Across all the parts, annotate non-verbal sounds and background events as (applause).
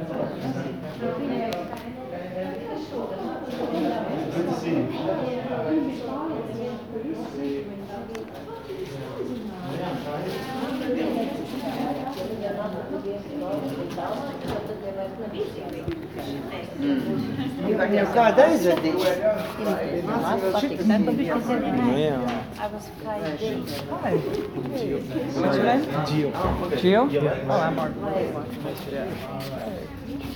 Good to see you.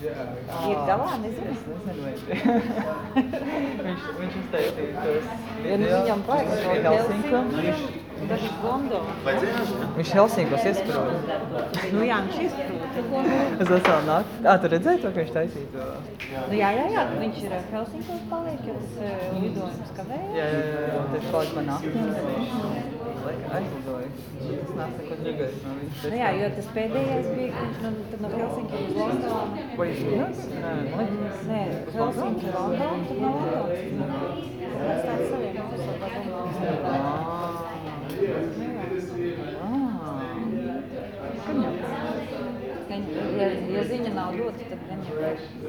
Ir galā, nezinu. Es nezinu, vai (laughs) viņš, viņš uztaisīja tos Ja nu viņam vajag to. Tas ir Londona. Viņš Helsinkos iesprūda. Nu jā, viņš izprūta. Es veselu nakti. Ā, tu redzēji to, ka viņš taisīja to? Nu jā, jā, jā. Viņš ir Helsinkos paliek, jo tas lidojums kavējas. Jā, jā, jā, jā. Tad paliek pa laika aizlidoja. Tas nāca ko drigais no viņš. Nu jā, jo tas pēdējais bija, ka viņš no, tad no Helsinki uz Londonu. Ko jūs zināt? Nē, Helsinki, Londona, tad no Londonas. Tas tāds saviem. Ja, ja ziņa nav dota, tad neņem.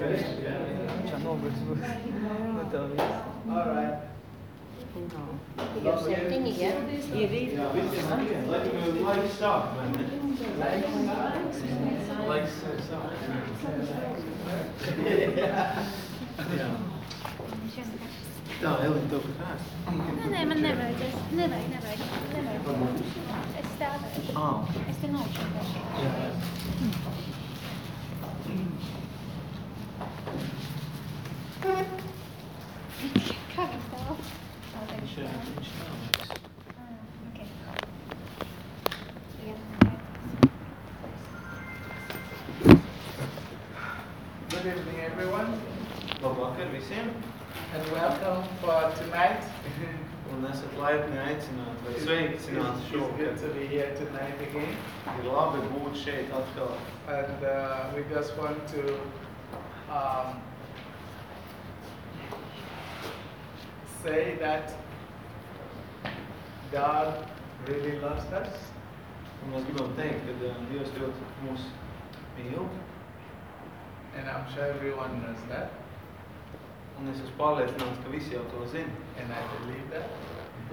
Viņš jau noguris būs. No tev viss. Jau septiņi, ja? Ir rīt. Like, uh, like stuff, man. Like stuff. Tā, Elina, tev kas vēst? Nē, nē, man nevajadzēs. Nevajag, nevajag. Nevajag. Es stāvēšu. Ah. Es te nošķiršu. Kā viņš stāv? Viņš, viņš tā, liekas. Okay. Good evening, everyone, Labvakar visiem, and welcome for tonight. un esat laipni aicināti vai sveicināti It's good to be here tonight again. Ir labi būt šeit atkal. And uh, we just want to um, say that God really loves us. Un mēs gribam teikt, ka uh, Dievs ļoti mūs mīl, And I'm sure everyone knows that. un es esmu pārliecināts, ka visi jau to zina. And I believe that.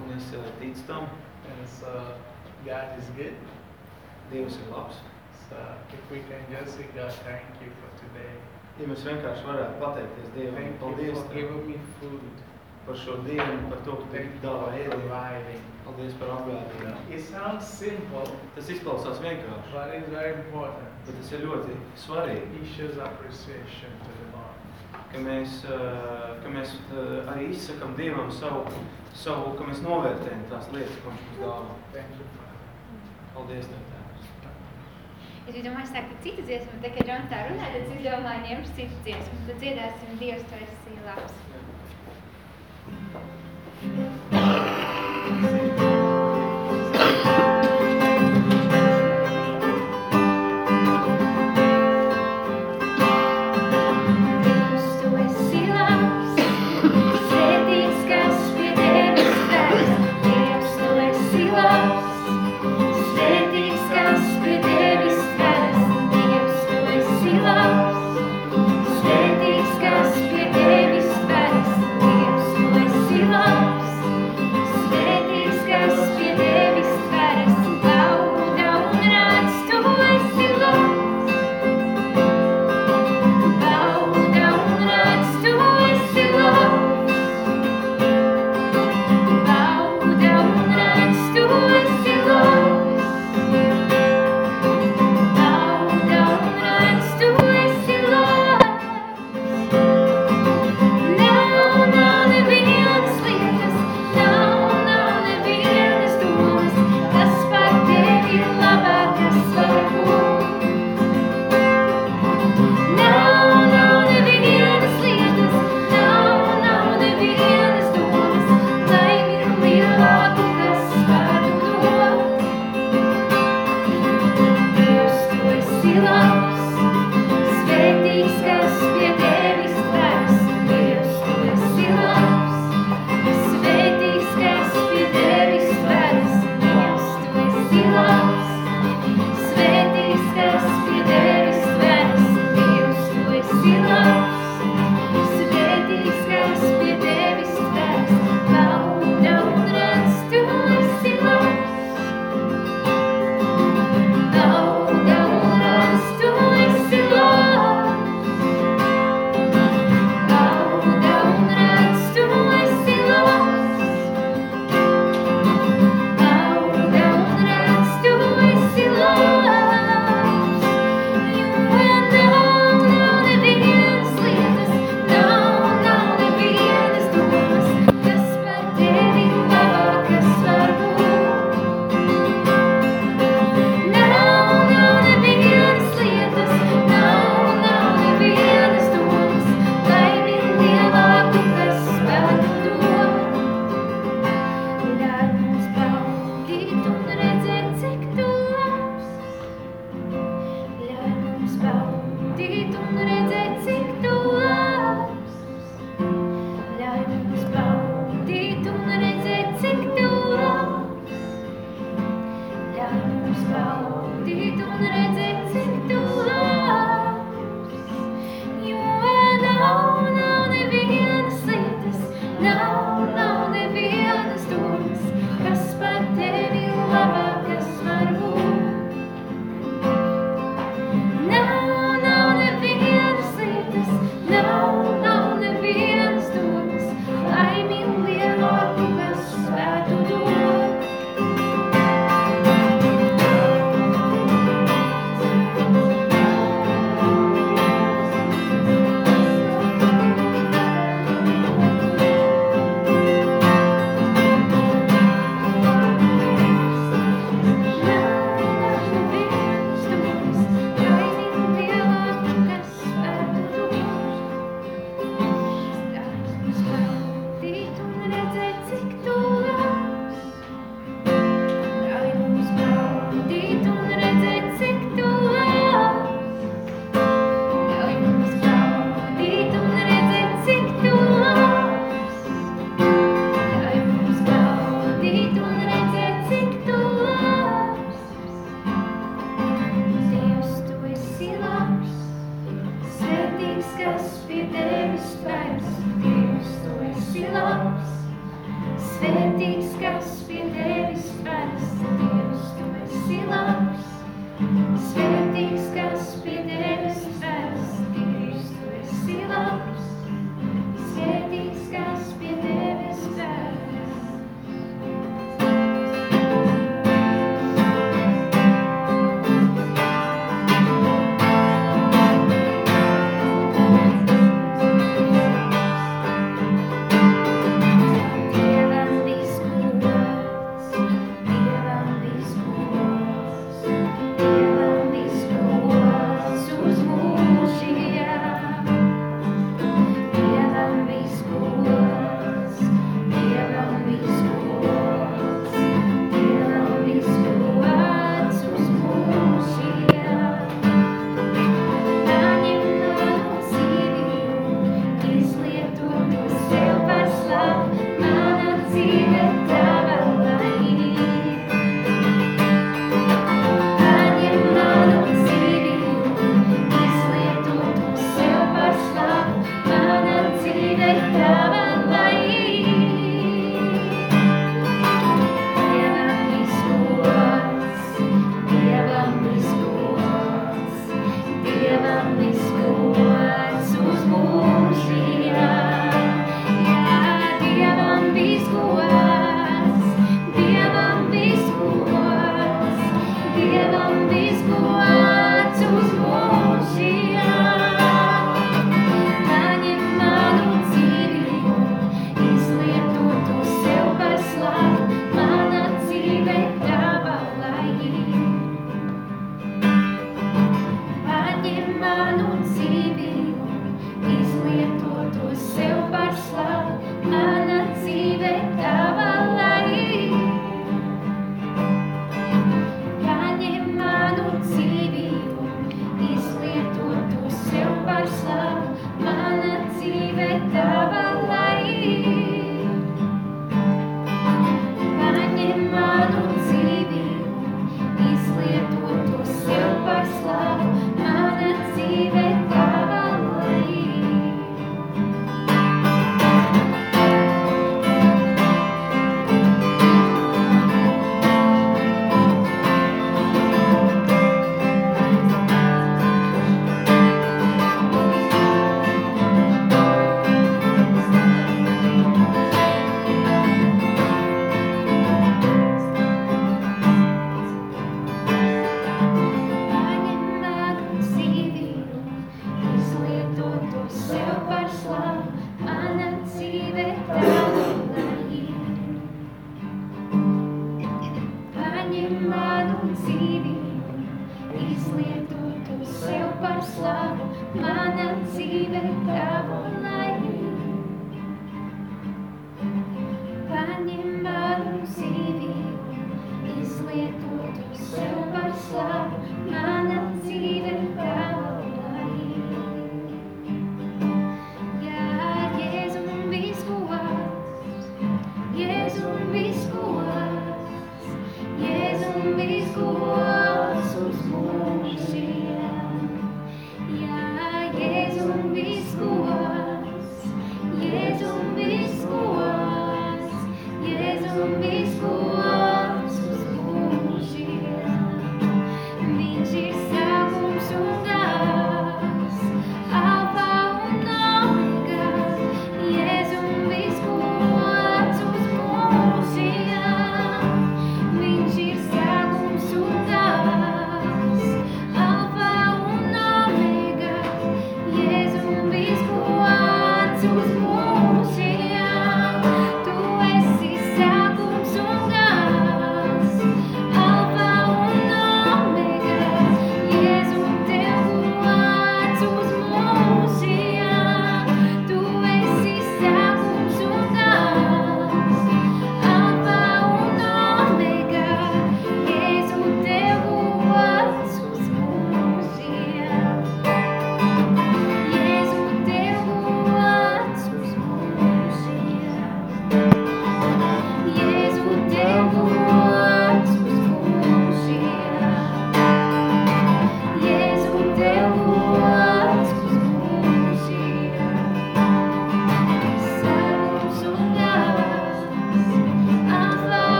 Un es uh, ticu tam, And so God is good. Dievs ir labs. So if we can just say, God, thank you for today. Ja mēs vienkārši varētu pateikties Dievam, Thank you paldies for Tev giving me food. par šo dienu, par to, ka Thank you dāvā for ēdienu. Paldies par apgādījumu. It sounds simple, Tas izklausās vienkārši, but it's very important. bet tas ir ļoti svarīgi, He shows appreciation to the Lord. ka mēs, uh, ka mēs uh, arī izsakam Dievam savu, savu, ka mēs novērtējam tās lietas, ko Viņš mums dāvā. Thank you. Paldies Tev, Tēvs. Es domāju, sākt citu dziesmu, tā kā Džona tā runā, tad es domāju, ņemšu citu dziesmu. Tad dziedāsim Dievs, tu esi labs. Dievs,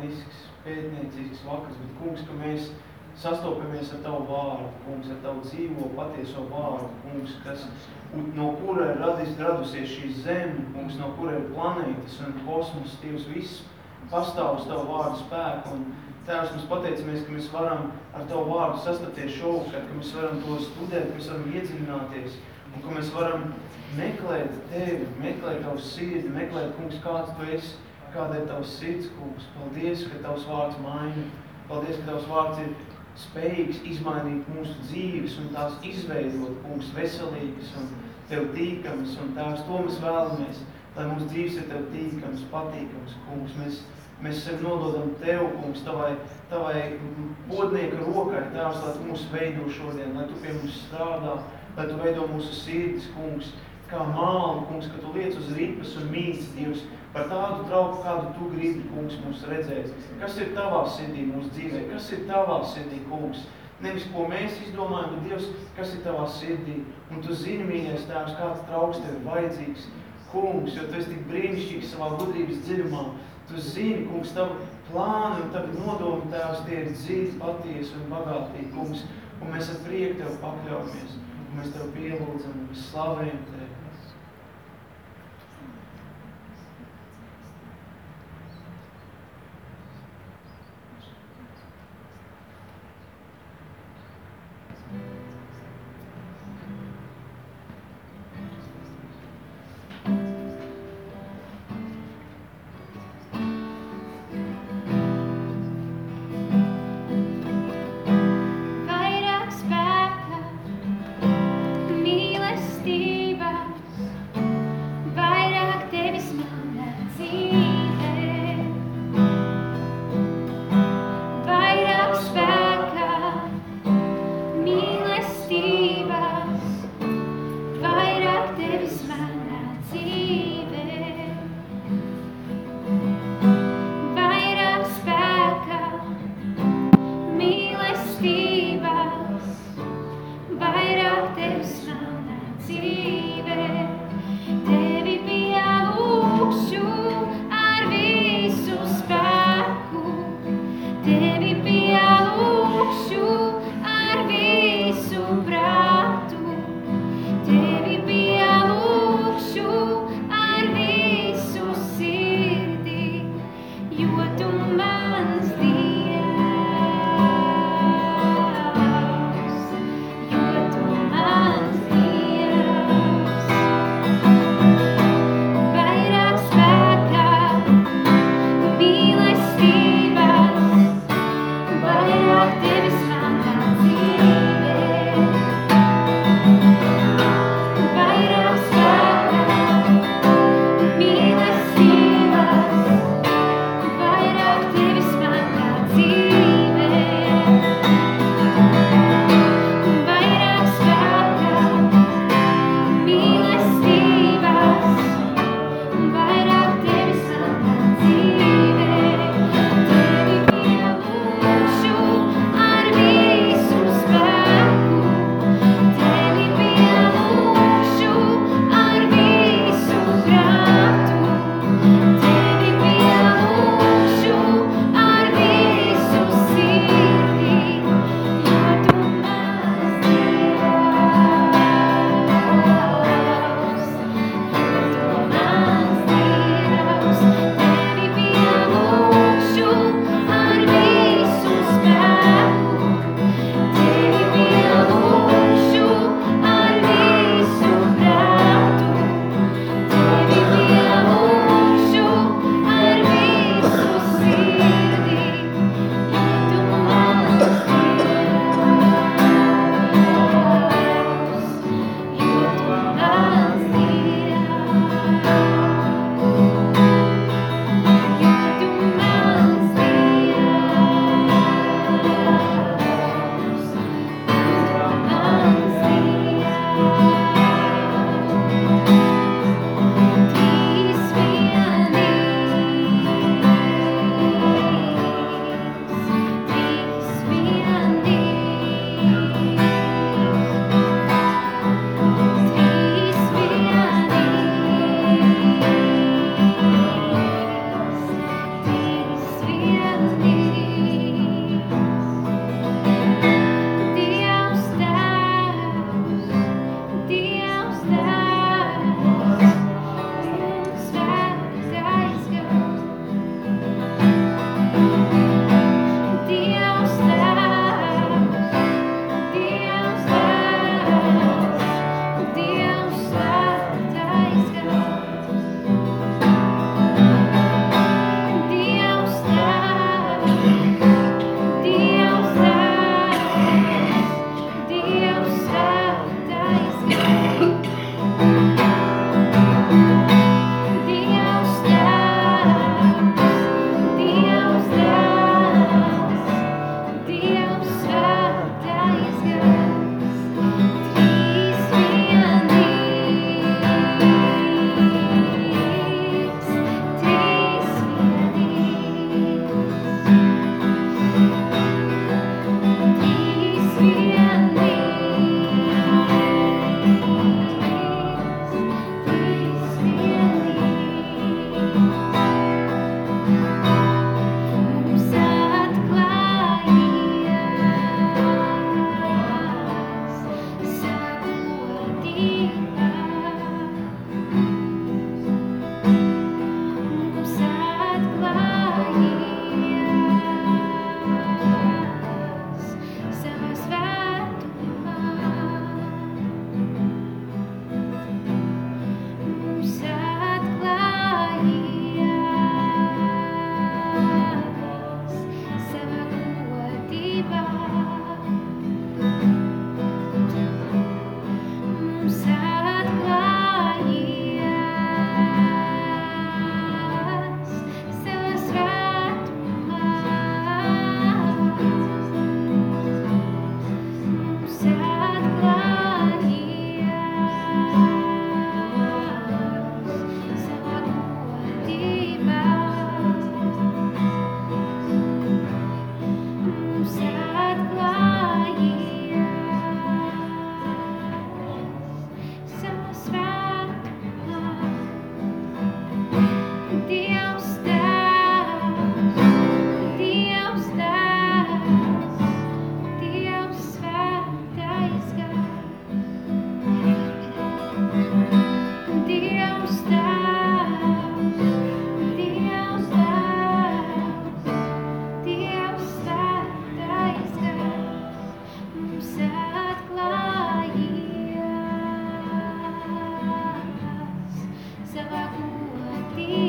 zinātnisks, pētniecisks vakars, bet kungs, ka mēs sastopamies ar Tavu vārdu, kungs, ar Tavu dzīvo patieso vārdu, kungs, kas, no kura ir radis, radusies šī zeme, kungs, no kura ir planētas un kosmos, Dievs, viss pastāv uz Tavu vārdu spēku. Un Tēvs, mēs pateicamies, ka mēs varam ar Tavu vārdu sastapties šovakar, ka mēs varam to studēt, ka mēs varam iedzināties, un ka mēs varam meklēt Tevi, meklēt Tavu sirdi, meklēt, kungs, kāds Tu esi, kāda ir tavs sirds, kungs. Paldies, ka tavs vārds maina. Paldies, ka tavs vārds ir spējīgs izmainīt mūsu dzīves un tās izveidot, kungs, veselīgas un tev tīkamas. Un tās to mēs vēlamies, lai mūsu dzīves ir tev tīkamas, patīkamas, kungs. Mēs Mēs sev nododam Tev, kungs, Tavai, tavai podnieka rokai, Tēvs, lai Tu mūs veido šodien, lai Tu pie mums strādā, lai Tu veido mūsu sirdis, kungs, kā mālu, kungs, ka Tu liec uz ripas un mīts, Dievs, par tādu trauku, kādu Tu gribi, kungs, mums redzēt. Kas ir Tavā sirdī mūsu dzīvē? Kas ir Tavā sirdī, kungs? Nevis, ko mēs izdomājam, bet Dievs, kas ir Tavā sirdī. Un Tu zini, mīļais Tēvs, kāds trauks Tev ir vajadzīgs, kungs, jo Tu esi tik brīnišķīgs savā gudrības dziļumā. Tu zini, kungs, Tavu plāni un Tavi nodomi, Tēvs, tie ir dzīvi, patiesi un bagātīgi, kungs. Un mēs ar prieku Tev pakļaujamies. Un mēs Tev pielūdzam un mēs slavējam Tevi.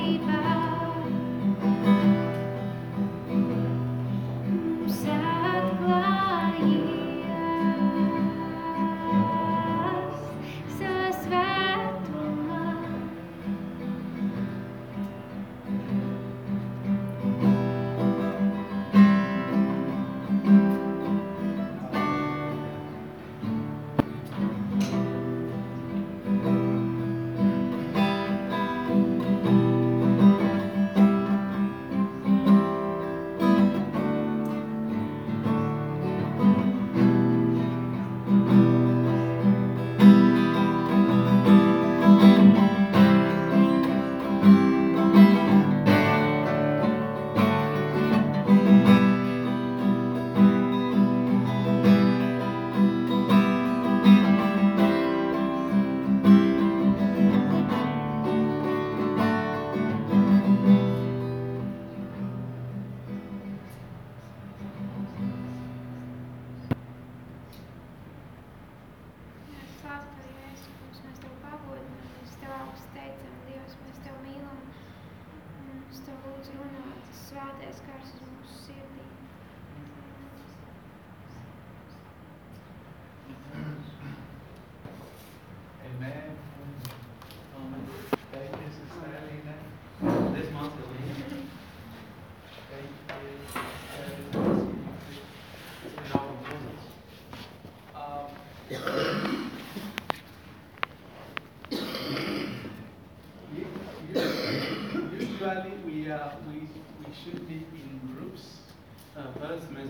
Svētībā. Mums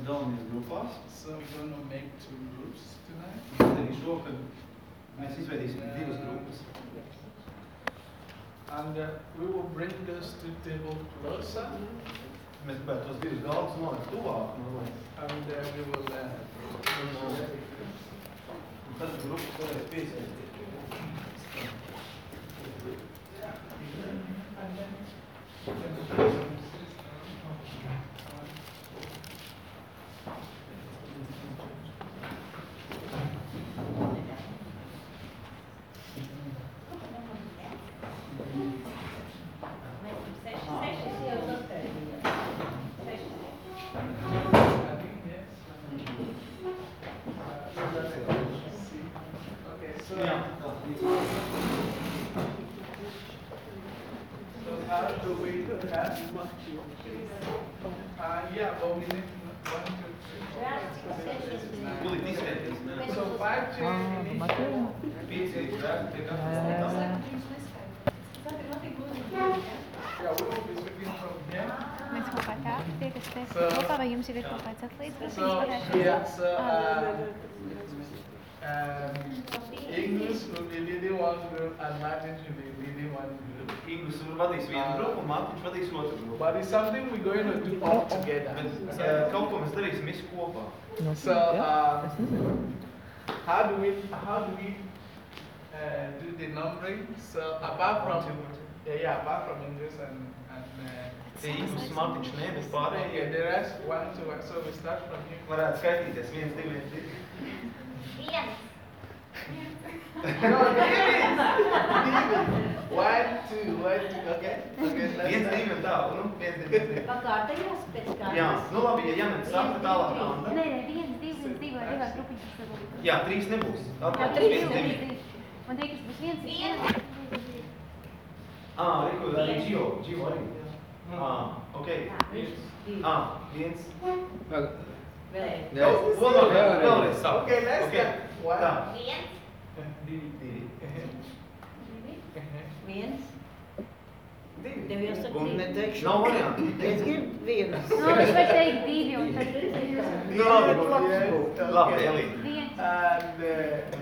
Mēs so we're gonna make two groups tonight. Arī šokad mēs izveidīsim divas grupas. And uh, we will bring those two tables closer, Mēs gribētu tos divus galdus nolikt tuvāk. mazliet. and uh, we will, uh, Un tad grupas varēs piesaistīt. I think yes. Uh, see. Okay, so. Jā. So how do we have? Uh, yeah, but we need one, two, three. Tūlīt izskaitīs. ne? So five Ā, chairs in each. Matija? Pieci grēki tiek Jā, jā, jā. attīstīti. Yeah, we will be speaking from here. Mēs kopā tā, tie, kas te So- kopā, vai jums jau ir kaut So, yeah, so, uh, um, English will be leading one group and Martin will be leading one group. Ingūns vadīs vienu grupu, Mārtiņš vadīs otru grupu. But it's something we're going to do all together. Bet eh, kaut ko mēs darīsim visi kopā. So, uh, how do we, how do we uh, do the numbering? So apart from, yeah, yeah, apart from English and, Ingūns, Mārtiņš, ne, bet yeah, pārējie the rest, one, two, one. So we start from here. varētu skaitīties. Viens, divi, viens, divi. No, David! David! One, two, one, two, okay? Okay, Viens, divi un tā. Nu, viens, divi, viens, divi. Pakārtējās pēc kārtas. Jā, nu labi, ja Janets saka, tālāk Anda. Nē, nē, viens, divi, viens, divi, divās grupiņas tas var būt. Jā, trīs nebūs. Jā, Atkal trīs, viens, trīs, divi. trīs. Un tie, kas būs viens, viens, Ā, Riku, arī Gio, Gio arī. Ā, ok. Ā, viens. Vēl. Jā, vēlreiz, vēlreiz sāk. Okay, let's Ok, start. One. Tā. Divi. Divi. Viens. Divi. Tev jau saka, Un neteikšu. nav variantu. Es gribu vienu. Nu, viņš var teikt divi, un tad Nu, labi, Yes, labi, okay. Elīte. viens. And uh,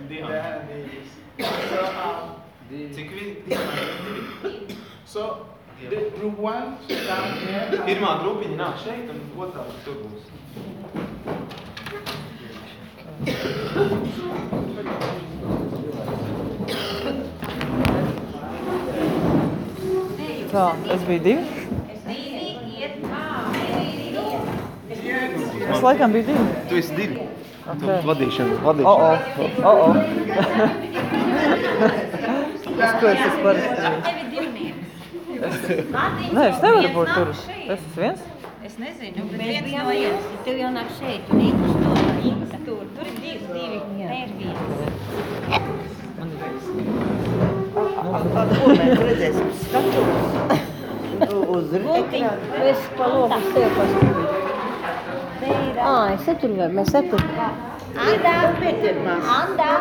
Dion. then is. So, um, Cik vi- divi? divi? The group one come here. Pirmā grupiņa nāk šeit, un otrā tur būs. Tā, es biju divi. Es laikam biju divi. Tu esi divi. Ok. Vadīšana, O, o, o, o. (laughs) Tas, ko es esmu parasti. (laughs) Nē, es nevaru būt tur. Es esmu viens. Es nezinu, bet Mēs viens no jums. tev jau nāk šeit, un Ingus tur, Ingus Tur, tur ir divi, divi. Nē, ir viens. Man ir viens. Ko mēs redzēsim? Skatos. Uz Gultiņ, es pa loku sev paskatījos. Ā, es tur vēl, mēs tur. Andā. Andā.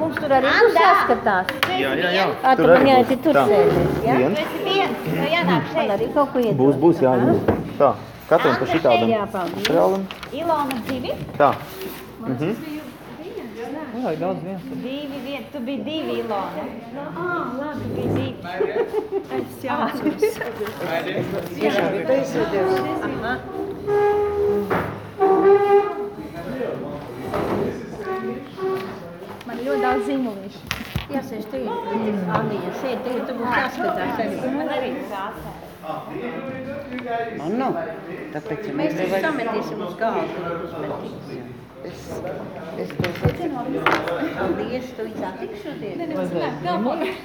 Mums tur arī būs jāskatās. Jā, jā, jā. Ā, tu man jāiet tur sēdēt, jā? Viens. Tu esi viens, tev jānāk Man šeit. arī kaut ko iedod. Būs, būs jāņem. Tā, katram pa šitādam. Jā, paldies. Ilona divi? Tā. Mhm. Nu, vajag daudz viens. Divi, vien, tu biji divi Ilona. Ā, labi, tu biji divi. Es jāatceros. Tiešām ir taisīties. Aha. Man ir ļoti daudz zīmolīšu. Jāsēž te. Andija, šeit, te, tu būs jāskatās arī. Man arī krāsē. Man nav. Tāpēc, ja Mēs vajag... sametīsim uz galvu, tur būs metīsim. Es, es to saku. Paldies, tu satikšu šodien.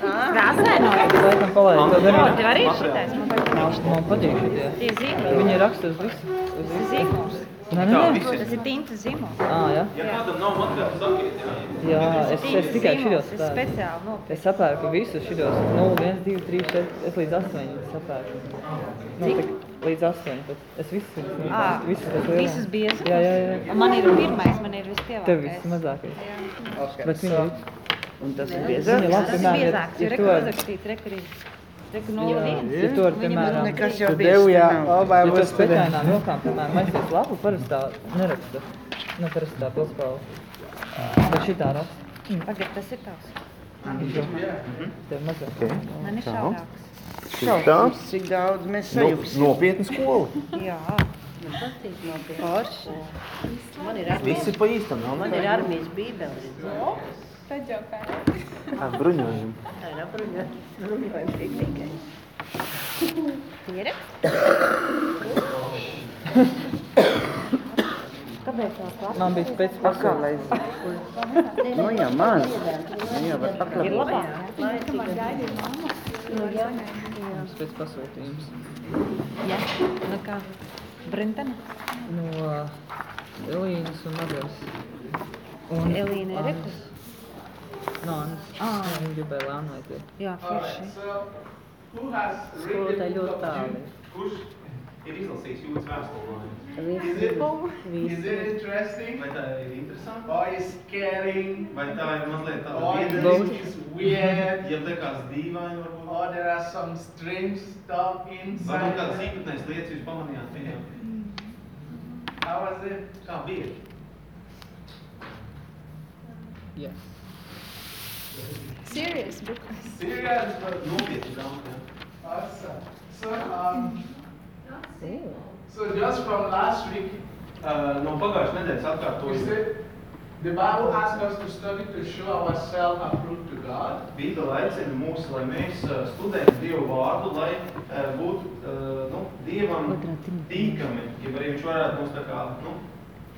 Krāsē? Laikam palaid to darīt. Tev arī šitais, man patīk. Man patīk šitie. Tie zīmoli. Viņi raksta uz visu. Zīmols. Nē, nē, nē. Tas ir tinta zīmols. Ā, jā. Ja kādam nav materiāls, sakiet, jā. Jā, es, es tikai šitos Es pērku. speciāli nopirku. Es sapērku visus šitos 0, 1, 2, 3, 4, es līdz 8 sapērku. Nu, tik līdz 8, bet es visus, visus, Ā, visus tas lielās. Visas biezas? Jā, jā, jā. Man ir pirmais, man ir vispievākais. Tev viss mazākais. Bet viņi ir, Un tas ir biezāk. labi, Tas ir piemēram, biezāks, ja, jo rekur to ar, uzrakstīt, rekur ir. Rekur jā, 01. ja to ar, piemēram, Nekas jau bijis. devu, jā, abā ja to būs spēļainām vilkām, piemēram, aizies lapu, parasti tā neraksta. Nu, parasti tā pilspāla. Bet šitā raksta. Pagad, tas ir tavs. Tev mazāk. Man ir šaurāks. Šitā. Cik daudz mēs No, sajūsim. nopietna skola. Jā. Man patīk nopietni. Forši. Man ir armijas, ir pa īstam, nav man ir armijas bībeli. Ar bruņojumu. Tā ir apruņa. Runājam tik tikai. Kāpēc tā klapa? Man bija pēc lai... Nu jā, maz. Nu jā, var paklapāt. Ir labāk. Nu, jā. Mums pēc pasūtījums. Jā. Nu kā? Brintana? No Elīnas un Magaras. Un Elīna ir Annas. Rekus? No, Annas. Ā. Viņa gribēja lēnot. Jā, forši. Who has Skolotāji ļoti tālu. Kurš ir izlasījis jūtas vēstuli? Visi, Is it, visi. is it interesting? Vai tā ir interesanti? Or is scaring? Vai tā ir mazliet tāda Or biedrība? this is weird? Ja liekas dīvaini, varbūt. Or there are some strange stuff Varbūt kādas inside? īpatnēs lietas jūs pamanījāt viņā. How was it? Kā bija? Yes. Serious book. Serious, but Nopietni grāmata. jā. awesome. So, um, so just from last week, Uh, no pagājušās nedēļas we atkārtoju. said the Bible asks us to study to show ourselves approved to God. Bībele aicina mūs, lai mēs uh, studējam Dievu vārdu, lai uh, būtu uh, nu, Dievam tīkami, ja arī viņš varētu mūs tā kā, nu,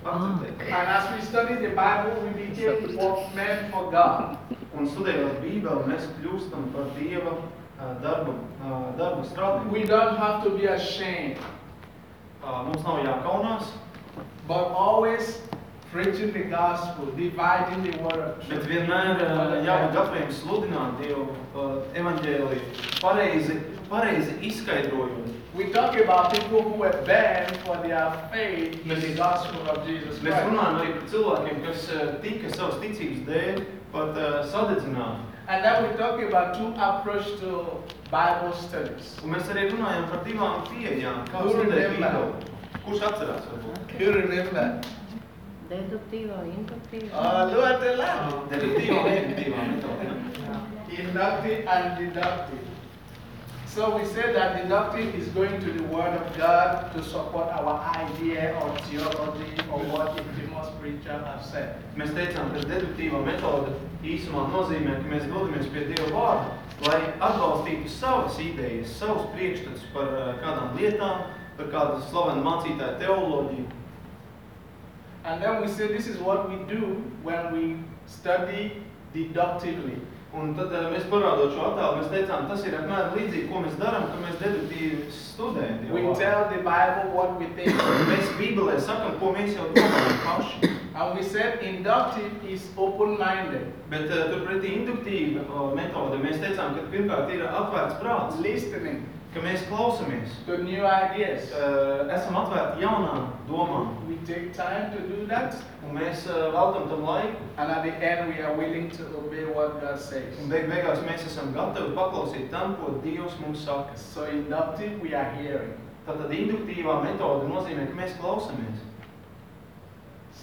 akceptēt. And as we study the Bible, we became workmen for God. Un studējot Bībeli, mēs kļūstam par Dieva darbu, darbu strādnieku. We don't have to be ashamed, mums nav jākaunās, but always preaching the gospel, dividing the word of bet truth. vienmēr uh, jābūt gataviem sludināt Dievu evaņģēliju, pareizi, pareizi izskaidrojot. We talk about people who were banned for their faith in the gospel of Jesus Mēs Christ. runājam arī par cilvēkiem, kas tika savas ticības dēļ pat uh, sadedzināti. And then we talk about two approach to Bible studies. Un mēs arī runājam par divām pieejām, kā Who studēt remember? Bībeli. Kurš atcerās varbūt? You remember? Deduktīvā, induktīvā. Oh, ļoti labi. Deduktīvā un induktīvā metode. ne? Inductive and deductive. So we said that deductive is going to the Word of God to support our idea or theology or what the famous preacher have said. Mēs teicām, ka deduktīvā metode īsumā nozīmē, ka mēs dodamies pie Dieva vārda, lai atbalstītu savas idejas, savus priekšstats par uh, kādām lietām, par kādu slavenu mācītāju teoloģiju. And then we say this is what we do when we study deductively. Un tad eh, mēs parādot šo attēlu, mēs teicām, tas ir apmēram līdzīgi, ko mēs darām, ka mēs deduktīvi studējam. We tell the Bible what we think. Mēs Bībelē sakam, ko mēs jau domājam paši. And we said inductive is open-minded, Bet uh, turpretī induktīva uh, metode, mēs teicām, ka pirmkārt ir atvērts prāts, listening ka mēs klausamies, to new ideas. uh, esam atvērti jaunām domām, We take time to do that, un mēs uh, veltam tam laiku, and at the end we are willing to obey what God says. un beig beigās mēs esam gatavi paklausīt tam, ko Dievs mums saka. So inductive, we are hearing. Tātad induktīvā metode nozīmē, ka mēs klausamies.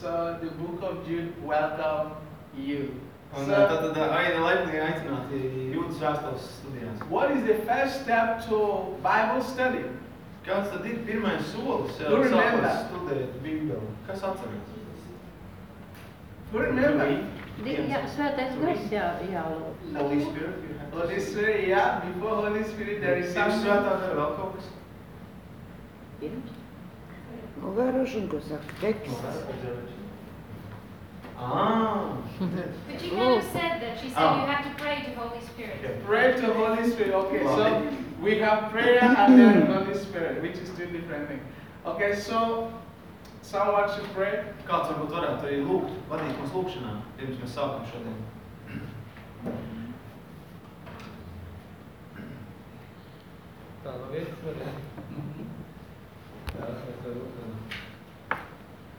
So the book of Jude welcome you. Un So, tātad uh, ai- laipni aicināti jūtas vēstules studijās. what is the first step to Bible study? Kāds tad ir pirmais solis, Who remember? sākot studēt Bībeli? Kas atceras? Who remember? Jā, svētais gars jā, jālūdz. Holy Spirit, you have Holy Spirit, yeah, before Holy Spirit there is Pirms something. svētā gara vēl kaut kas? Nu, vērošana, ko saka, teksts. Ah, But (laughs) you kind of said that. She said Ah. you have to pray to Holy Spirit. okay. Pray to Holy Spirit. Okay, so we have prayer and then Holy Spirit, which is two different things. Okay, so someone should pray. Kāds varbūt varētu arī lūgt, vadīt mums lūgšanā, pirms mēs sākam šodien. Tā no vietas var Tās mēs var lūkam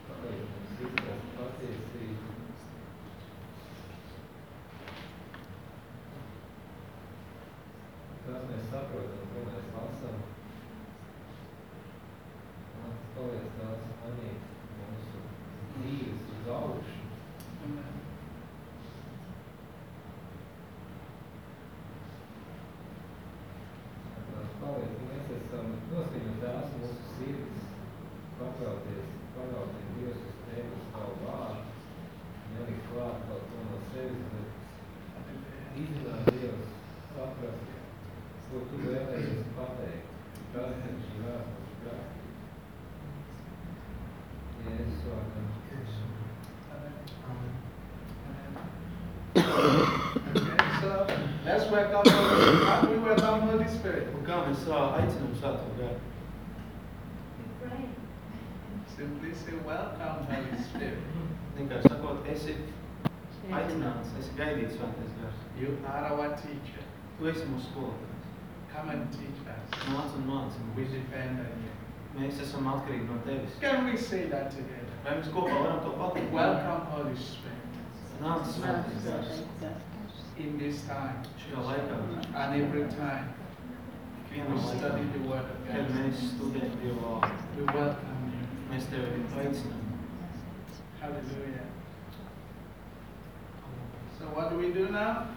pateikt mums izprast Tās mēs saprotam, ko mēs lasām. Nāc, paliec tās manīt mūsu dzīves uz augšu. Tās paliec, mēs esam noskaņot tās mūsu sirds, pakrauties, pakrauties Dievs uz tevi, uz tavu vārdu, nelikt klāt kaut ko no sevis, bet izrunāt Dievs, saprast, ko tu vēlējies pateikt. Tas ir šī vēstures krāsa. Jēzus vārdam. Okay, so let's welcome Holy Spirit. How do we welcome Holy Spirit? Un kā mēs ā, aicinām svēto garu? Pray. Simply say, Welcome, Holy Spirit. Vienkārši sakot, esi aicināts, esi gaidīts svētais gars. You are our teacher. Tu esi mūsu skolotājs. Come and teach us. Nāc un māci We mums. depend on you. Mēs esam atkarīgi no tevis. Can we say that together? Vai mēs kopā varam to pateikt? Welcome, Holy Spirit, Nāc svētais gars. in this time Šajā laikā, and every time we study the Word of kad God. mēs studējam Dievu vārdu, We welcome you. mēs tevi aicinām. Hallelujah. So what do we do now?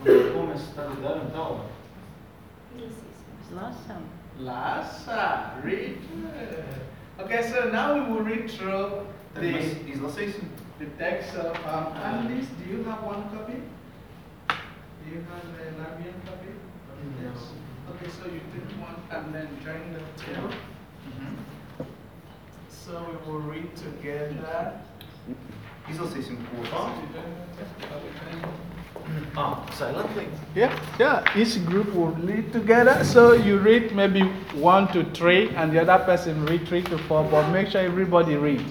Un ko mēs tagad darām tālāk? Lasām. Lassa, read. Okay, so now we will read through Tad the, mēs the text of um, Annalise. Do you have one copy? Do you have a Labian copy? Yes. Okay, so you take one and then join the table. So we will read together. Izlasīsim kopā. Ah, silently. Yeah, yeah. Each group will read together. So you read maybe one to three, and the other person read three to four. But make sure everybody read.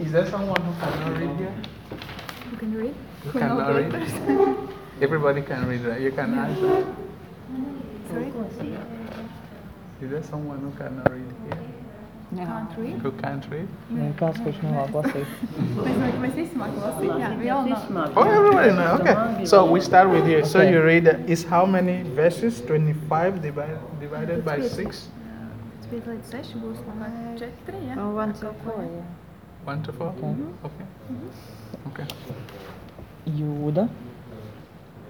Is there someone who cannot read here? Who can read? Who cannot (laughs) read? (laughs) Everybody can read. Right? You can answer. Sorry? Is there someone who cannot read here? Can't read? Nē, Kāds, kurš nemāk lasīt? Mēs, visi mākam lasīt, jā, we all know. Oh, everybody know. Okay. So we start with here. So you read. uh, Is how many verses? Twenty-five divided divided by six. Tas bija līdz seši, būs labāk četri, jā? Un one to four, jā. One to four. Okay. Okay. Okay. Jūda,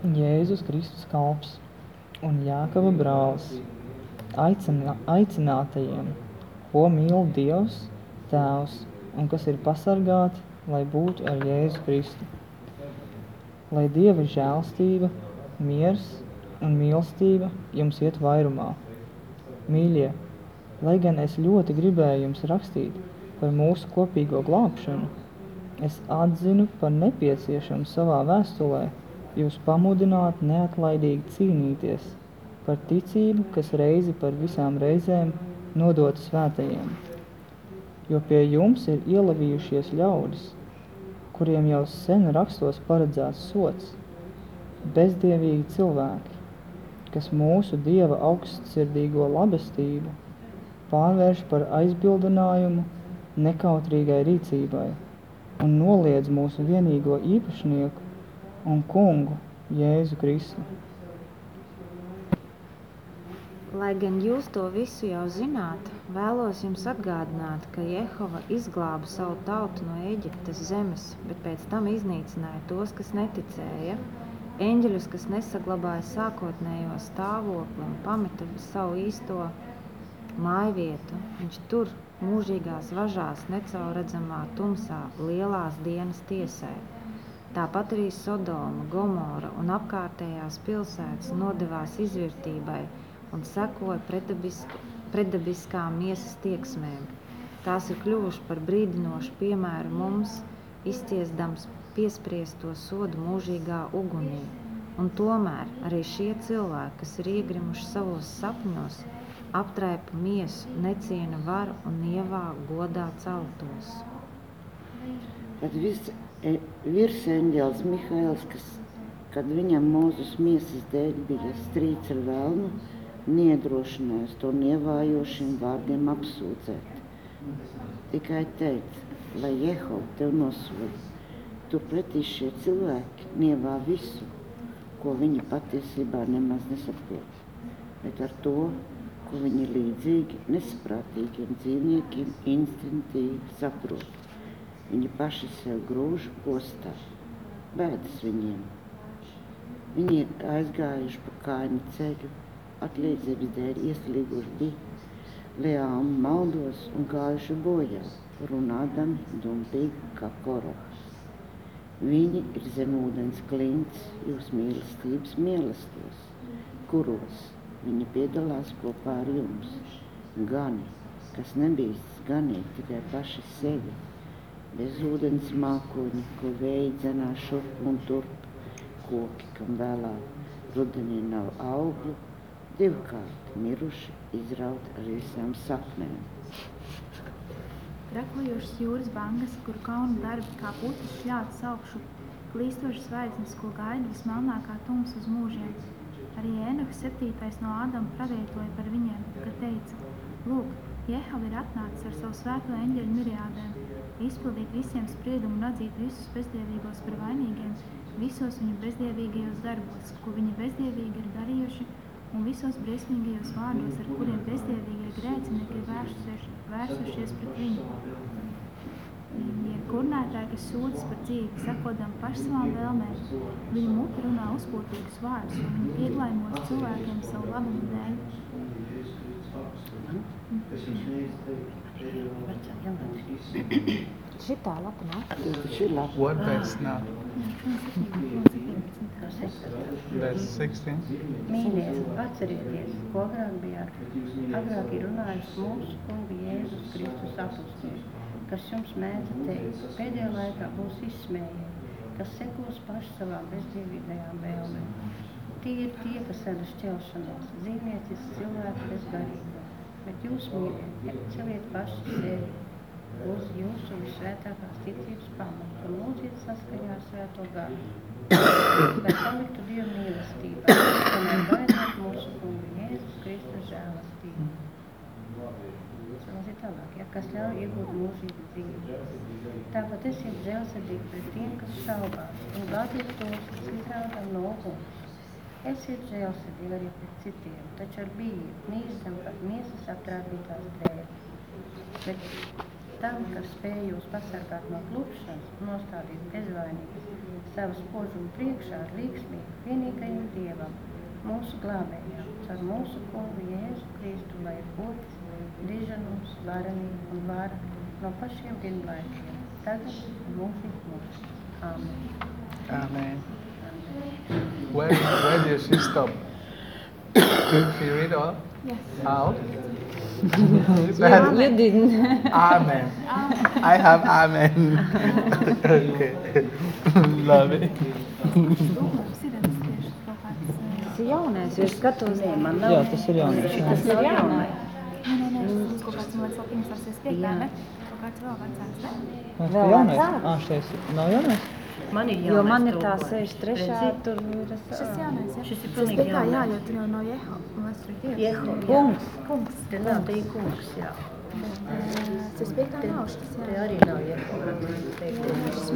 Jēzus Kristus kalps un Jākava brālis, aicinā, aicinātajiem, ko mīl Dievs, Tēvs un kas ir pasargāti, lai būtu ar Jēzu Kristu. Lai Dieva žēlstība, miers un mīlestība jums iet vairumā. Mīļie, lai gan es ļoti gribēju jums rakstīt par mūsu kopīgo glābšanu, es atzinu par nepieciešamu savā vēstulē jūs pamudināt neatlaidīgi cīnīties par ticību, kas reizi par visām reizēm nodota svētajiem. Jo pie jums ir ielavījušies ļaudis, kuriem jau sen rakstos paredzēts sots, bezdievīgi cilvēki, kas mūsu Dieva augstsirdīgo labestību pārvērš par aizbildinājumu nekautrīgai rīcībai un noliedz mūsu vienīgo īpašnieku un kungu Jēzu Kristu. Lai gan jūs to visu jau zināt, vēlos jums atgādināt, ka Jehova izglāba savu tautu no Eģiptes zemes, bet pēc tam iznīcināja tos, kas neticēja, eņģeļus, kas nesaglabāja sākotnējo stāvokli un pameta savu īsto mājvietu. Viņš tur mūžīgās važās necaurredzamā tumsā lielās dienas tiesai. Tāpat arī Sodoma, Gomora un apkārtējās pilsētas nodevās izvērtībai un sekoja pretdabisk, pretdabiskām miesas tieksmēm. Tās ir kļuvušas par brīdinošu piemēru mums, izciesdams piespriesto sodu mūžīgā ugunī. Un tomēr arī šie cilvēki, kas ir iegrimuši savos sapņos, aptraipa miesu, neciena varu un ievā godā celtos. Tad viss e, virsēņģēls Mihails, kas, kad viņam mūzus miesas dēļ bija strīds ar velnu, niedrošinājās to nievājošiem vārdiem apsūdzēt. Tikai teica, lai Jehova tev nosoda. Turpretī šie cilvēki nievā visu, ko viņi patiesībā nemaz nesaprot. Bet ar to, ko viņi līdzīgi nesaprātīgiem dzīvniekiem instinktīvi saprot. Viņi paši sev grūž postā, bēdas viņiem. Viņi ir aizgājuši pa kāņu ceļu, atliedzības dēļ ieslīguši bija leāli maldos un gājuši bojā, runādami dumpīgi kā korahs. Viņi ir zem ūdens klints jūs mīlestības mielastos, kuros viņi piedalās kopā ar jums. Gani, kas nebīstas ganīt tikai paši sevi, bez ūdens mākoņi, ko vēji dzenā šurp un turp, koki, kam vēlāk rudenī nav augļu, divkārt miruši izraut ar visām sapnēm. Trakojošas jūras bangas, kur kaunu darbi kā puķis šļāts augšu, klīstošas zvaigznes, ko gaida vismelnākā tums uz mūžiem. Arī Ēnoks septītais no Ādama pravietoja par viņiem, ka teica, lūk, Jehova ir atnācis ar savu svēto eņģeļu miriādēm, izpildīt visiem spriedumu un atzīt visus bezdievīgos par vainīgiem, visos viņu bezdievīgajos darbos, ko viņi bezdievīgi ir darījuši, un visos briesmīgajos vārdos, ar kuriem bezdievīgie grēcinieki ir vērsušies, vērsušies pret viņu. Ir kurnētāji, kas sūdzas par dzīvi, sakodam paši savām vēlmēm. Viņu muti runā uzpūtīgus vārdus, un viņi piedlaimos cilvēkiem savu labumu dēļ. Šitā lapa (clears throat) nav. Šī lapa. What verse now? Verse 16. Mīļie, atcerieties, ko agrāk bijāt. Agrāk ir runājis mūsu kunga Jēzus Kristus apustīs, kas jums mēdza teikt, pēdējā laikā būs izsmējiet, kas sekos paši savām bezdievīgajām vēlmēm. Tie ir tie, kas sēda šķelšanās, dzīvniecis cilvēki bez garība. Bet jūs, mīļie, celiet paši sevi uz jūsu visvētākās ticības pamatu un lūdziet saskaņā ar svēto garu. Lai paliktu Dieva mīlestībā, tomēr gaidāt mūsu kungu Jēzus Kristus žēlastību. Lasīt tālāk, ja, kas ļauj iegūt mūžīgu dzīvi. Tāpat esiet žēlsirdīgi pret tiem, kas šaubās, un gādiet tos, kas izrādām no uguns. Esiet žēlsirdīgi arī pret citiem, taču ar bību mīstam par miesas aptrāpītās dēļ. Bet tam, kas spēj jūs pasargāt no klupšanas, nostādīt bezvainīgas savas spožuma priekšā ar līgsmību vienīgajam Dievam, mūsu glābējām, caur mūsu kungu Jēzu Kristu, lai ir gods, diženums, varenība un vara no pašiem vienlaikiem, tagad un mūžīgi mūžīgi. Amen. Amen. Where, where did she stop? (coughs) Can you read all? Yes. Out? (laughs) Yeah, you didn't. (laughs) Amen. I have amen. (laughs) okay. Kaut kāds. Tas ir jaunais, jo es skatos. Man Jā, tas ir jaunais. jā. Tas ir jaunais. Nē, nē, nē, kaut kāds, pirms tas ir piekā, ne? Kaut kāds vēl vecāks, ne? Vēl vecāks? Ā, šitais nav jaunais? Man ir Jo man jaunais ir tā tulkojums. 63. Redzi? tur ir. Šis jaunais, jā? Šis ir Tas pilnīgi piekā, jā, jaunais. jo tur jau nav Jeho. Ir Dievs. Jeho, jā. Kungs. Kungs. Te nav, ir kungs, jā. Tas piekā nav šis, jā. arī nav kāds.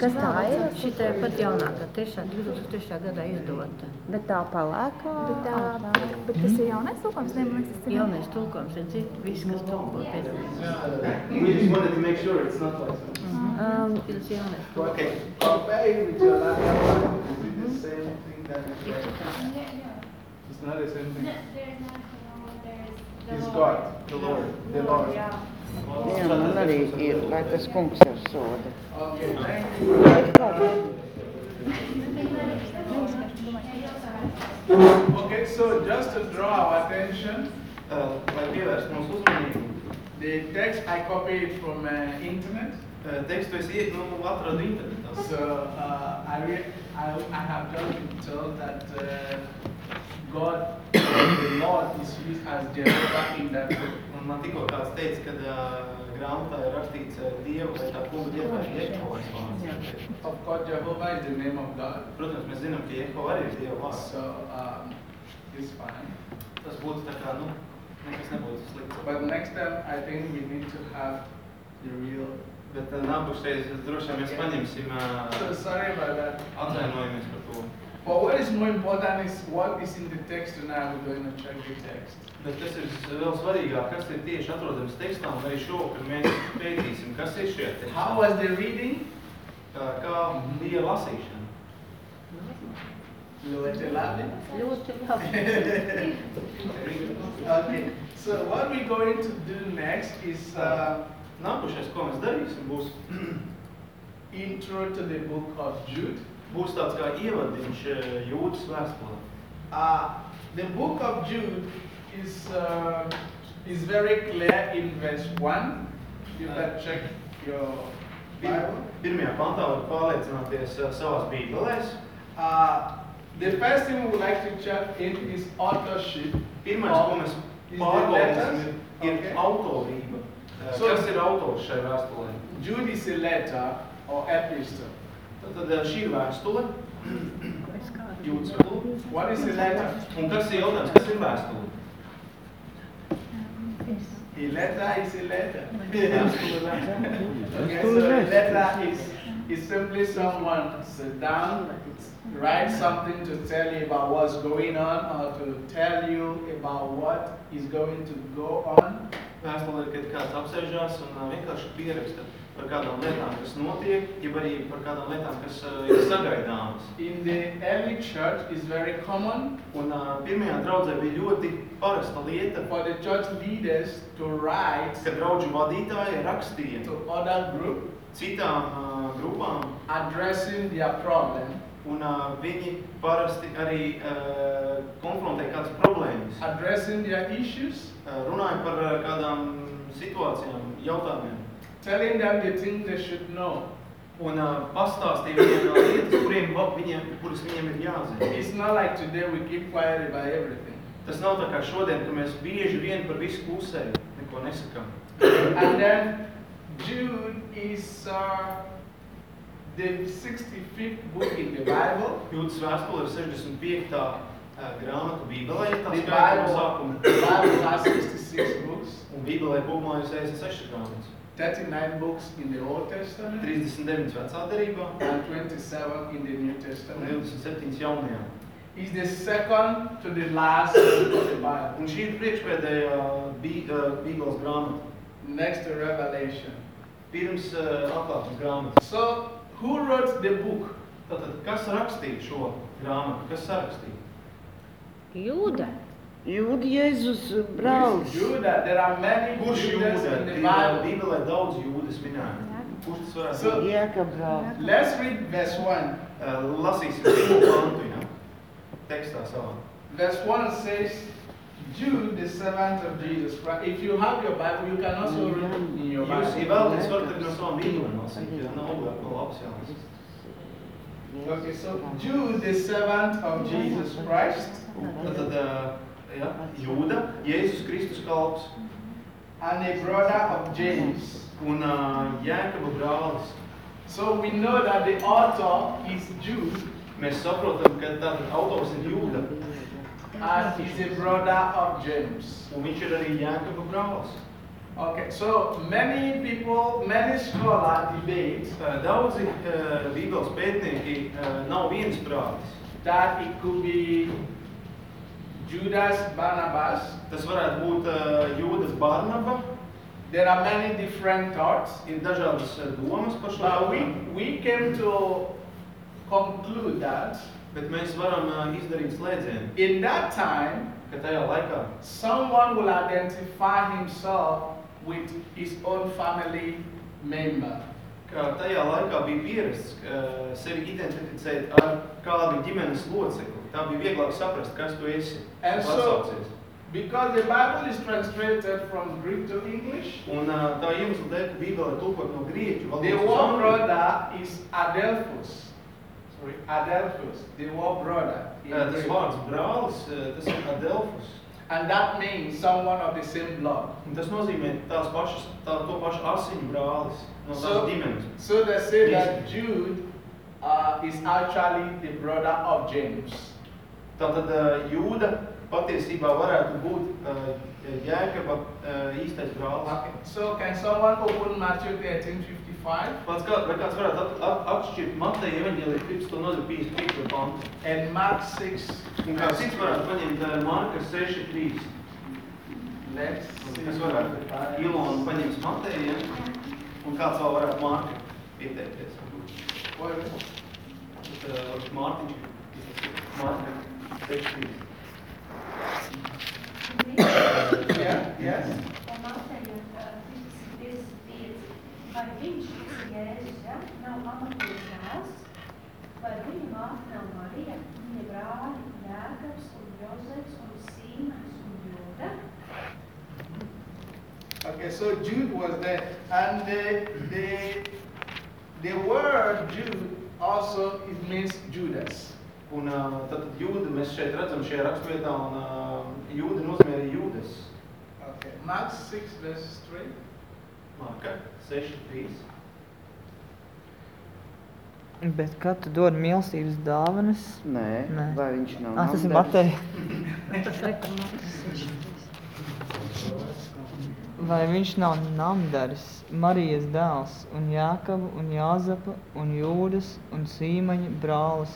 Kas tā ir? Šī tā ir pat jaunākā, tiešām 2003. gadā izdota. Bet tā palēkā. Bet, tā, bet tas ir jaunais tulkojums, ne? Man liekas, tas ir Jaunais tulkojums, redzi, viss, kas tulko piedalās. We just wanted to make sure it's not like that. Um, Tas ir jaunais Okay. Compare with your last one. Is it the same thing that is right? It's not the same thing. It's God, the Lord, the Lord. Jā, man arī ir, lai tas kungs ar soda. Okay, thank you. Okay, so just to draw our attention, Uh, Lai pievērstu mūsu uzmanību, the text I copied from uh, internet. uh, tekstu es iet, nu, atradu internetā. So uh, I, re- I, I have just been told that uh, God, the Lord, is used as Jehovah in that book. (coughs) Un man tikko kāds teica, ka uh, grāmatā ir rakstīts uh, Dievu vai tā kunga Dievu vai Jehovas vārds. Of course, Jehovah is the name of God. Protams, mēs zinām, ka Jehova arī ir Dieva vārds. So um, it's fine. Tas būtu tā kā, nu, nekas nebūtu slikts. But next time, I think we need to have the real. Bet nākošais droši vien mēs paņemsim, So sorry about that. atvainojamies par to. But what is more important is what is in the text tonight. We're going to check the text. Bet kas ir vēl svarīgāk, kas ir tieši atrodams tekstā, un arī šovakar mēs pētīsim, kas ir šajā tekstā. How was the reading? Kā, kā bija lasīšana? Ļoti labi. Ļoti labi. Okay. So what we're going to do next is uh, Nākošais, ko mēs darīsim, būs, (clears throat) intro to the book of Jude. Būs tāds kā ievadiņš uh, jūtas vēstulē. Uh, the book of Jude is, uh, is very clear in verse 1. You can check your Bible. Pirmajā pantā var pārliecināties uh, savās bībelēs. Uh, the first thing we would like to check in is authorship. Pirmais, ko mēs pārbaudīsim, ir Okay. autorība. Uh, So- kas ir autors šai vēstulē? Jude is a letter or epistle. Tad uh, šī ir vēstule, jūtas vēstule. What is a letter? Un kas ir jautājums, kas ir vēstule? A letter is a letter. (laughs) Okay, so a letter is, is simply someone sit down, write something to tell you about what's going on or to tell you about what is going to go on. Vēstule ir, kad kāds apsēžās un uh, vienkārši pieraksta par kādām lietām, kas notiek, jeb arī par kādām lietām, kas uh, ir sagaidāmas. In the early church is very common Un uh, pirmajā draudzē bija ļoti parasta lieta, for the church leaders to write ka draudžu vadītāji rakstīja to other group citām uh, grupām, addressing their problem, un uh, viņi parasti arī uh, konfrontē kādas problēmas. addressing their issues, Uh, runāja par uh, kādām situācijām, jautājumiem. Telling them the things they should know. Un uh, pastāstīja viņiem uh, lietas, kuriem, viņiem, kuras viņiem ir jāzina. It's not like today we keep quiet about everything. Tas nav tā kā šodien, ka mēs bieži vien par visu klusējam, neko nesakām. And then Jude is uh, the 65th book in the Bible. Jūtas vēstule ir 65. uh, grāmata Bībelē, no Bible, sākuma. the Bible has 66 books, Un Bībelē kopumā ir 66 grāmatas. 39 books in the Old Testament, 39 vecā derībā and 27 in the New Testament. 27 jaunajā. It's the second to the last book of the Bible, Un šī ir priekšpēdējā Bībeles grāmata. next to Revelation. Pirms uh, atklātums grāmatas. So, who wrote the book? Tātad, kas rakstīja šo grāmatu? Kas sarakstīja? Jūda. Jūda Jēzus brālis. Judah. There are many Kurš Judas jūda? in the Ir Bible. Bībelē daudz jūdas minēta. Kurš tas varētu So- būt? Jēkab brālis. Let's read verse 1. Uh, lasīsim pirmo pantu, ja? tekstā savā. Verse 1 says, Jude, the servant of Jesus Christ. If you have your Bible, you can also read in your Jūs, ja Bible. vēlaties, varat arī no savām bībelēm lasīt, ja nav obligāti no lapas jālasa. Okay, so Jude, the servant of Jesus Christ, Tad, uh, ja, Jūda, Jēzus Kristus kalps and a brother of James. un uh, Jēkaba brālis. So we know that the author is Jude Mēs saprotam, ka tātad autors ir Jūda, and he's a brother of James. un viņš ir arī Jēkaba brālis. Okay, so many people, many scholars debate Uh, Daudzi uh, bībeles pētnieki uh, nav viensprātis. that it could be Judas Barnabas. Tas varētu būt uh, Jūdas Barnaba, There are many different thoughts, ir dažādas uh, domas par šo but we, we came to conclude that bet mēs varam uh, izdarīt slēdzienu, in that time, ka tajā laikā someone will identify himself with his own family member. ka tajā laikā bija pierasts uh, sevi identificēt ar kādu ģimenes locekli. Tā bija vieglāk saprast, kas tu esi. And so-. Because the Bible is translated from Greek to English, Un uh, tā iemesla dēļ, ka Bībele ir tulkot no grieķu the valodas word angļu. brother is Adelphus. Sorry, Adelphus, the word brother. Uh, tas vārds brālis, uh, tas ir Adelfus. And that means someone of the same blood. Un tas nozīmē tās pašas, tā, to pašu asiņu brālis no tās So- ģimenes. So they say that Jude uh, is actually the brother of James. Tātad uh, Jūda patiesībā varētu būt uh, Jēkaba uh, īstais brālis. Okay. So can someone open Matthew 13, 55 Pats kā, vai kāds varētu at, at, atšķirt Mateja evaņģēliju 15. nodaļu 55. pantu? and Mark 6? Un kāds cits varētu paņemt Marka 6.3. Let's Kas varētu Ilonu paņems Mateja, un kāds vēl varētu Marka pieteikties. Bet, uh, Mārtiņš, Marka 6.3. Yeah, yes. Un Mateja uh, 55. Vai viņš, kas ir Jēzus, ja, nav amatieru dēls, vai viņa māte nav Marija, viņa brāļi Jēkabs un Jozefs un Sīmens un Jūda? Okay, so Jude was there, and the the the word Jude also it means Judas. Un tad jūda mēs šeit redzam šajā raksturvietā, un jūda nozīmē arī jūdas. Okay, Mark 6 verses 3. Marka 6.3. Bet kad tu dod mīlestības dāvanas, Nē, Nē. vai viņš nav ah, tas ir? Mateja. (laughs) Vai viņš nav namdaris, Marijas dēls, un Jākaba, un Jāzapa, un Jūdas, un Sīmaņa brālis?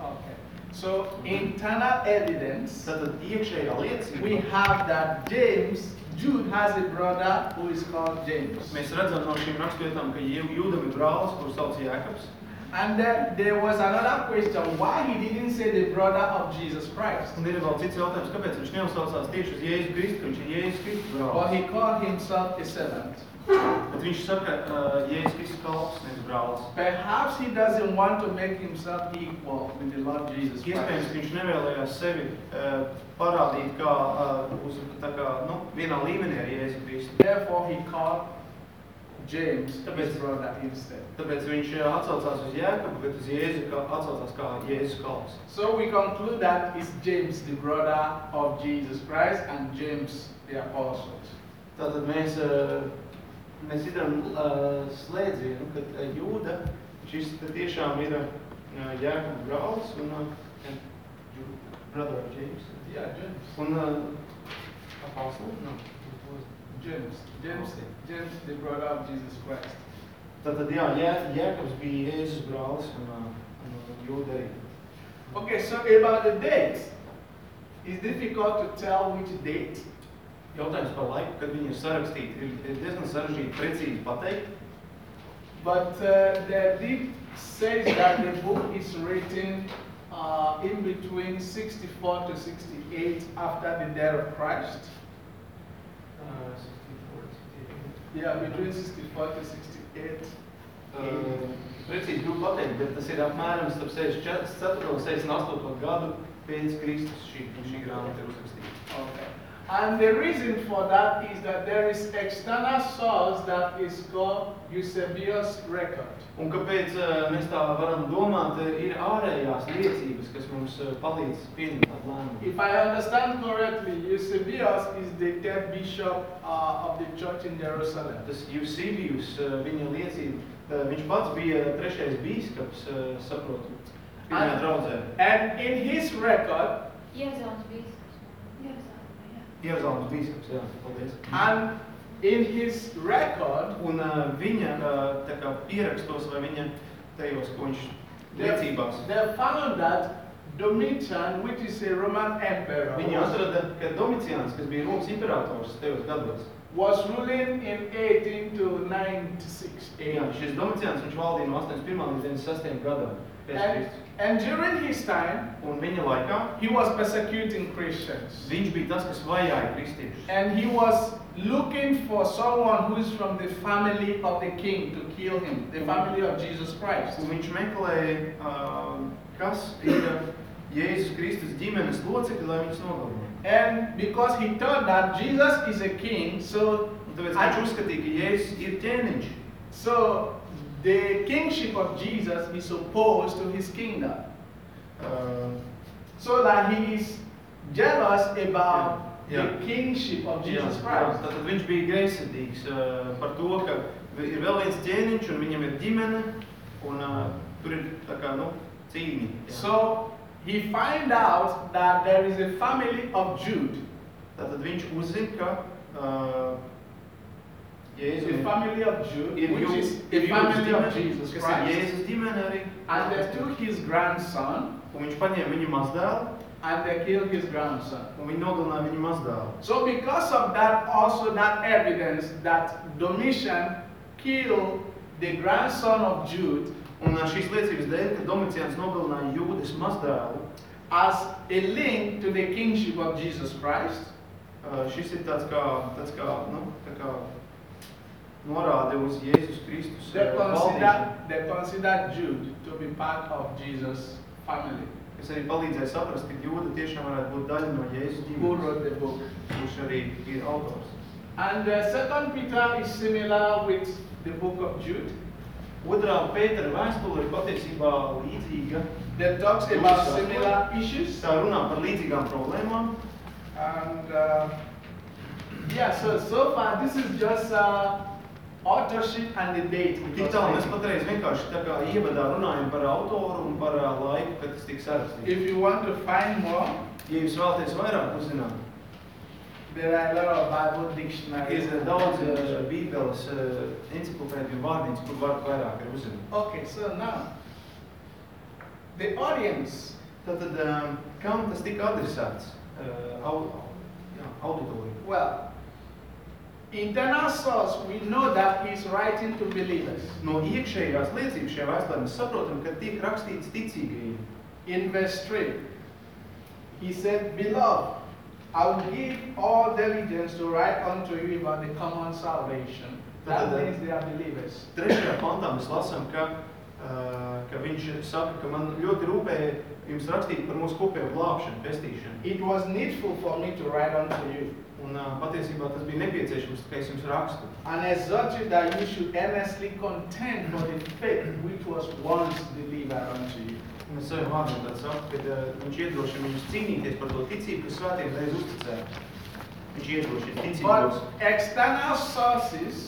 Okay. So internal evidence. Tātad iekšējā liecība. We have that James, Jude has a brother who is called James. Mēs redzam no šīm raksturvietām, ka Jū- jūdam ir brālis, kurš sauc Jēkabs. And then there was another question why he didn't say the brother of Jesus Christ. Un ir vēl cits jautājums, kāpēc viņš neuzsaucās tieši uz Jēzu Kristu, ka viņš ir Jēzus Kristus But brālis. he called himself a servant. Bet viņš saka, uh, Jēzus Kristus kalps, nevis brālis. Perhaps he doesn't want to make himself equal with the Lord Jesus Iespējams, Christ. ka viņš nevēlējās sevi uh, parādīt kā, uh, uz, tā kā nu, vienā līmenī ar Jēzu Kristu. Therefore, he called James, Tāpēc- his brother, instead. Tāpēc viņš atsaucās uz Jēkabu, bet uz Jēzu kā, atsaucās kā Jēzus kalps. So we conclude that it's James, the brother of Jesus Christ, and James, the apostle. Tātad mēs, uh, mēs izdarām uh, slēdzienu, ka uh, Jūda, šis tiešām ir uh, Jēkaba brālis un uh, brother of James. Yeah, James. Un uh, apostle? No. James. James, James, the brother of Jesus Christ. Tātad, jā, Jē, Jēkabs bija Jēzus brālis un, uh, un Jūda arī. Okay, so about the date, it's difficult to tell which date. Jautājums par laiku, kad viņi ir sarakstīti, ir, diezgan sarežģīti precīzi pateikt. But uh, the deep says that the book is written uh, in between 64 to 68 after the death of Christ. Uh, Yeah, between 64 to 68. Uh, precīzi grūti pateikt, bet tas ir apmēram starp 64 un 68 gadu pēc Kristus šī, šī grāmata ir uzrakstīta. Okay. And the reason for that is that there is external source that is called Eusebius record. Un kāpēc uh, mēs tā varam domāt, eh, ir ārējās liecības, kas mums uh, palīdz pieņemt lēmumu. If I understand correctly, Eusebius is the third bishop uh, of the church in Jerusalem. Tas Eusebijus, uh, viņa liecība, uh, viņš pats bija trešais bīskaps, uh, saprotu, pirmajā And- draudzē. And in his record, Jēzus bīskaps. Jeruzalemes bīskaps, jā, paldies. and in his record, Un uh, viņa uh, tā kā pierakstos vai viņa tajos, ko viņš liecībās, they found that Domitian, which is a Roman emperor, viņi atrada, ka Domiciāns, kas bija Romas imperators tajos gados, was ruling in 18 to 96 jā, AD. šis Domiciāns, viņš valdīja no 81 līdz 96 gadam. pēc And, Kristus. and during his time, Un viņa laikā he was persecuting Christians. viņš bija tas, kas vajāja kristiešus. And he was looking for someone who is from the family of the king to kill him, the family of Jesus Christ. Un viņš meklēja, uh, kas ir Jēzus Kristus ģimenes locekļi, lai viņus nogalinātu. And because he thought that Jesus is a king, so tāpēc viņš uzskatīja, ka Jēzus ir ķēniņš. so the kingship of Jesus is opposed to his kingdom. Uh, So that he is jealous about Yeah. the kingship of Jesus jā, Christ. tātad viņš bija greizsirdīgs uh, par to, ka ir vēl viens ķēniņš un viņam ir ģimene, un uh, tur ir tā kā, nu, cīņa. So he find out that there is a family of Jude, Tātad viņš uzzina, ka uh, a Jēzus family of Jude, ir which Jū- is ir a family of ģimene, Jesus kas ir Christ. Jēzus ģimene arī. And they took his grandson Un viņš paņēma viņu mazdēlu, and they killed his grandson. un viņi nogalināja viņu mazdēlu. So because of that, also that evidence that Domitian killed the grandson of Jude Un šīs liecības dēļ, ka Domiciāns nogalināja Jūdas mazdēlu, as a link to the kingship of Jesus Christ, uh, šis ir tāds kā, tāds kā, nu, tā kā norāde uz Jēzus Kristus they uh, consider, they consider Jude to be part of Jesus' family. kas arī palīdzēja saprast, ka Jūda tiešām varētu būt daļa no Jēzus Who ģimenes, wrote the book? kurš arī ir autors. And uh, Second Peter is similar with the book of Jude. Otrā Pētera vēstule ir patiesībā līdzīga, That talks about similar issues. tā runā par līdzīgām problēmām, And uh, yeah, so so far this is just uh, authorship and the date. Tik tālu mēs patreiz vienkārši tā kā ievadā runājam par autoru un par ā, laiku, kad tas tiks sarakstīts. If you want to find more, Ja jūs vēlaties vairāk uzzināt, there are a lot of Bible dictionaries. ir daudz ā, bībeles ā, enciklopēdiju vārdiņas, kur varat vairāk arī uzzināt. Okay, so now the audience. Tātad, ā, kam tas tika adresēts? Ā, Au, jā, auditorija. Well, internal source, we know that he's writing to believers. No iekšējās liecības šajā vēstulē mēs saprotam, ka tiek rakstīts ticīgajiem. In verse 3, he said, Beloved, I will give all diligence to write unto you about the common salvation. That Tātad, means they are believers. Trešajā pantā mēs lasām, ka, ā, ka viņš saka, ka man ļoti rūpēja jums rakstīt par mūsu kopējo glābšanu, pestīšanu. It was needful for me to write unto you Un ā, patiesībā tas bija nepieciešams, ka es jums rakstu. and exhort you that you should earnestly contend for the faith which was once delivered unto you. Es saviem vārdiem tad saku, ka uh, viņš iedrošina viņus cīnīties par to ticību, kas svētiem reiz uzticēta. Viņš iedrošina ticīgos. But external sources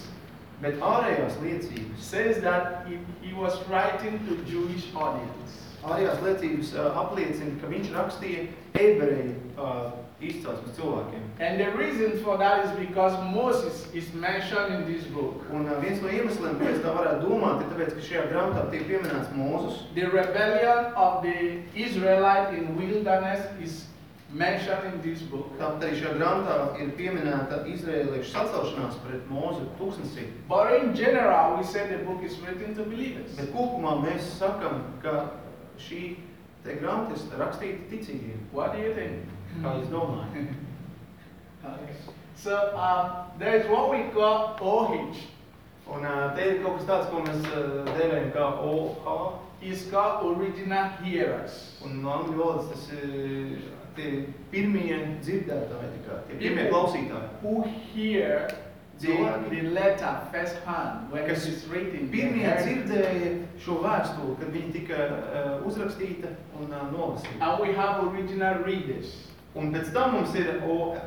Bet ārējās liecības, says that he, he was writing to Jewish audience. ārējās liecības uh, apliecina, ka viņš rakstīja ebreju uh, izcelsmes cilvēkiem. And the reason for that is because Moses is mentioned in this book. Un uh, viens no iemesliem, kāpēc tā varētu domāt, ir tāpēc, ka šajā grāmatā tiek pieminēts Mūzus. The rebellion of the Israelite in wilderness is mentioned in this book. Tāpat arī šajā grāmatā ir pieminēta izrēliešu sacelšanās pret Mūzu tūkstnesī. But in general, we say the book is written to believers. Bet kopumā mēs sakam, ka šī te grāmata ir rakstīta ticīgiem. What do you think? Kā jūs domājat? Okay. So um, there is what we call OH. Un ā, te ir kaut kas tāds, ko mēs ā, dēvējam kā OH. is called original hearers. Un no angļu valodas tas ir tie pirmie dzirdētāji, tā kā, tie pirmie klausītāji. Who hear the, letter first hand when it Kas is written. pirmie heard it. dzirdēja šo vēstuli, kad viņi tika uh, uzrakstīta un uh, nolasīta. And we have original readers. Un pēc tam mums ir OR,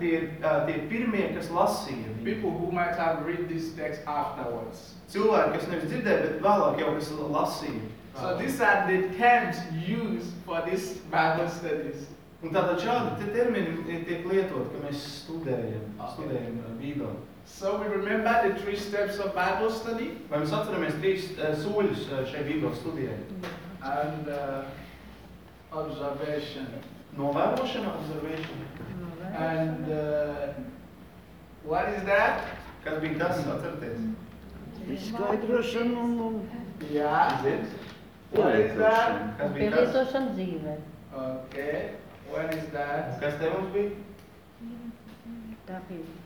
tie, tie pirmie, kas lasīja. People who might have read this text afterwards. Cilvēki, kas nevis dzirdēja, bet vēlāk jau kas lasīja. So these are the terms used for these Bible studies. Un tātad šādi te termini tiek lietot, ka mēs studējam, studējam uh, Bībeli. So we remember the three steps of Bible study Vai mēs atceramies trīs uh, soļus šai Bībeles studijai? and uh, observation. Novērošana, observation. And uh, what is that? Kas bija tas, atceraties? Izskaidrošana un, un Yeah. What is that? Kas bija tas? Pielietošana dzīvē. Okay. What is that? Kas te mums bija? Tā bija pielietošana.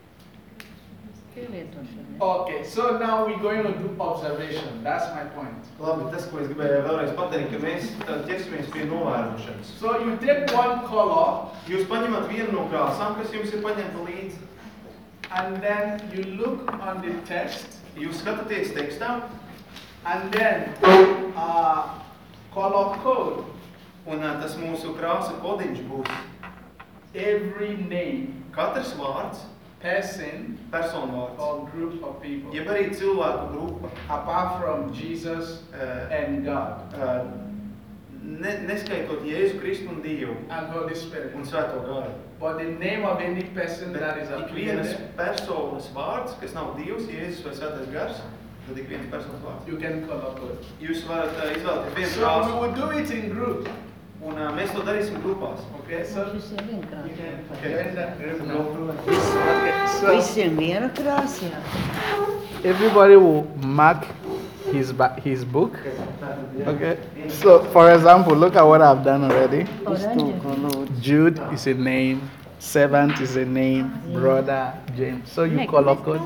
Okay, so now we're going to do observation. That's my point. Labi, tas, ko es gribēju vēlreiz pateikt, ka mēs tad ķersimies pie novērošanas. So you take one color Jūs paņemat vienu no krāsām, kas jums ir paņemta līdzi. and then you look on the text Jūs skatāties tekstā, and then uh, color code un uh, tas mūsu krāsa kodiņš būs every name, katrs vārds, person, personu vārds, or group of people, jeb arī cilvēku grupa. apart from Jesus Uh, and God uh, ne, neskaitot Jēzu Kristu un Dievu and Holy Spirit. un Svēto garu. But the name of any person that is Ik vienas appeared, personas vārds, kas nav Dievs, Jēzus vai Svētais gars, tad ik vienas personas vārds. you can color code. Jūs varat uh, izvēlēties vienu So we krāsu, will do it in groups. Un uh, mēs to darīsim grupās. Okay, so Šis ir vienkārši. you're in that group now. Okay. Okay, so visiem viena krāsa. everybody will mark his ba- his book. Okay. So, for example, look at what I've done already. Iztūko lūdzu. Jude is a name. Servant is a name. Brother James. So you call color code.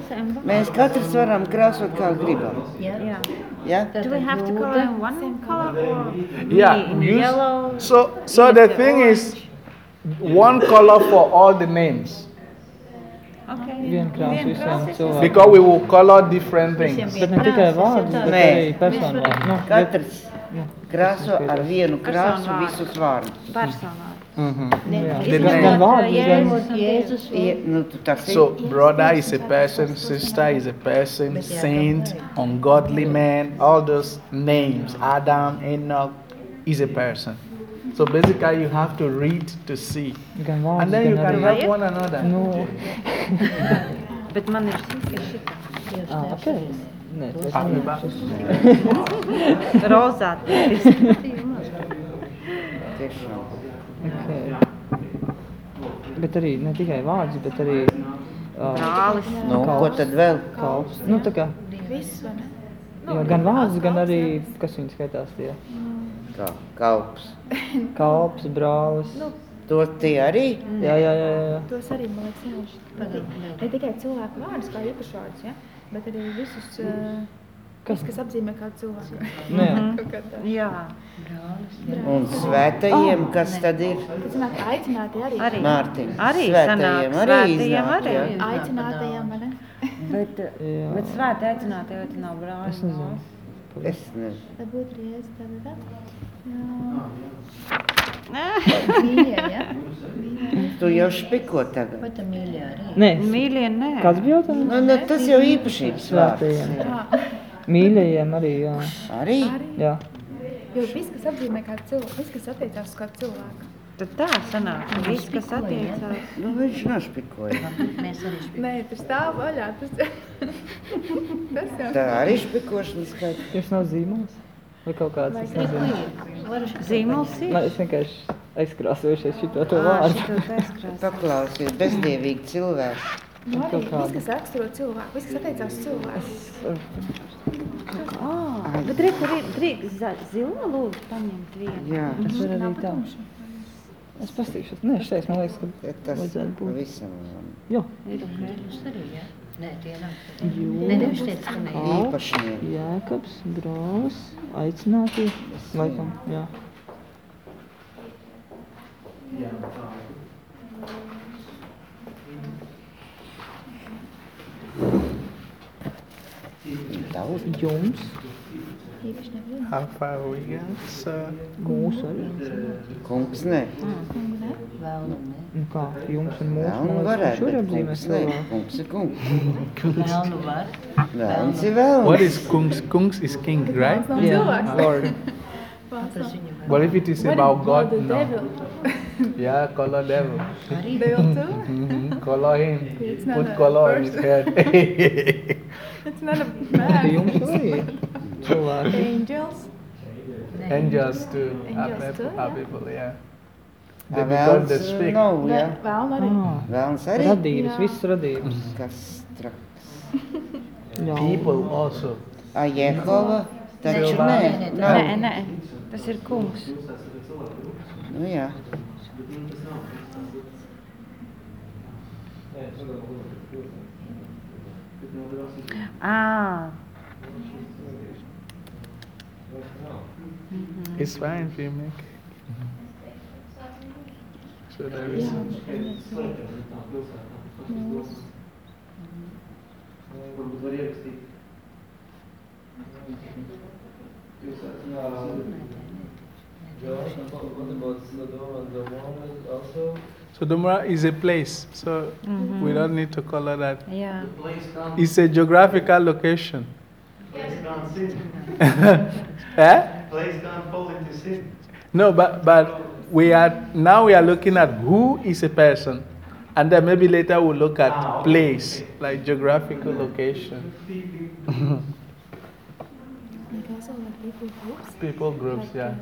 Mēs katrs varam krāsot kā gribam. Jā. Ja? Do we have to color in one color or Yeah. in use- yellow? So, so the thing is, one color for all the names Okay. Viena krāsa Viena visiem krāsa cilvēkiem. because we will color different things. Bet ne tikai vārdus, bet Nē. arī personu vārdus. Nu, Katrs jā. krāso ar vienu krāsu visus vārdus. Personāli. Mhm. Jā. The Gan name. vārdus, gan Jēzus Ie, nu, tu tā So, brother is a person, sister is a person, saint, ungodly man, all those names, Adam, Enoch, is a person. So basically, you have to read to see. gan And then you gan can arī. help one another. Nu, (laughs) Bet man ir šis, ah, ok. Nē, (laughs) (laughs) Okay. Bet arī ne tikai vārdus, bet arī uh, Brālis. Nu, ko tad vēl? kalps. Nu, tā kā, Viss, vai ne? jā, gan vārdus, gan arī, kas viņi skaitās tie. Kā kalps. (laughs) Kalps, brālis. Nu, To tie arī? Jā, jā, jā, jā. tos arī, man liekas, jāņem. Ne tikai cilvēku vārdus, kā īpašvārdus, ja? bet arī visus, uh, kas, kas apzīmē kādu cilvēku. Nu, (laughs) jā. Kā tā. Jā. Un svētajiem, kas tad ir? Sanāk, aicināti arī. Arī. Mārtiņ. Arī Svētajiem sanāk, arī svētajiem iznāk, arī. jā. Aicinātajiem, vai ne? Bet, Jā. bet svētā aicinātie jau te nav brālis. Es nezinu. Es nezinu. Tad būtu riezi, tad tad. Jā. Mīļie, ja? (laughs) Tu jau špiko tagad. Vai tā mīļie arī? Nē, Mīļie, nē. kāds bija jautājums? Nu, ne, tas jau īpašības vārds. Svētajiem. Mīļajiem arī, jā. Arī? Jā. Jo viss, kas apzīmē kādu cilvēku, viss, kas attiecās uz kādu cilvēku. Tad tā sanāk, ka viss, kas attiecās. Nu, viņš nošpikoja. Mēs arī Nē, tas stāv vaļā. Tas, tas jau Tā arī špikošana skaita. Jums nav zīmols? Vai kaut kāds, es nezinu. Zīmols ir. Man es vienkārši aizkrāsojušies šito to vārdu. Paklausies, bezdievīgi cilvēki. Nu, arī kaut viss, kas raksturo cilvēku, viss, kas attiecās uz cilvēku. Ā, bet re, tur ir drīkst za- zilo lūdzu paņemt vienu. Jā, Es varu arī tā. Es pastīšos. Nē, šitais man liekas, ka tas vajadzētu būt. pavisam. um, Jo. Ir. Tas arī, ja? Nē, tie nav. Jūras, Nē, viņš teica, ka nē. Īpašnieki. Jēkabs, Grāvs, aicinātie. Laikam, jā. Jā, tā. Daudz. Jums, How far we got? So, mūsu arī. Kungs, nē. Vēl nu nē. Un kā, jums un mūsu, Vēl nu man liekas, varētu, šur bet apzīmē kungs, nē. cilvēku. Kungs ir kungs. Vēl nu var. Vēlns ir vēlns. what is kungs? Kungs is king, right? Jā, Lord. Tas viņam But if it is What about is God, the no. devil? Yeah, color devil. arī. Devil too? hmm Color him. It's not Put a color on his person. head. (laughs) A man. Jums arī cilvēki. Angels. Angels too. Are Angels people, too, are yeah. people, yeah. They, they Vēlns speak. nav, jā. Nē, vēl arī. Vēlns arī. radības, Jā. viss radības. Kas traks. People also. Ā, Jehova, taču nē. Nē, nē, tas ir kungs. Nu jā. Ā, It's fine if you make it. So there is. Varbūt var ierakstīt. Sodoma is a place, so we don't need to color that. jā. Place can't, It's a geographical location. place can't (laughs) sin. eh? Place can't fall into sin. No, but but we are now we are looking at who is a person, and then maybe later we'll look at Ah, okay, place, like geographical location. Like also people groups. People groups, yeah.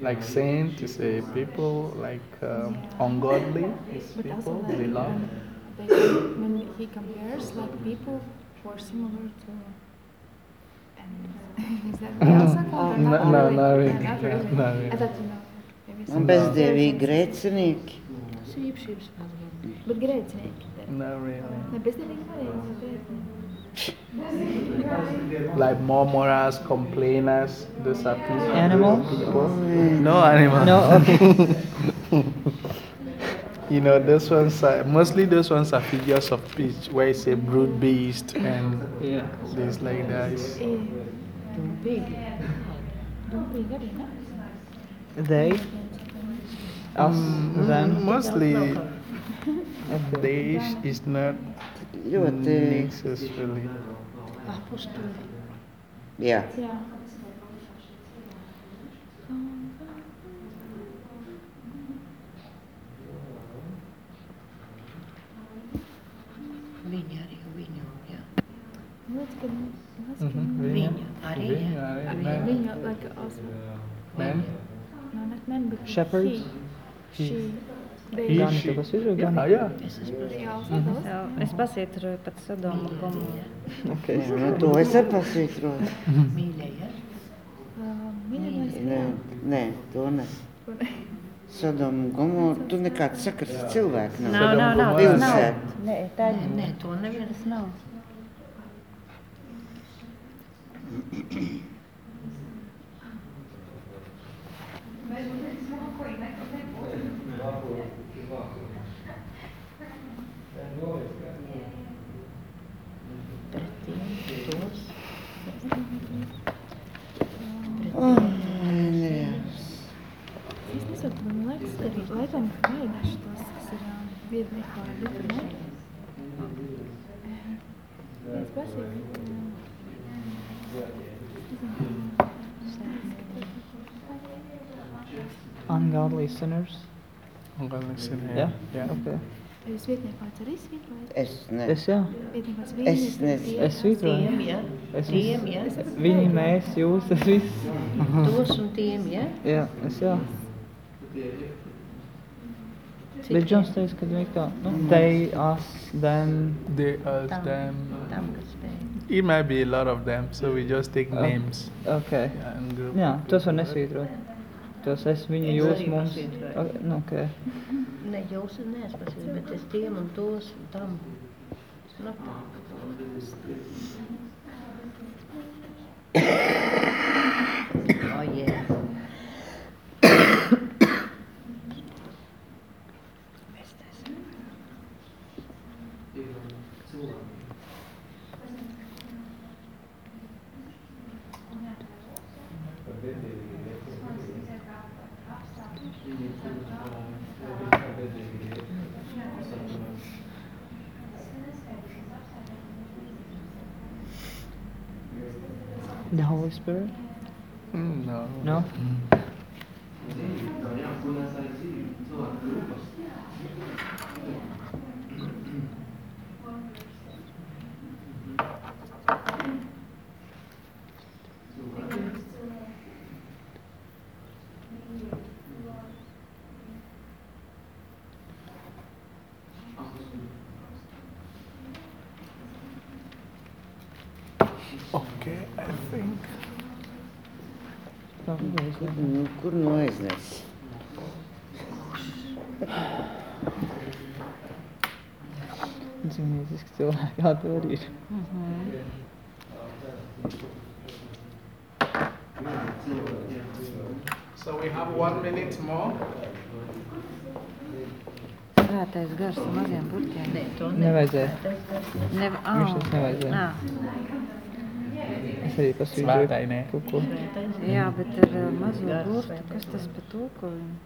Like saint is a people, like um, ungodly is But also people, like they love. when, they, when he compares like people who are similar to and (laughs) is that (laughs) also called No, not no, really? not really. Yeah, not really. not really. I thought you know. Maybe Un some bezdevīgi grēcinieki. Tas ir īpašības pazudums. Bet grēcinieki. Not really. Ne bezdevīgi pareizi, grēcinieki. Like murmurers, complainers, those are people. Animals? people. No animals. No, okay. (laughs) You know, those ones are mostly those ones are figures of speech where it's a brute beast and Yeah. things like that. It's- Dumpīgi. Dumpīgi arī, ne? They, us, Mm, them. Mostly, Okay. they is- is not Ļoti. necessarily. Apostoli. Jā. Jā. Viņi arī viņu, jā. Liekas, ka liekas, ka Mhm, Viņa arī, Viņa jā. arī, Viņa, man. viņa like also, Man? no, not men, but Shepherds? She, she, they, He, Gan she. tu pasvītro, Yeah, gan. yeah. Es esmu Mhm. those. Jā, Es pasītroju pat Sodomu komumu. Okay. Jā, nu to es arī pasvītroju. mīļie, jā. Uh, mīļākais, Nē, nē, to ne. Sodomu un Gomoru, tu nekāds sakars ar cilvēku nav. Nav, nav, nav. Nav. Pilsēta. Nē, tā Nē, nē, to neviens tas nav. pretī tos. Andrijas. Es nesaprotu, man liekas, arī laikam vajag tos, kas ir um, viednieki vārdi, tur ne? Ungodly sinners. Gonna listen here. Yeah? Yeah. Okay. Jūs vietnieku vārds arī svītrojat? Es ne. Es jā. Vietnieku vārds Es viņi, nezinu. Es svītroju. Tiem, jā. Es Tiem, jā. Viņi, mēs, jūs, es viss. Tos un tiem, jā. Jā, es jā. Bet Džons teica, ka viņi tā, nu, they, us, them. They, us, Tam, them. tam, kas spēj. It might be a lot of them, so we just take Oh. names Okay. yeah, and group. Jā, tos var nesvītrot. Tas es viņu, Es jūs mums. Ok, Nu, ok. Ne, jūs neesat bet es tiem un tos tam. Nu, (coughs) oh, yeah. Spirit? Mm, no. No? Okay, Nu, kur nu aiznes? Dzīvnieciski cilvēki, jā, tur ir. So we have one minute more. Svētais gars ar maziem burtiem. Nē, to Nevajadzēja. Nev Viņš tas nevajadzēja. Ā, Es arī kaut ko. jā, bet ar uh, mazo burtu, kas tas par tulkojumu?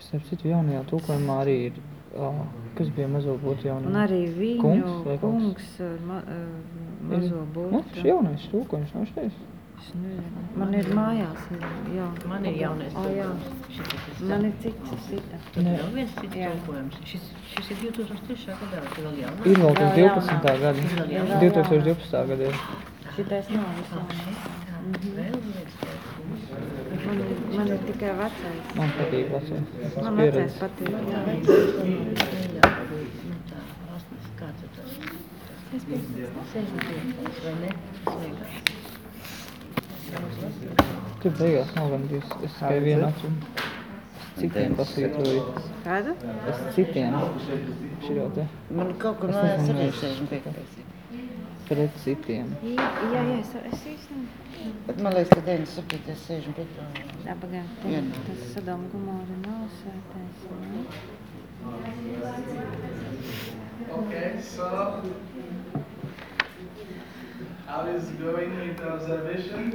Starp citu, jaunajā tūkojumā arī ir, ā, kas bija mazo būtu jaunajā? Un arī viņu Kungs vai kas? kungs ar ma, uh, mazo Nu, burtu. šis jaunais tūkojums nav šis. Es nezinu. Man ir mājās, jā. Man ir jaunais O, jā. Man ir cits cita. Tad ir vēl viens cits tulkojums. Šis, šis ir 2003. gadā, vēl jaunāks? Ir vēl tas Vēl 12. gada. Ir vēl jaunāks. 2012. gada ir. Šitais nav visam. Man ir, man ir tikai vecais. Man patīk vecais. Tas Man vecais patīk. Jā, vecais kāds ir tas? 65, vai ne? Tas vienkārši. Tur beigās nav gandrīz. Es tikai vienu atrunu. Citiem pasvītroju. Kādu? Es citiem. Širo te. Man kaut kur Es mājās arī vai- 65. Pret citiem. Jā, jā, jā, es, es īsti Bet man liekas, ka 97. 65. Dabagā, Jā. tas Sadom Gumori nav svētais. ne? Okay, so how is it going with the observation?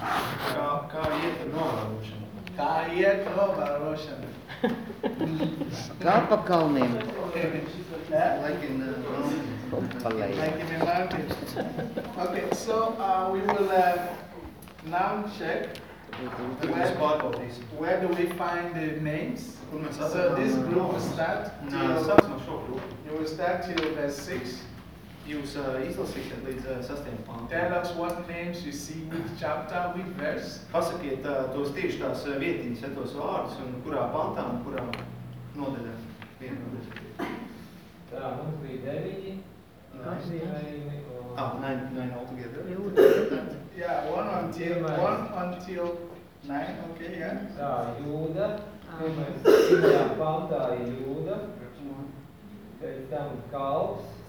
Kā, kā iet ar novērošanu? Kā iet novērošana? Kā pa kalniem? Like in the Palei. Like in the mountains. Okay, so uh, we will uh, now check Mēs pārbaudīsim. where do we find the names. So this group will novērošanu? start Nē, till, sāksim ar šo grupu. you will start till verse 6. Jūs uh, izlasīsiet līdz uh, 6. pantam. Tell us what names you see, which chapter, which verse. Pasakiet uh, tos tieši tās uh, vietiņas, ja tos vārdus, un kurā pantā un kurā nodaļa. Tā, mums bija deviņi. Ah, nine, nine altogether. Yeah, one until, one until nine, okay, yeah. Tā, Jūda. Pirmais, pirmajā pantā ir Jūda. Pēc tam kalps,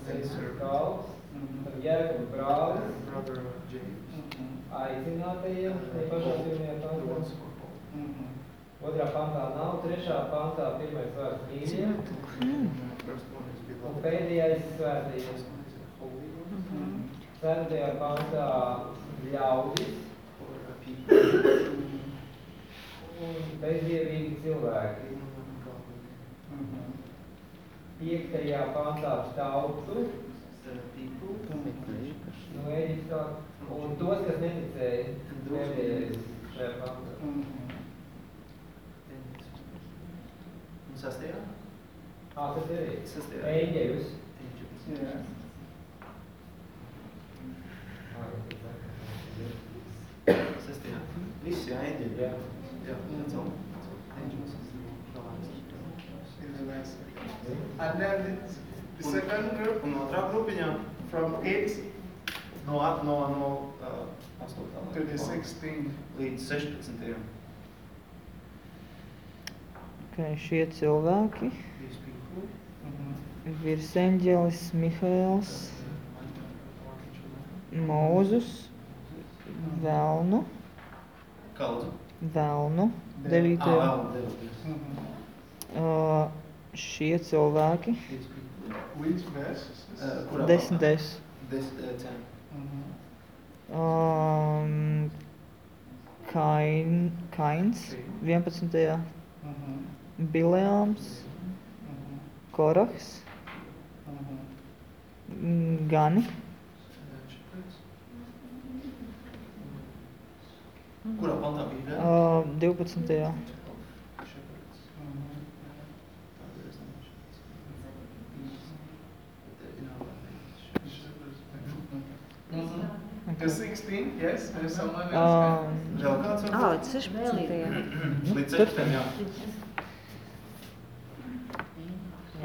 Brother. Uh, James. Aicinātajiem, ne pašā pirmajā pantā. Otrā pantā nav, trešā pantā pirmais vārds mīļie. Un pēdējais svētajiem. Ceturtajā pantā ļaudis un bezdievīgi cilvēki. Piektajā pantā tautu no Eģiptes un tos, kas neticēja, pēdējais šajā pantā. Un sastajā? Ā, tas ir Sastajā. Eņģeļus. Yeah. Sastajā. Viss, jā, eņģeļi. Jā. Jā, that's all. Angels. In the last. And then the, the second group Un otrā grupiņā from eight no, at- no, no uh, 8. to the sixteen. līdz 16. ka šie cilvēki, Virsenģelis, Mihails, Mūzus, Velnu, Kaldu. Velnu, Ā, devītajā. Velnu, devītajā. Uh, šie cilvēki, Which verse? Uh, kurā desmitais. Desmit, Um, Kain, Kains, 11. Bileāms, Korahs, mm, Gani, Kurā pantā bija? Uh, 12. The 16, yes, there's someone else. Um, Vēl kāds Ā, līdz 16. Līdz 16, jā.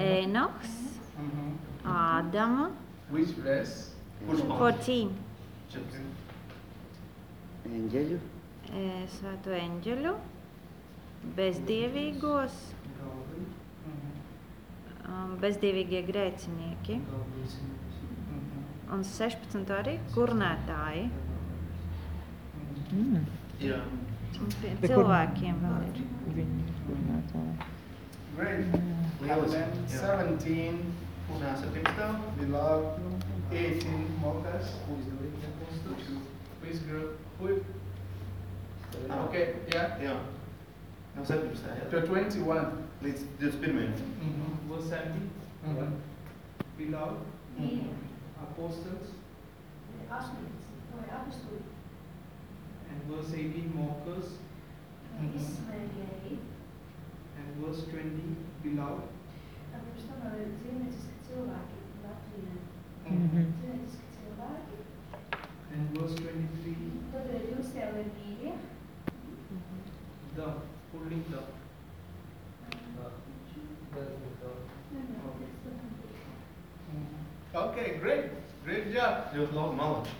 Enoks, Ādama, Which verse? Kurš pants? 14. Eņģeļu, Svēto eņģeļu, bezdievīgos, um, bezdīvīgie grēcinieki un 16 arī kurnētāji. Mm. Jā. Un pie Pie kur- cilvēkiem vēl ir. Viņi runātāji. Great. And Lieliski. then Jā. 17, Un 17. beloved, 18, mockers. Which group? Who? Ah. Okay, yeah. Jā. No 17. jā. To 21. Līdz 21. Mm-hmm. Verse 17. Mhm. Beloved, Mīļie, apostles, asmīts, vai apsturi, and verse 18, mockers, izsmēļēji, and verse 20, beloved, tad pirms tam vēl ir dzīvnieciski cilvēki Latvijā. Mhm. Dzīvnieciski cilvēki, and verse 23, tad ir jūs jau ir mīļie, the, only the. Okay, great. Great job. Ļoti labi, malači.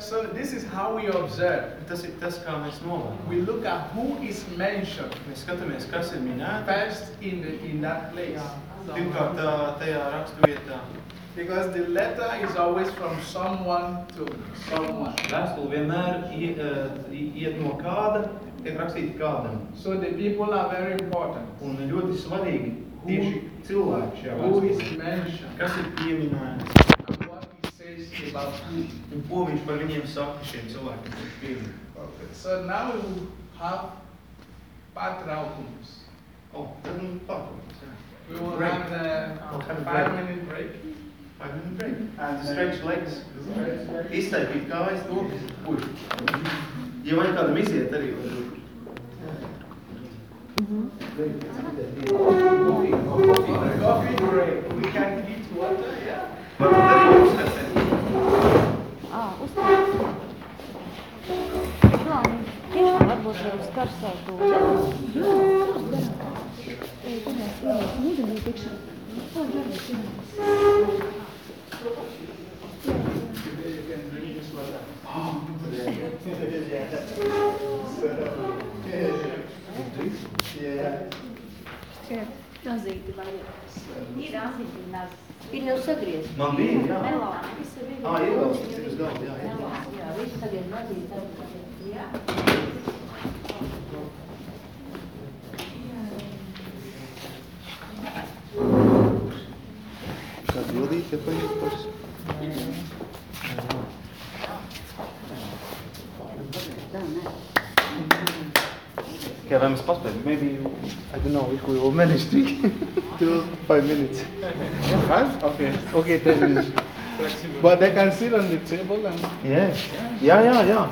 So this is how we observe. Tas ir tas, kā mēs novērojam. We look at who is mentioned Mēs skatāmies, kas ir minēts. first in the in that place. Pirmkārt, tajā raksturvietā. Because the letter is always from someone to someone. Vēstule vienmēr iet no kāda, tiek rakstīta kādam. So the people are very important. Un ļoti svarīgi tieši cilvēki šajā Who is vēstulē. mentioned? Kas ir pieminēts? And what he says about who. Un ko viņš par viņiem saka šiem cilvēkiem, kurš piemin? Okay. So now we will have patraukums. Oh, tad nu pārtrauks. jā. We will Break. have the We'll have a five break. minute break. Five minute break. And Stretch legs. Stretch legs. Iztaipīt kājas, rokas. Uj. Ja vajag kādam iziet arī, varbūt. Coffee break. Karsētu ūdeni. Nazīti vajag. Ir azīti naz. Ir jau sagriezti. Man bija, jā. Melāni, visi bija. Ā, ievēlst, cik uz galda, jā, jā. Visi tagad nazīti. Jā. Ja paiet pars? Okay, vai mēs paspējam? Maybe, I don't know if we will manage to (laughs) do five minutes. Five? Okay. Okay, ten minutes. (laughs) But they can sit on the table and. Yeah. Jā, jā, jā.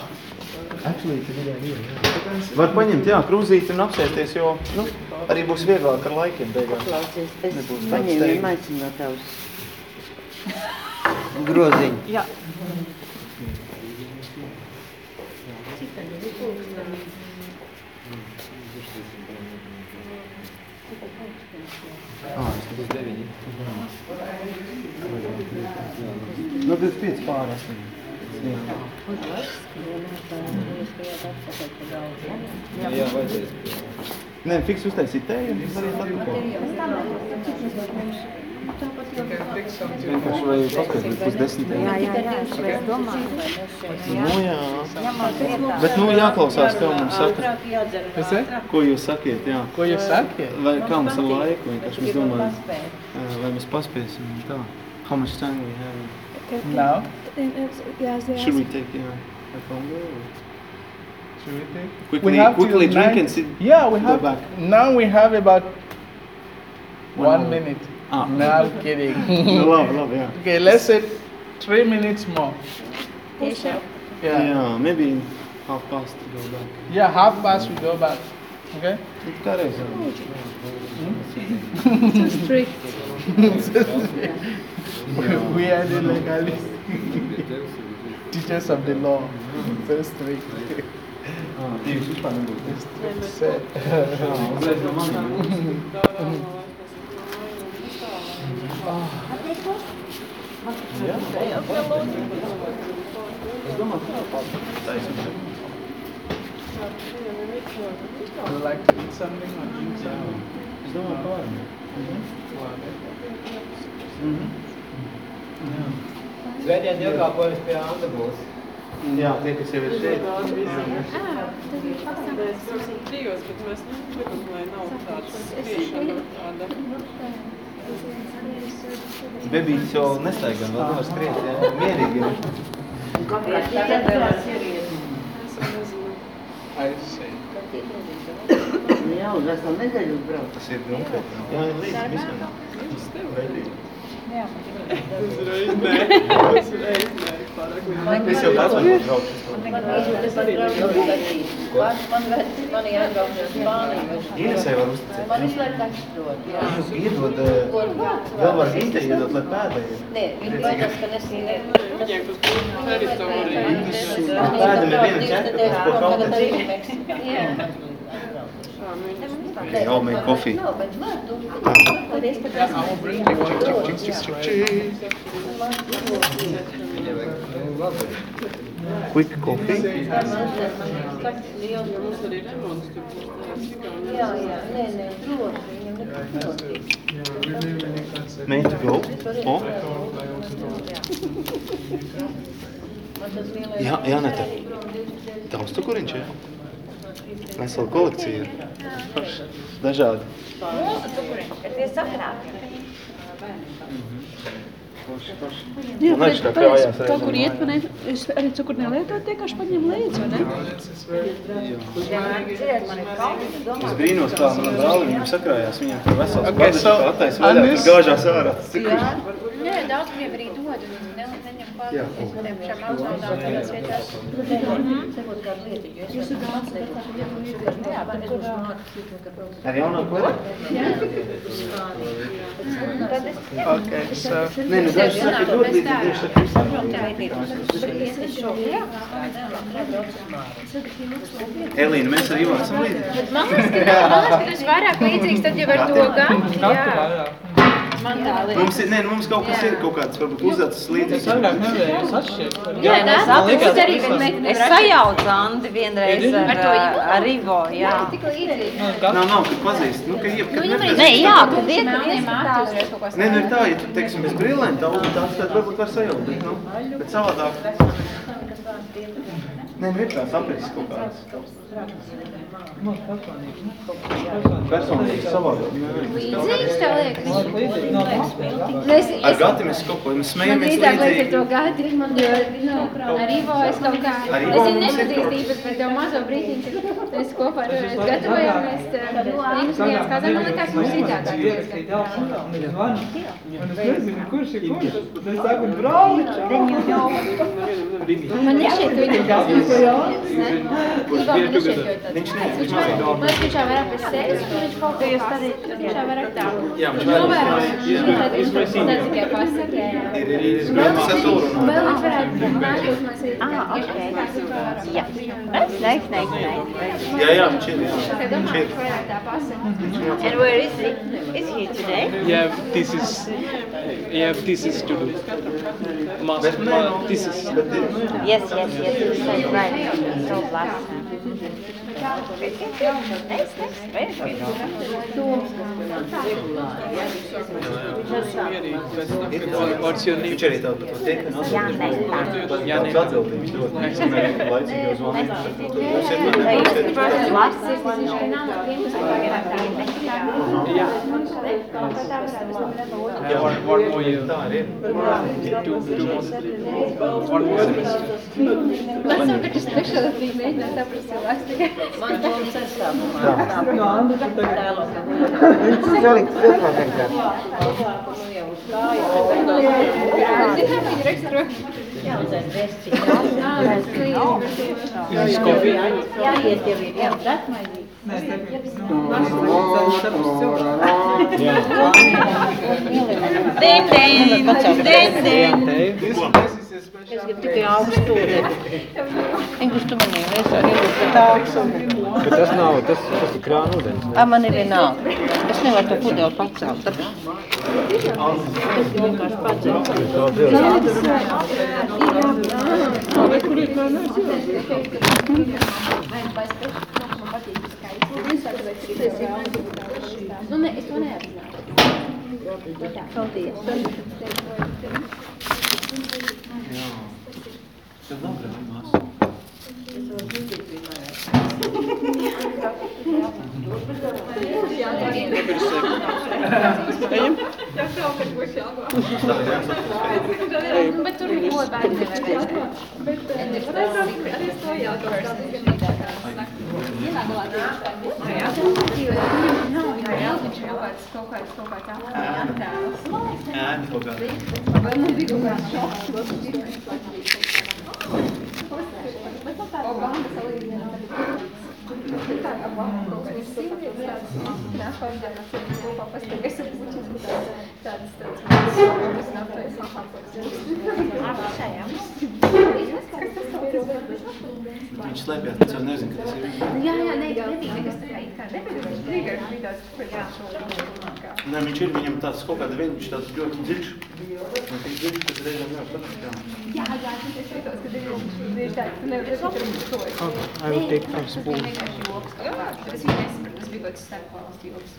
Actually, it's a good idea. jā. Var paņemt, jā, krūzīti un apsēsties, jo, nu, arī būs vieglāk ar laikiem beigās. Klausies, es paņēmu maisiņu no tavas groziņu. Jā. Ah, tas būs deviņi. Nu, 25 pār 8. Un tas, ka vienā tā, jūs bijāt atpakaļ pa daudz. Jā, vajadzēs. Nē, fiks uztaisīt tēju, un darīt atpakaļ. Vienkārši vai paskatīt pus desmitiem. Jā, jā, jā, es okay. domāju. Nu jā. Bet nu jāklausās, kā mums saka. Kas ir? Ko jūs sakiet, jā. Ko jūs sakiet? Vai kā mums ir laika, vienkārši mēs domājam, vai mēs paspēsim un tā. How much time we have? Now? Should we take, yeah, a Congo? or- Should we take? Quickly, we have quickly drink nine- and sit. Yeah, we have. back. Now we have about One one, minute. Ah. No, I'm kidding. (laughs) Love, love, yeah. Okay, let's say three minutes more. Yeah. Yeah. yeah, maybe half past to go back. Yeah, half past we go back. Okay? It carries So (laughs) strict. (laughs) we are the legalists. Teachers of the law. So strict. Ah, Divas taisnība. Would you like to eat something or drink something? Es domāju, ka varam. Svētdien dievkalpojums pie Anda būs. Jā, tie, kas jau ir šeit. Trijos, bet mēs negribam, lai nav tāds skriešana tāda. Bebītis jau nestaigā, vēl nevar skriet, jā. Mierīgi. Jā, un veselu nedēļu brauc. Tas ir grunkt. Jā, līdz visam. Veidīgi. Uzreiz braukt. Man ir jā. Iedod, eh, vēl var gītei iedot, lai pēdēji. Nē, viņi baidās, ka nesīnē. Tas. Pēdam ir viena ķēpa, ko kaut Jā. They all make coffee. Quick coffee. Nej, to go. Och? (laughs) Ja, Janette. Det har stått inte. Vesela kolekcija. Dažādi. Jā, Man pareizi, kājās kaut reizēm kur iet, vajag. pa ne, es arī cukuru nelietoju, vienkārši paņem līdzi, vai ne? Es brīnos, kā manam brālim viņam sakrājās, viņam tur vesels Okay, so, atais vaļā, Anis- tur gāžās ārā. Nē, daudz viņiem arī dod, un ne, neņem klāt. Jā. Es tiem šām augsnādām tādās vietās. Sekot kādu lietu, jo es esmu tāds nekot. Jā, bet es būšu mācīt, ka braucu. Ar jaunāku vajag? Tad es... Okay, so. Nē, nu daži saka ļoti līdzīgi, daži saka visam. Elīna, mēs ar Ivānu esam līdzīgi. Bet man liekas, ka, tas vairāk līdzīgs tad jau ar to gati. Jā. Man tā liekas. Mums ir, nē, nu mums kaut kas ir, kaut kāds varbūt uzacis līdzīgs. Es agrāk nevarēju, es atšķiru. Jā, liekas, tas arī, bet tas- meitene Es sajaucu Andi vienreiz Ir, ar, Ar ar Ivo, jā. Tik līdzīgi. Nav, nav, kad pazīst. Nu, ka jeb, kad Nu, nepazīst. Nē, jā, kad Kad iet, uzreiz kaut ko Nē, nu ir tā, ja tu, teiksim, bez brillēm, tā tāds, tad varbūt var sajaukt, bet, nu, bet savādāk. Nē, nu ir tās aprises kaut kādas. Personīgi savādāk. Līdzīgs tev liekas? Līdzīgi, Es, Ar es, gati mēs kaut ko, mēs man smejamies drīzāk liekas ar līdzīgi. to gadi, jo, nu, ar Ivo es kaut kā, es Ivo viņu ir nepazīstīju, bet to mazo brītiņu, kad mēs kopā ar mēs gatavojāmies, Rīgas dienas kādam, man likās, mums. Kurš ir kurš? Es. Man nešķiet, ka viņam tas ir ko jautājums, ne? Ivo man nešķiet, Viņš viņš man, mazāk. man liekas, viņš jau vairāk pie sevis, kur viņš kaut ko arī, viņš jau vairāk tā. Jā, viņš Viņš novēro, vairāk- un tad viņš tas tāds tikai pasaka, jā, jā. Ir, ir, ir, Un vēl gribas viņš atūru. arī- vēl viņš varētu nākt uz mums arī Ah, tā, okay. tā, tā, Jā. Nice, nice, nice, nice. Jā, jā, viņš ir, jā. Es Viņš domāju, ir. viņš vairāk tā pasaka. And where is he? Is he today? Yeah, this is, yeah, this is to do. Must, Bet nē, this is. bet ir, Yes, yes, yes, you said right. So last time. Thank you. What's your name? Viņš arī tādu to teikt, un Jā, nē, tā. Jā, nē. Atbildības ļoti. Mēs arī laicīgi jau zvanījām. Jūs ietu man Yeah, one, one more year. Tā arī ir. Two, two more. One more semester. Man jau taču speciāli bija mēģināt saprast cilvēks tikai. Man bija sastāvumā. Jā, Andra, tu tagad Viņš salikt kopā tagad. Nu jau uz kāju. Zinām, viņa raksta Jā, uzēs vesti. Is coffee? Jā, iet jau ir. Jā, datmaidīgi. Nē, es tev Ding, ding, ding, ding. Es gribu tikai augstu ūdeni. English tu manī, es arī ūdeni. Bet tas nav, tas, tas ir krāna ūdens. A, man ir vienalga. Es nevaru to pudeli pacelt. Tāpēc es vienkārši pacelt. Nu, ne, es to neapzināju. Yeah. Paldies. Jā. Tad labi, māsa. Ejam. Bet tur neko bērni nevar veikt. Bet es arī to kaut kaut kaut. Ēna kaut kāda. Vai man bija kaut kāds šoks? Bet nu tā Obama kādas sievietes tādas nākamajās dienās kopā pastaigās ar puķis. Tādas tādas mājas, nākamais Viņš slēpjas, bet jau nezinu, ka tas ir viņš. Jā, jā, nē, nebija nekas tā it kā nebija, vienkārši bija tāds, jā, Nē, viņš ir, viņam tāds kaut kāda viena, viņš tāds ļoti dziļš. Un tik dziļš, ka reizēm nevar saprast, jā. Jā, jā, tas es jūtos, ka ir viņš tāds, tu nevar saprast, ka to es. Okay, I will take Tas spoon. Vienkārši joks, kāds, bet es viņu nesapratu, tas bija kaut kāds starpvalstu joks.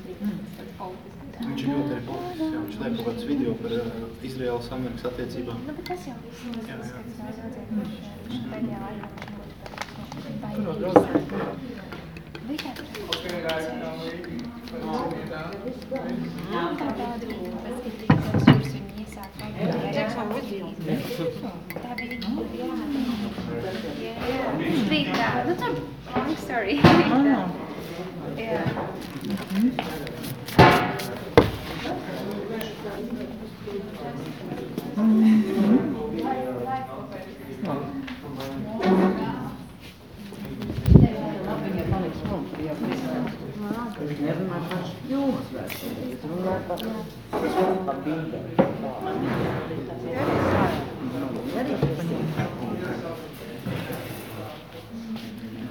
Viņš ir ļoti politisks, jā. Viņš liek kaut kādus video par uh, Izraēlas Amerikas attiecībām. Nu, bet tas jau viss ir Jā, jā. vajadzēja, viņš pēdējā laikā viņš ļoti Okay, guys, now we continue down. That's a long story.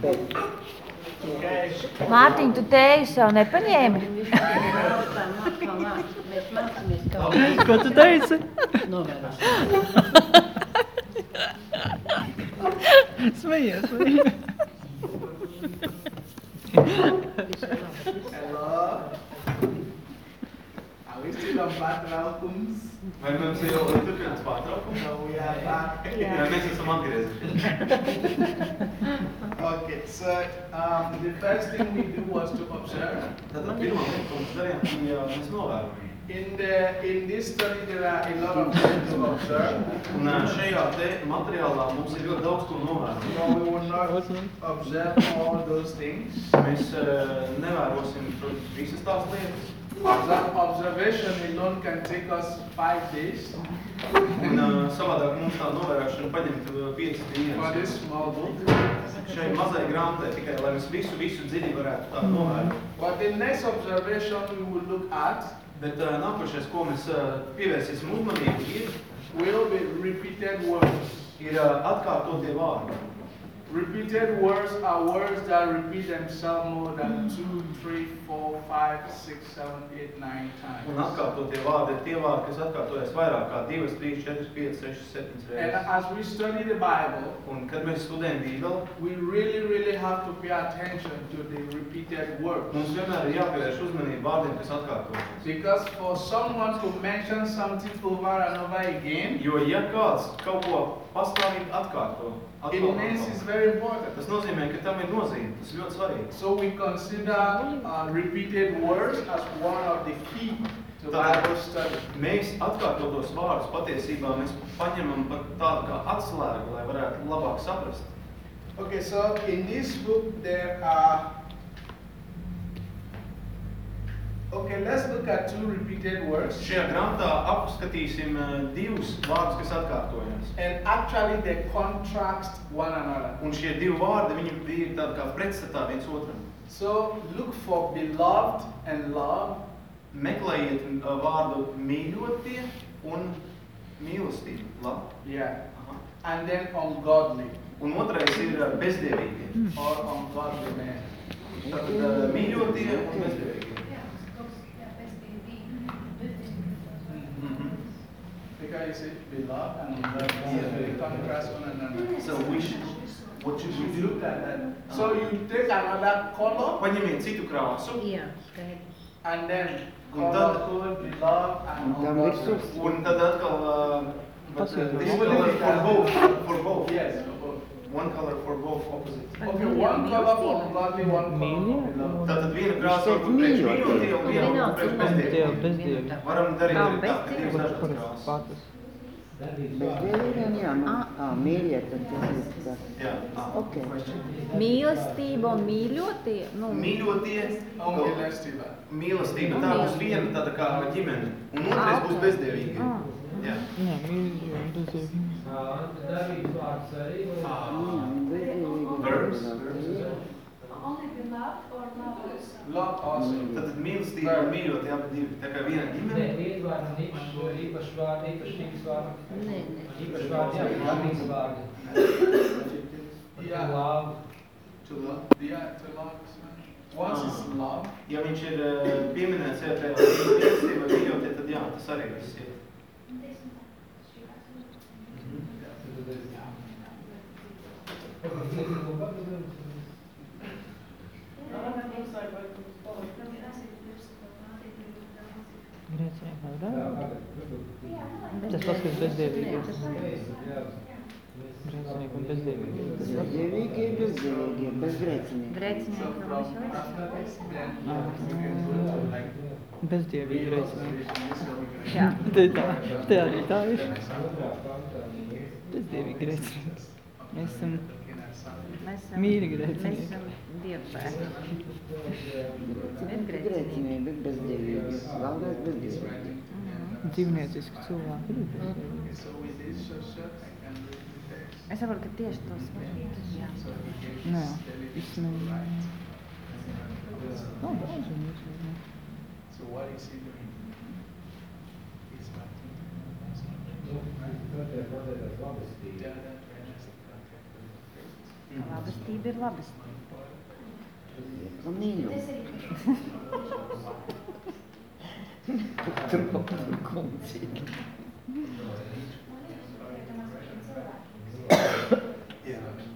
Yeah. Mārtiņ, tu tēju sev nepaņēmi? Ko tu teici? Novērst. (laughs) Smejies, smejies. (laughs) Hello. Are we still on patraukums? Vai mums ir jau turpinās pārtraukums? No, we are back. Jā, mēs esam atgriezušies. Okay, so um, the first thing we do was to observe. Tad pirmā lieta, ko mēs darījām, bija mēs novērojām. In the in this study there are a lot of things to observe. Un šajā te materiālā mums ir ļoti daudz ko novērot. No, we will not observe all those things. Mēs uh, nevērosim visas tās lietas. Observe- Observation alone can take us five days. Un uh, savādāk mums tā novērošana paņemtu 5 For dienas. this small book. Šai mazai grāmatai tikai, lai mēs visu, visu dziļi varētu tā novērot. But the next observation we will look at Bet uh, nākošais, ko mēs uh, pievērsīsim uzmanību, ir, will be repeated words. ir uh, atkārtotie vārdi. Repeated words are words that repeat themselves more than two, three, four, five, five, six, seven, eight, nine times. Un atkārtotie vārdi ir tie vārdi, kas atkārtojas vairāk kā 2, 3, 4, 5, 6, 7 And reizes. as we study the Bible, Un kad mēs studējam Bībeli, we really, really have to pay attention to the repeated words. mums vienmēr ir jāpievērš uzmanība vārdiem, kas atkārtojas. Because for someone to mention something over and over again, Jo ja kāds kaut ko pastāvīgi atkārto, means atkal, it's very important. tas nozīmē, ka tam ir nozīme, tas ļoti svarīgi. So we consider uh, repeated words as one of the key to Bible study. Mēs atkārtotos vārdus patiesībā mēs paņemam par tādu kā atslēgu, lai varētu labāk saprast. Okay, so in this book there are. Okay, let's look at two repeated words. Šajā grāmatā apskatīsim eh, divus vārdus, kas atkārtojas. And actually they contrast one another. Un šie divi vārdi, viņi ir tādi kā pretstatā viens otram. So look for beloved and love. Meklējiet eh, vārdu mīļotie un mīlestība. Labi? Yeah. And then ungodly Un otrais ir eh, bezdievīgie. or ungodly man. Tātad mīļotie un bezdievīgie. Because you say beloved and ungodly. They contrast one another. So we should, what should we do? Look at that. So you take another color Paņemiet citu krāsu. Jā, skaidrs. and then Un color tad- code beloved and Un tam ungodly. virsū Un tad atkal, uh, but, uh, Paskatieties. this color for both, for both. Yes, for both. One color for both opposite. Okay, one color for ungodly, one color for beloved. Tātad viena krāsa var būt priekš mīļotie un viena var būt priekš bezdievīgie. bezdievīgi. Varam darīt arī tā, ka divas dažādas krāsas. Patas. Bezdevīgiem, jā, ā, mīļie, tad tas ir tā. Jā. Ok. Mīlestība un mīļotie. Nu, Mīļotie, Un mīlestība. mīlestība, tā būs viena tāda kā ģimene, un otrais būs bezdievīgi. Jā. Nē, mīļi un bezdievīgi. Verbs. Only beloved or lovers? Love also. Tātad mīlestība un mīļotie abi divi, tā kā viena Nē, ģimene. vietvārdi un īpaši, īpaši vārdi, īpaši šīs vārdi. Nē, nē. Īpaši vārdi, jā, darbības vārdi. Yeah. Love. To love. Yeah, to love. Once is love. Ja viņš ir pieminēts jā, tajā mīlestība vai mīļotie, tad jā, tas arī viss ir. Grēcinieki nav dārgi. Tas pats, kas bezdievīgi. Grēcinieki un bezdievīgi. Bezdievīgie, bezdievīgie, bezgrēcinīgi. Grēcinieki un bezdievīgi. Bezdievīgi grēcinieki. Te tā, te arī tā ir. Bezdievīgi grēcinieki. Mēs esam Mēs esam- mīļi Mēs grēcinieki. esam dievbērni. Grēcinīgi, grēcinīgi, bet bezdievīgi. Galvenais bezdievīgi. Dzīvnieciski cilvēki ir bezdievīgi. So with this short I can read the text. Es saprotu, ka tieši tos. Jā. Nē, izsmeļ. Nav daudz un izsmeļ. So what is he doing? He's writing. Yeah, that is the Labestība ir labestība. (laughs) Kaut kur kuncīgi.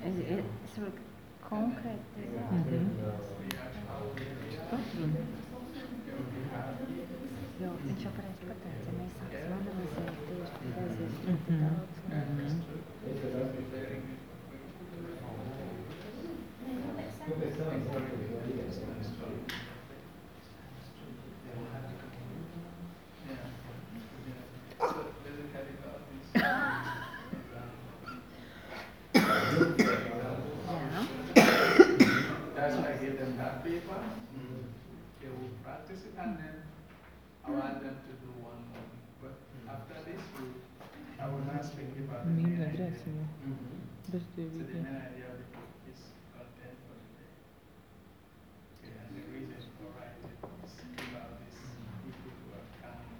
Es, es, varu konkrēti. Jo viņš jau pareizi pateica, ja mēs sāksim analizēt tieši, tad aizies ļoti daudz. So basically about this. That's why I gave them that paper. They will practice it and then I want them to do one more. But after this, we, I will not speak about the main Mīļie idea. grēcinieki. So the Bezdievīgi. main idea of the book is content for the day. Okay, and the reason for writing is about this people who are coming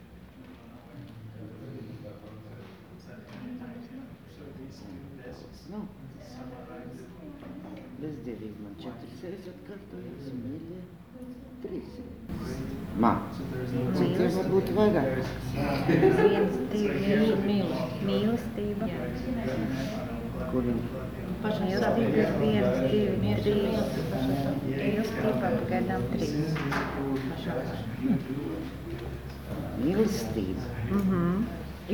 to the kingdom of So the main idea. So these two lessons Nu. summarize the book. Man reizes atkārtojas, mīļie trīs. Cik tas būtu vairāk? Viens, divi, mīlestība. Kur ir? Mīlestība ir viens, divi, trīs. Mīlestība pagaidām trīs. Mīlestība. Mhm.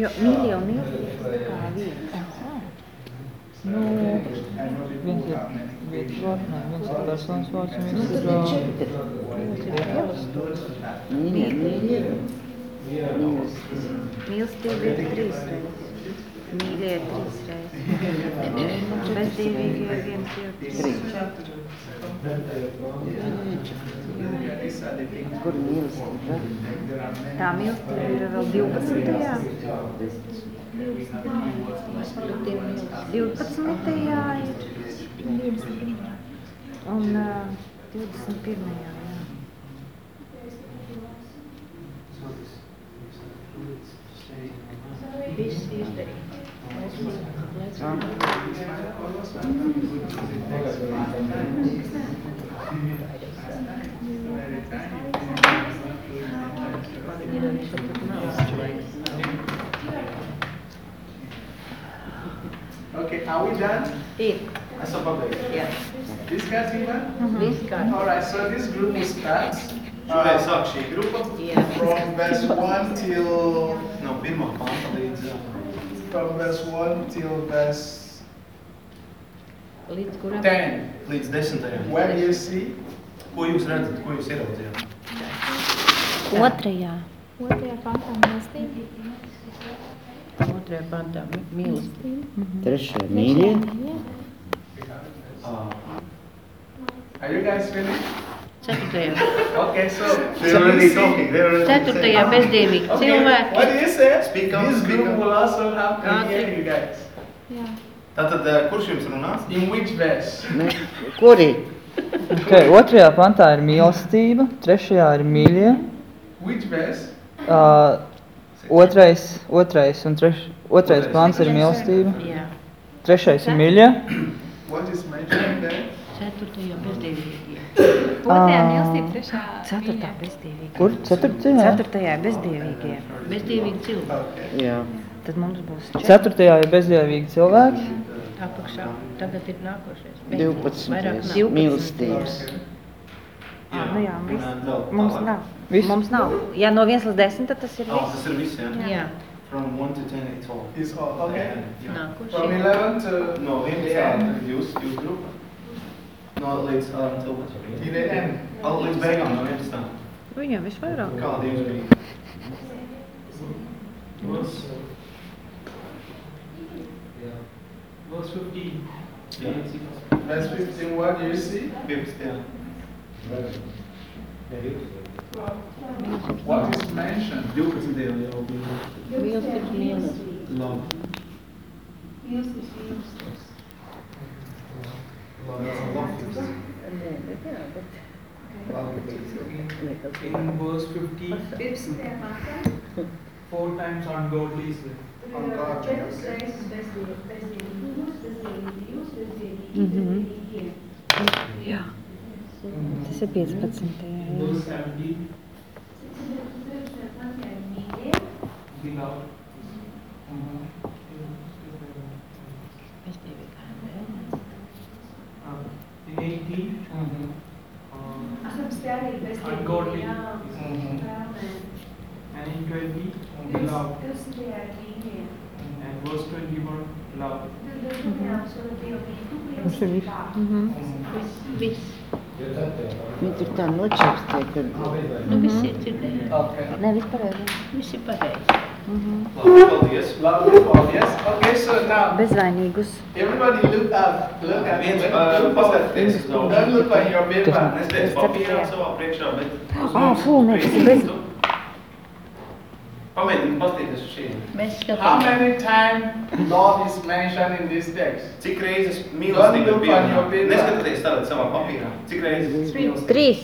Jo mīļie un mīlestība kā viens. Nu, viens ir vietas vārds, nē, viens ir personas vārds un viens ir... ā, Mīļie, mīļie. Mīlestība ir trīs reizes. Mīļie ir trīs reizes. Bezdīvīgi ir viens, divi, trīs. Kur mīlestība? Tā mīlestība ir vēl 12. 12. ir. Un uh, 21. jā. Viss izdarīt. Okay, are we done? Ir. Esam pabeiguši. Jā. This guy's given? Viss kārtībā. All right, so this group starts. Šodien sāk šī grupa. Jā. From verse (laughs) 1 till. No pirmā panta līdz uh, From verse 1 till verse Līdz kuram? 10. līdz desmitajam. Where do you see? Ko jūs redzat, ko jūs ieraudzījāt? Otrajā. Otrajā pantā mīlestība. Otrajā pantā mīlestība. Trešajā mīļie. Are you guys finished? Ceturtajā. Okay, so. They're already talking, they're already Ceturtajā bezdīvīgi Okay, cilvēki. what do you say? Speak up, This group up. will also have to hear you guys. Jā. Tātad, uh, kurš jums runās? In which verse? Kuri? Okay, otrajā pantā ir mīlestība, trešajā ir mīļie, Which verse? uh, otrais, otrais un treš, otrais pants ir mīlestība, Jā. trešais ir there? Ceturtajā bezdīvīgi. Otrajā mīlestība, trešā Ceturtā bezdīvīga. kur? Ceturtajā? Ceturtajā bezdīvīgie. Bezdīvīgi cilvēki. Jā. Tad mums būs četri. Ceturtajā ir bezdievīgi cilvēki, Apakšā. Tagad ir nākošais. 12. Mīlestības. Ah, nu jā, Mums nav. Viss? Mums nav. Ja no 1 līdz 10, tad tas ir viss. tas ir viss, jā? Jā. From 1 to 10 it's all. Is all, okay. Jā. Nākošais. From 11 to. No 1 līdz 10 jūs, jūs grupa. No līdz uh, until what? Till the end. Al- Līdz beigām no 11. Viņam visvairāk. Kādi jums bija? Verse. Verse 15. Jā, Verse 15, what do you see? 15, jā. What is mentioned? 12 jau bija. Mīlestības mīlestība. Love. In verse 15, four times ungodly is ungodly. Mhm. Jā. Tas ir 15. Jā. Verse 17, beloved. Uh, In 18, uh, ungodly. And in 20, beloved. And verse 21, love. Tas ir viss. Mhm. Viss. Viņi tur tā nočakstīja, ka Nu, viss ir dzirdējuši. Ne, viss pareizi. Viss ir pareizi. Labi, paldies. Paul, yes? Okay, so now Bezvainīgus. everybody look up, look at Viens, look uh, paskatieties uz augšu. Don't look on your paper. Nespēc papīrā savā priekšā, bet mums fū, nē, tas ir bez- Pamēģini paskatīties uz šī. Mēs How skatāmies. many times love is mentioned in this text? Cik reizes mīlestība bija? Neskatieties tagad savā papīrā. Cik reizes? Trīs.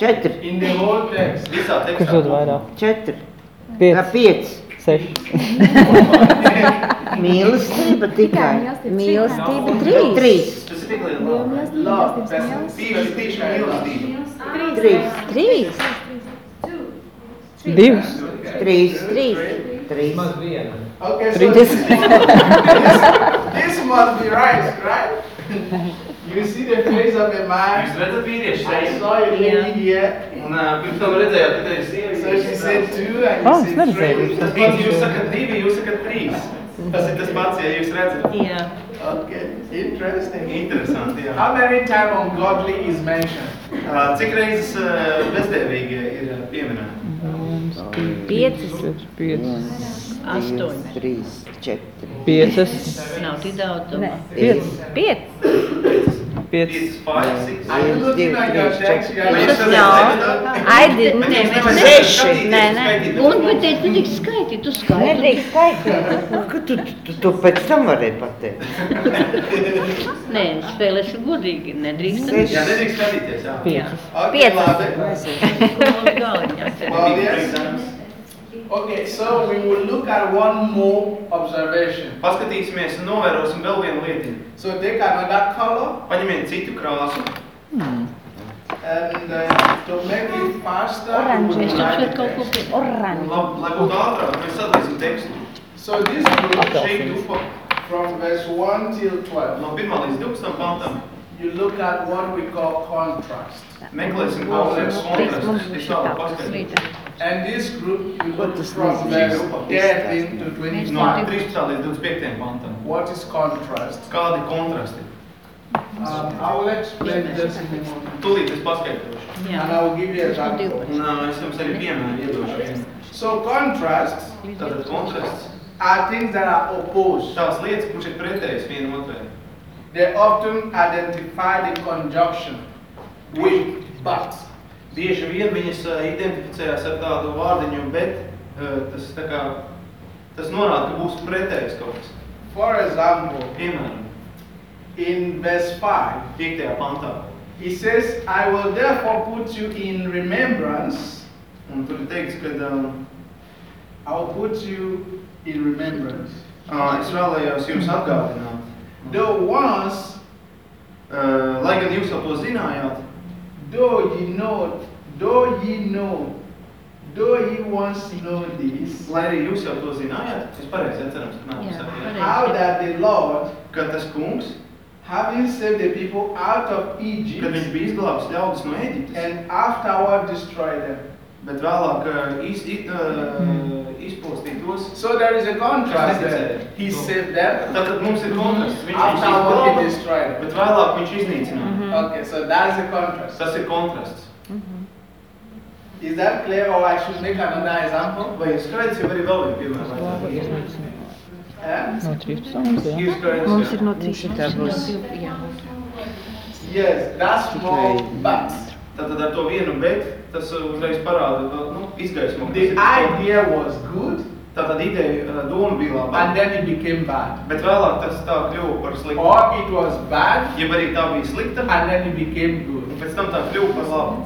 četri, In the whole text. Visā Kurš tekstā. dod vairāk? četri, Pieci. Pieci. Seši. (laughs) Mīlestība tikai. Mīlestība trīs. Trīs. Tas ir tik liela Dieva laba. mīlestība. Tieši, mīlestība. Trīs. Trīs. Divas. Trīs. Trīs. Trīs. Maz viena. Okay, so Three. this, this, must be right, right? You see the face of a man. Jūs redzat vīriešu I seju? saw a lady here. Un pirms tam redzējāt, ka te ir sieviete. So she said two and Oh, you said three. Tas pats, jūs sakat divi, jūs sakat trīs. Tas ir tas pats, ja jūs redzat. Jā. Okay, interesting. Interesanti, jā. How many times ungodly is mentioned? Uh, Cik reizes uh, bezdēvīgie ir uh, pieminēti? Piecas. Piecas. Astoņi. Trīs, četri. Piecas. Nav tik daudz. Nē. Piecas. Piecas. Piecas. Five, six, Are you looking at your text? You are Mēs looking esam- No, I didn't. Bet jūs nevarat Seši. Nē, nē. Un, bet teicu, tu tik skaiti, tu skaiti. Skaitīt. Nu, (laughs) ka tu, tu, tu pēc tam varēji pateikt. Nē, spēlēšu godīgi, nedrīkst. Jā, nedrīkst skatīties, jā. Piecas. Piecas. labi. Galviņā. Paldies. Okay, so we will look at one more observation. Paskatīsimies un novērosim vēl vienu lietiņu. So take another color Paņemiet citu krāsu. and uh, to make it faster, we will Es write ir kaut ko pie oranžu. Labi, lai būtu ātrāk, mēs sadalīsim tekstu. So this group, Šeit grupa from verse 1 till 12, no 1 līdz 12 pantam you look at what we call contrast. meklēsim kaut kādas kontrastus. Es tādu paskatīšu. And this group, you look from verse 13 to No 25. 13 līdz 25 pantam. What is contrast? Kādi kontrasti? Um, I will explain this in a moment. Tūlīt es paskaidrošu. And I will give you example. Ā, es jums arī piemēru iedošu. So contrasts Tātad kontrasts. are things that are opposed. Tās lietas, kurš ir pretējas viena otrai. They often identify the conjunction with but. Bieži vien viņas ā, identificējās ar tādu vārdiņu, bet ā, tas tā kā, tas norāda, ka būs pretējs kaut kas. For example, Piemēram, in verse 5, 5. pantā. he says, I will therefore put you in remembrance. Un tur ir teikts, ka ā, I will put you in remembrance. ā, es vēlējos jums atgādināt, Though once, ā, lai gan jūs jau to zinājāt, though ye know, though ye know, though ye once know this, lai arī jūs jau to zinājāt, es pareizi atcerams, ka nav pareizi. how that the Lord, ka tas kungs, having saved the people out of kad Egypt, viņš bija izglābs ļaudis no Ēģiptes, and afterward destroyed them. Bet vēlāk ā, iz, iz, ā, izpostīja tos. So there is a contrast there. He saved them, Tātad mums ir kontrasts. Viņš viņus afterward he destroyed bet vēlāk viņš iznīcināja. Okay, so that's the contrast. Tas ir kontrasts. Is that clear or I should make another example? Vai ir skaidrs, jau arī vēl vienu piemēru? Eh? No 13 mums, jā. Ir Mums ir no 3. Tā būs Yes, that's small but. Tātad ar to vienu bet, tas uh, uzreiz parāda, ka, nu, izgaismo. The idea was good Tātad ideja, uh, doma bija laba, and then it became bad. bet vēlāk tas tā kļuva par sliktu. Or it was bad Jeb arī tā bija slikta, and then it became good. un pēc tam tā kļuva par labu.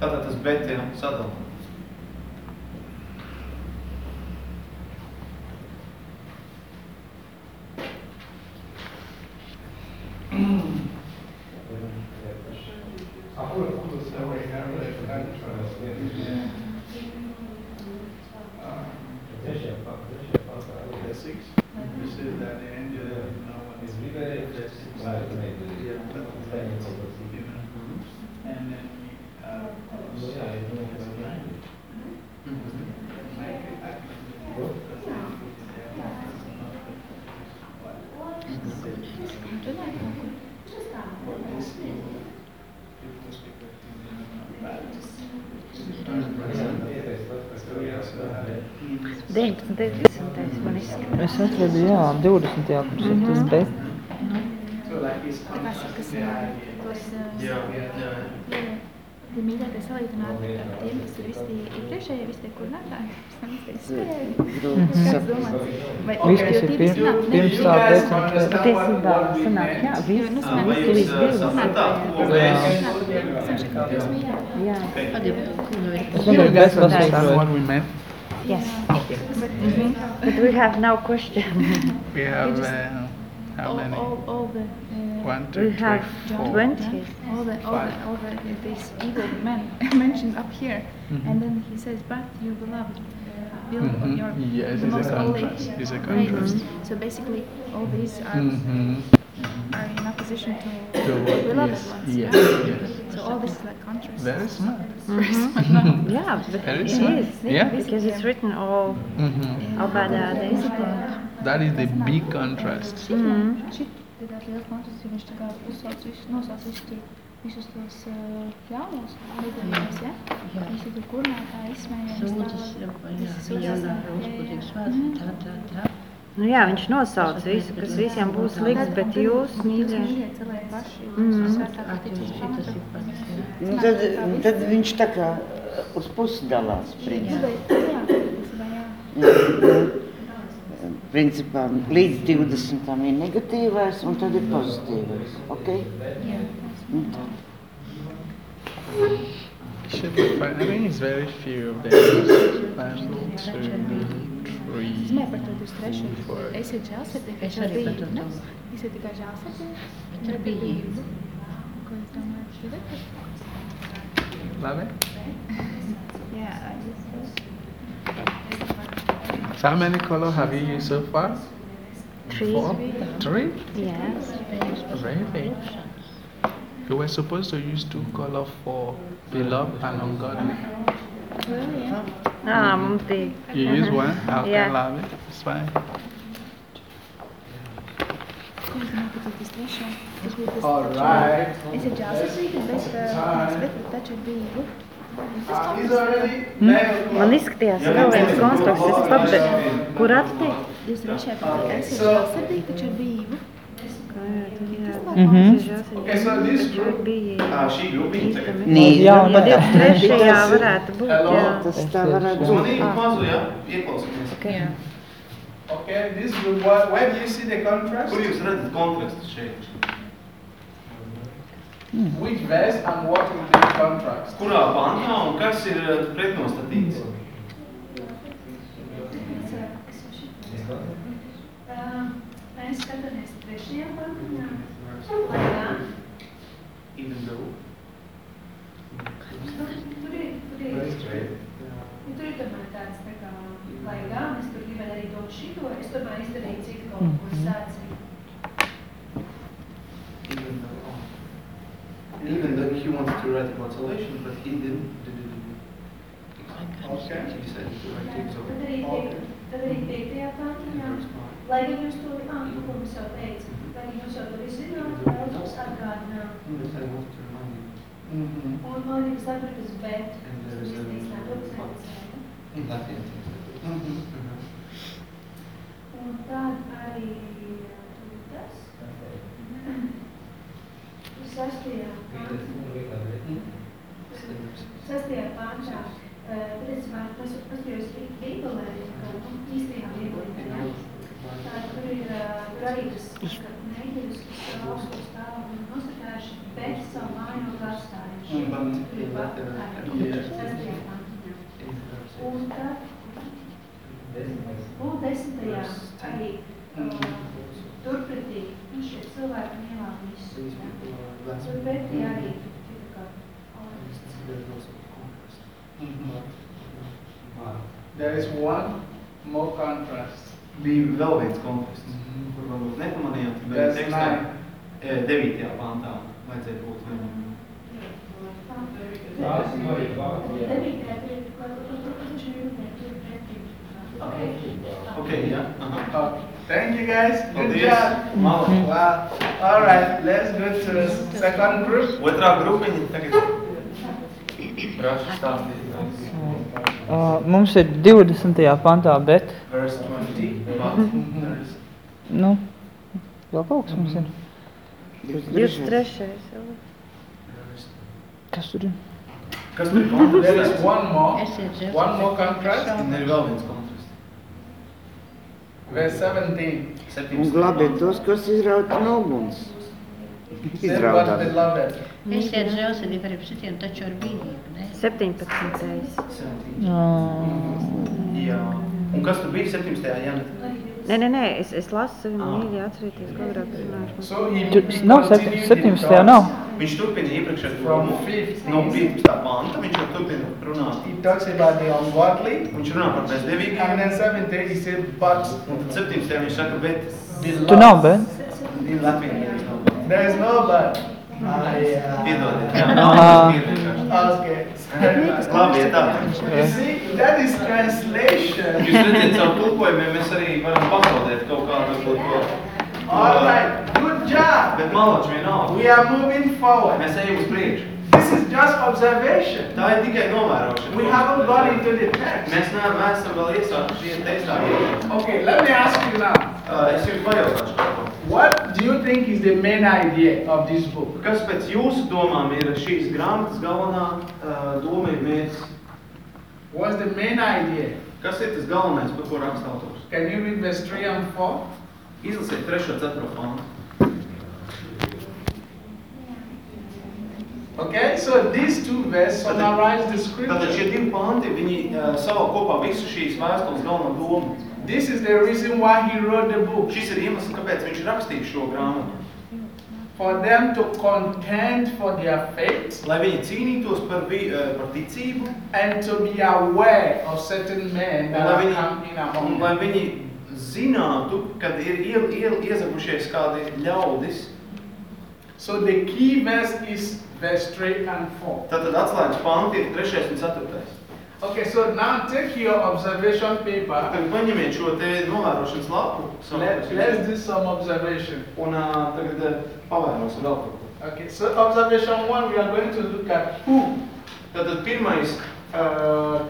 Tātad tas bet, jā, sadala. Trešajā (clears throat) pa- trešajā pantā ir The six. You said that the angel did not want Es to gribēju, lai tu Yeah. nedarītu. Paņem kaut ko citu. And then uh, 19. 20. man izskatās. Es atradu, jā, 20. kur ir tas bet. Tāpēc, kas ir kurs, ja mīļākais salīdzināt ar tiem, kas ir visi iepriekšējie, visi tie kurnātāji, pēc tam visi tie spēļi. Viss, kas ir pirms tā decentrēta. Patiesībā sanāk, jā, visi, visi, visi divi kurnātāji. Jā. Jā. Es domāju, ka tas ir tas, ko mēs met. What we meant? Yes. But we have no question. (laughs) We have uh, how All, many? all, all the, uh, One, We two, have three, four. 20. All the, all the, all the, these evil men (laughs) mentioned up here. Mhm. And then he says, but your beloved, uh, beloved Mhm. your, Yes, the it's a most holy contrast. It's a faith." contrast. So basically, all these are, Mhm. are in opposition to, To the what- beloved yes, ones. yes, right? yes. So all this is like contrast. Very smart. Very Mhm. (laughs) smart, (laughs) no? Yeah, but Very it smart. is. Yeah. Because it's written all Mhm. about that. That is the big contrast. Mhm. Šit ir tāds liels kontrasts, jo viņš tā kā uzsauc visus, nosauc visus, tur, visus tos uh, ļaunos lidojumos, ja? Jā. Visi tur kurnētāji izsmējās. Sūdzas, jā, viņa runā uzbudīgs vārds, tā, tā, tā. Nu jā, viņš nosauc visu, kas visiem būs liks, bet jūs, mīļie. pamatā. Nu, tad, tad viņš tā kā uz pusi dalās, principā. Principā līdz 20. ir negatīvais, un tad ir pozitīvais. Okay? Jā. Should be fine. I think it's very few of them. One, two, three, Es domāju par to 23. four. Esiet žēlsirdīgi, Es taču ar arī par to bību, ne? domāju. Esiet tikai žēlsirdīgi, Bet ar bību. Ko jūs domājat? Šodien? Labi? Yeah, I just... So how many color have you used so far? Three. Four? Three? Yes. Really? You were supposed to use two color for beloved and ungodly. Ā, mums bija. You use one? Okay, Jā. love it. It's fine. Ko jūs domājat par to 23? Tas bija tas All right. Esiet žēlsirdīgi, bet, uh, bet taču ar bību. Uh, he's already Mm. Man izskatījās vēl viens konstrukts, es pat, bet kur atteikt? Jūs pateikt, esiet So- žēlsirdīgi, taču ar bību. Mhm. Okay, so this group, uh, šī grupiņa tagad. Nē, Jā, nu, pat jā. 23. varētu būt, Hello? jā. Tas tā varētu būt. Uzmanīgi mazu, jā, ieklausieties. Okay. okay, this group, what, where do you see the contrast? Kur jūs redzat kontrastu šeit? Which verse and what will be the contrast? Kurā pantā un kas ir uh, pretnostatīts? Uh, Mēs skatāmies trešajā pantiņā, lai gan Even though. Tur ir, tur ir, nu, tur ir tomēr tāds tā kā, lai gan es tur gribēju arī dot šito, es tomēr izdarīju citu kaut ko sācīju. Even though. Even though he wanted to write consolation, but he didn't. Okay. He decided to write it, so. Tad lai gan jūs to, ko mums jau teica, lai gan jūs jau to visu zināt, vēl jums atgādināt. Mhm. Un man liekas, sapratas, bet, a- iznāk, to Latvian. Mhm. Un tad arī tur tas. Sastajā pantā. Sastajā pantā. Principā, tas ir paskatījos Bībelē, ka, nu, īstajā Bībelē? Tā, tur ir, ka neģeļus, kas augstu stāv un nosakājuši, bet savu māju atstājuši. Un tad, un desmitajā arī turpretī, šie cilvēki mielā visu. Turpretī arī ir kā augsts. There is one more contrast. Bija vēl viens kontrasts, kur varbūt nepamanījāt, bet tekstā eh, devītajā pantā vajadzēja būt kas ir turpretī. Okay. Ok, jā. Aha. Uh, thank you guys. Good Paldies. job. Malaki. Wow. All right, let's go to the second group. Otrā grupiņa tagad. Prašu stāstīt. Uh, mums ir 20. pantā, bet, Verse 20, but there is nu, vēl kaut kas mums ir. 23. Kas tur ir? Kas tur ir There is one more. One more contrast. Un ir vēl viens kontrasts. Verse 17. Un glābiet tos, kas izrauti no uguns. Beloved. Esiet žēlsirdīgi arī pret citiem, taču ar bīdību, ne? 17. Jā. Un kas tur bija 17. janvārī? Nē, nē, nē, es, es lasu sevi Ah. mīļi atcerieties, ko agrāk runāšu. So nav septi- continued 17. the nav. Viņš turpina iepriekšēju From domu, 15. no 15. panta, viņš jau turpina runāt. He talks about the ungodly. Viņš runā par bezdevīgiem. And then 17 he said, but Un tad 17. viņš saka, bet Tu nav, bet? Latvijā nav. there is no but. Uh, Ah. Okay. Labi, translation. Jūs redzat, caur tulkojumiem mēs arī varam pazaudēt kaut kādu to, to. All right, good job. Bet malači vienalga. We are moving forward. Mēs ejam uz priekšu. This is just observation. Tā ir tikai novērošana. We haven't gone into the text. Mēs neesam esam vēl iesākuši tekstā. Okay, let me ask you now. Uh, es jums pajautāšu kaut ko. What do you think is the main idea of this book? Kas pēc jūsu domām ir šīs grāmatas galvenā uh, doma ir mērķis? What's the main idea? Kas ir tas galvenais, par ko raksta autors? Can you read verse 3 and 4? Izlasiet 3. un 4. pantu. Okay, so these two verses summarize the Tātad šie scripture. divi panti, viņi uh, savā kopā visu šīs vēstules galveno domu. This is the reason why he wrote the book. Šis ir iemesls, kāpēc viņš rakstīja šo grāmatu. For them to contend for their faith Lai viņi cīnītos par, vi, uh, par ticību, and to be aware of certain men that lai viņi, coming un among lai them. viņi zinātu, kad ir iel, iel, iezagušies kādi ļaudis. So the key verse is verse 3 and 4. Tātad atslēgas panti ir 3. un 4. Okay, so now take your observation paper. Tagad paņemiet šo te novērošanas lapu. Let, let's do some observation. Un uh, tagad pavērosim vēl kaut ko. Okay, so observation one, we are going to look at who. Tātad pirmais, uh,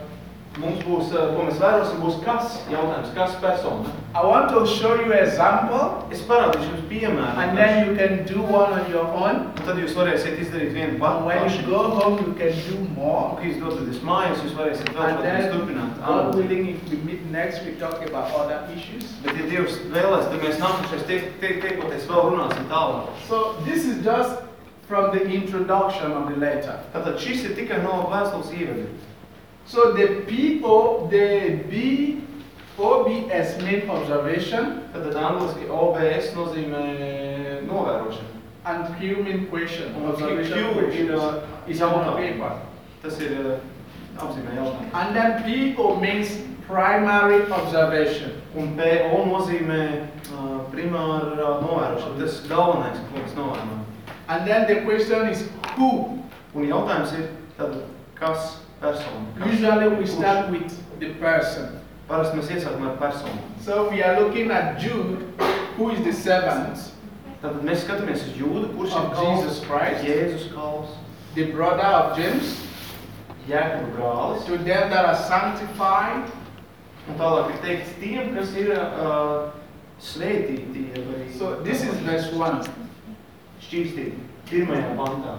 mums būs, uh, ko mēs vērosim, būs kas jautājums, kas persona. I want to show you example, Es parādīšu jums piemēru. and then you can do one on your own. Un tad jūs varēsiet izdarīt vienu pati when you go home, you can do more. Un, kad jūs dodaties mājās, jūs varēsiet vēl, protams, then, turpināt. God willing, if we meet next, we talk about other issues. Bet, ja Dievs vēlēs, tad mēs nākamais tiek, tiek, tiekoties vēl runāsim tālāk. So this is just from the introduction of the letter. Tātad šis ir tikai no vēstules ievada. So the people, the B, OBS main observation Tātad angliski OBS nozīmē novērošana. and Q mean question. Un Q Observation ir, uh, is on paper. Tas ir uh, apzīmē jautājums. And then PO means primary observation. Un PO nozīmē uh, primāra novērošana. Tas galvenais, ko mēs novērojam. And then the question is who? Un jautājums ir, tad, kas persona? Kas? Usually we start with the person. Parasti mēs iesākam ar personu. So we are looking at Jude, who is the servant Tātad mēs skatāmies uz Jūdu, kurš ir kalps, Jesus Christ, Jēzus kalps, the brother of James, Jēkaba brālis. to them that are sanctified, Un tālāk ir teikts tiem, kas ir uh, svētīti, arī So this is verse 1. šķīstīti. Pirmajā pantā.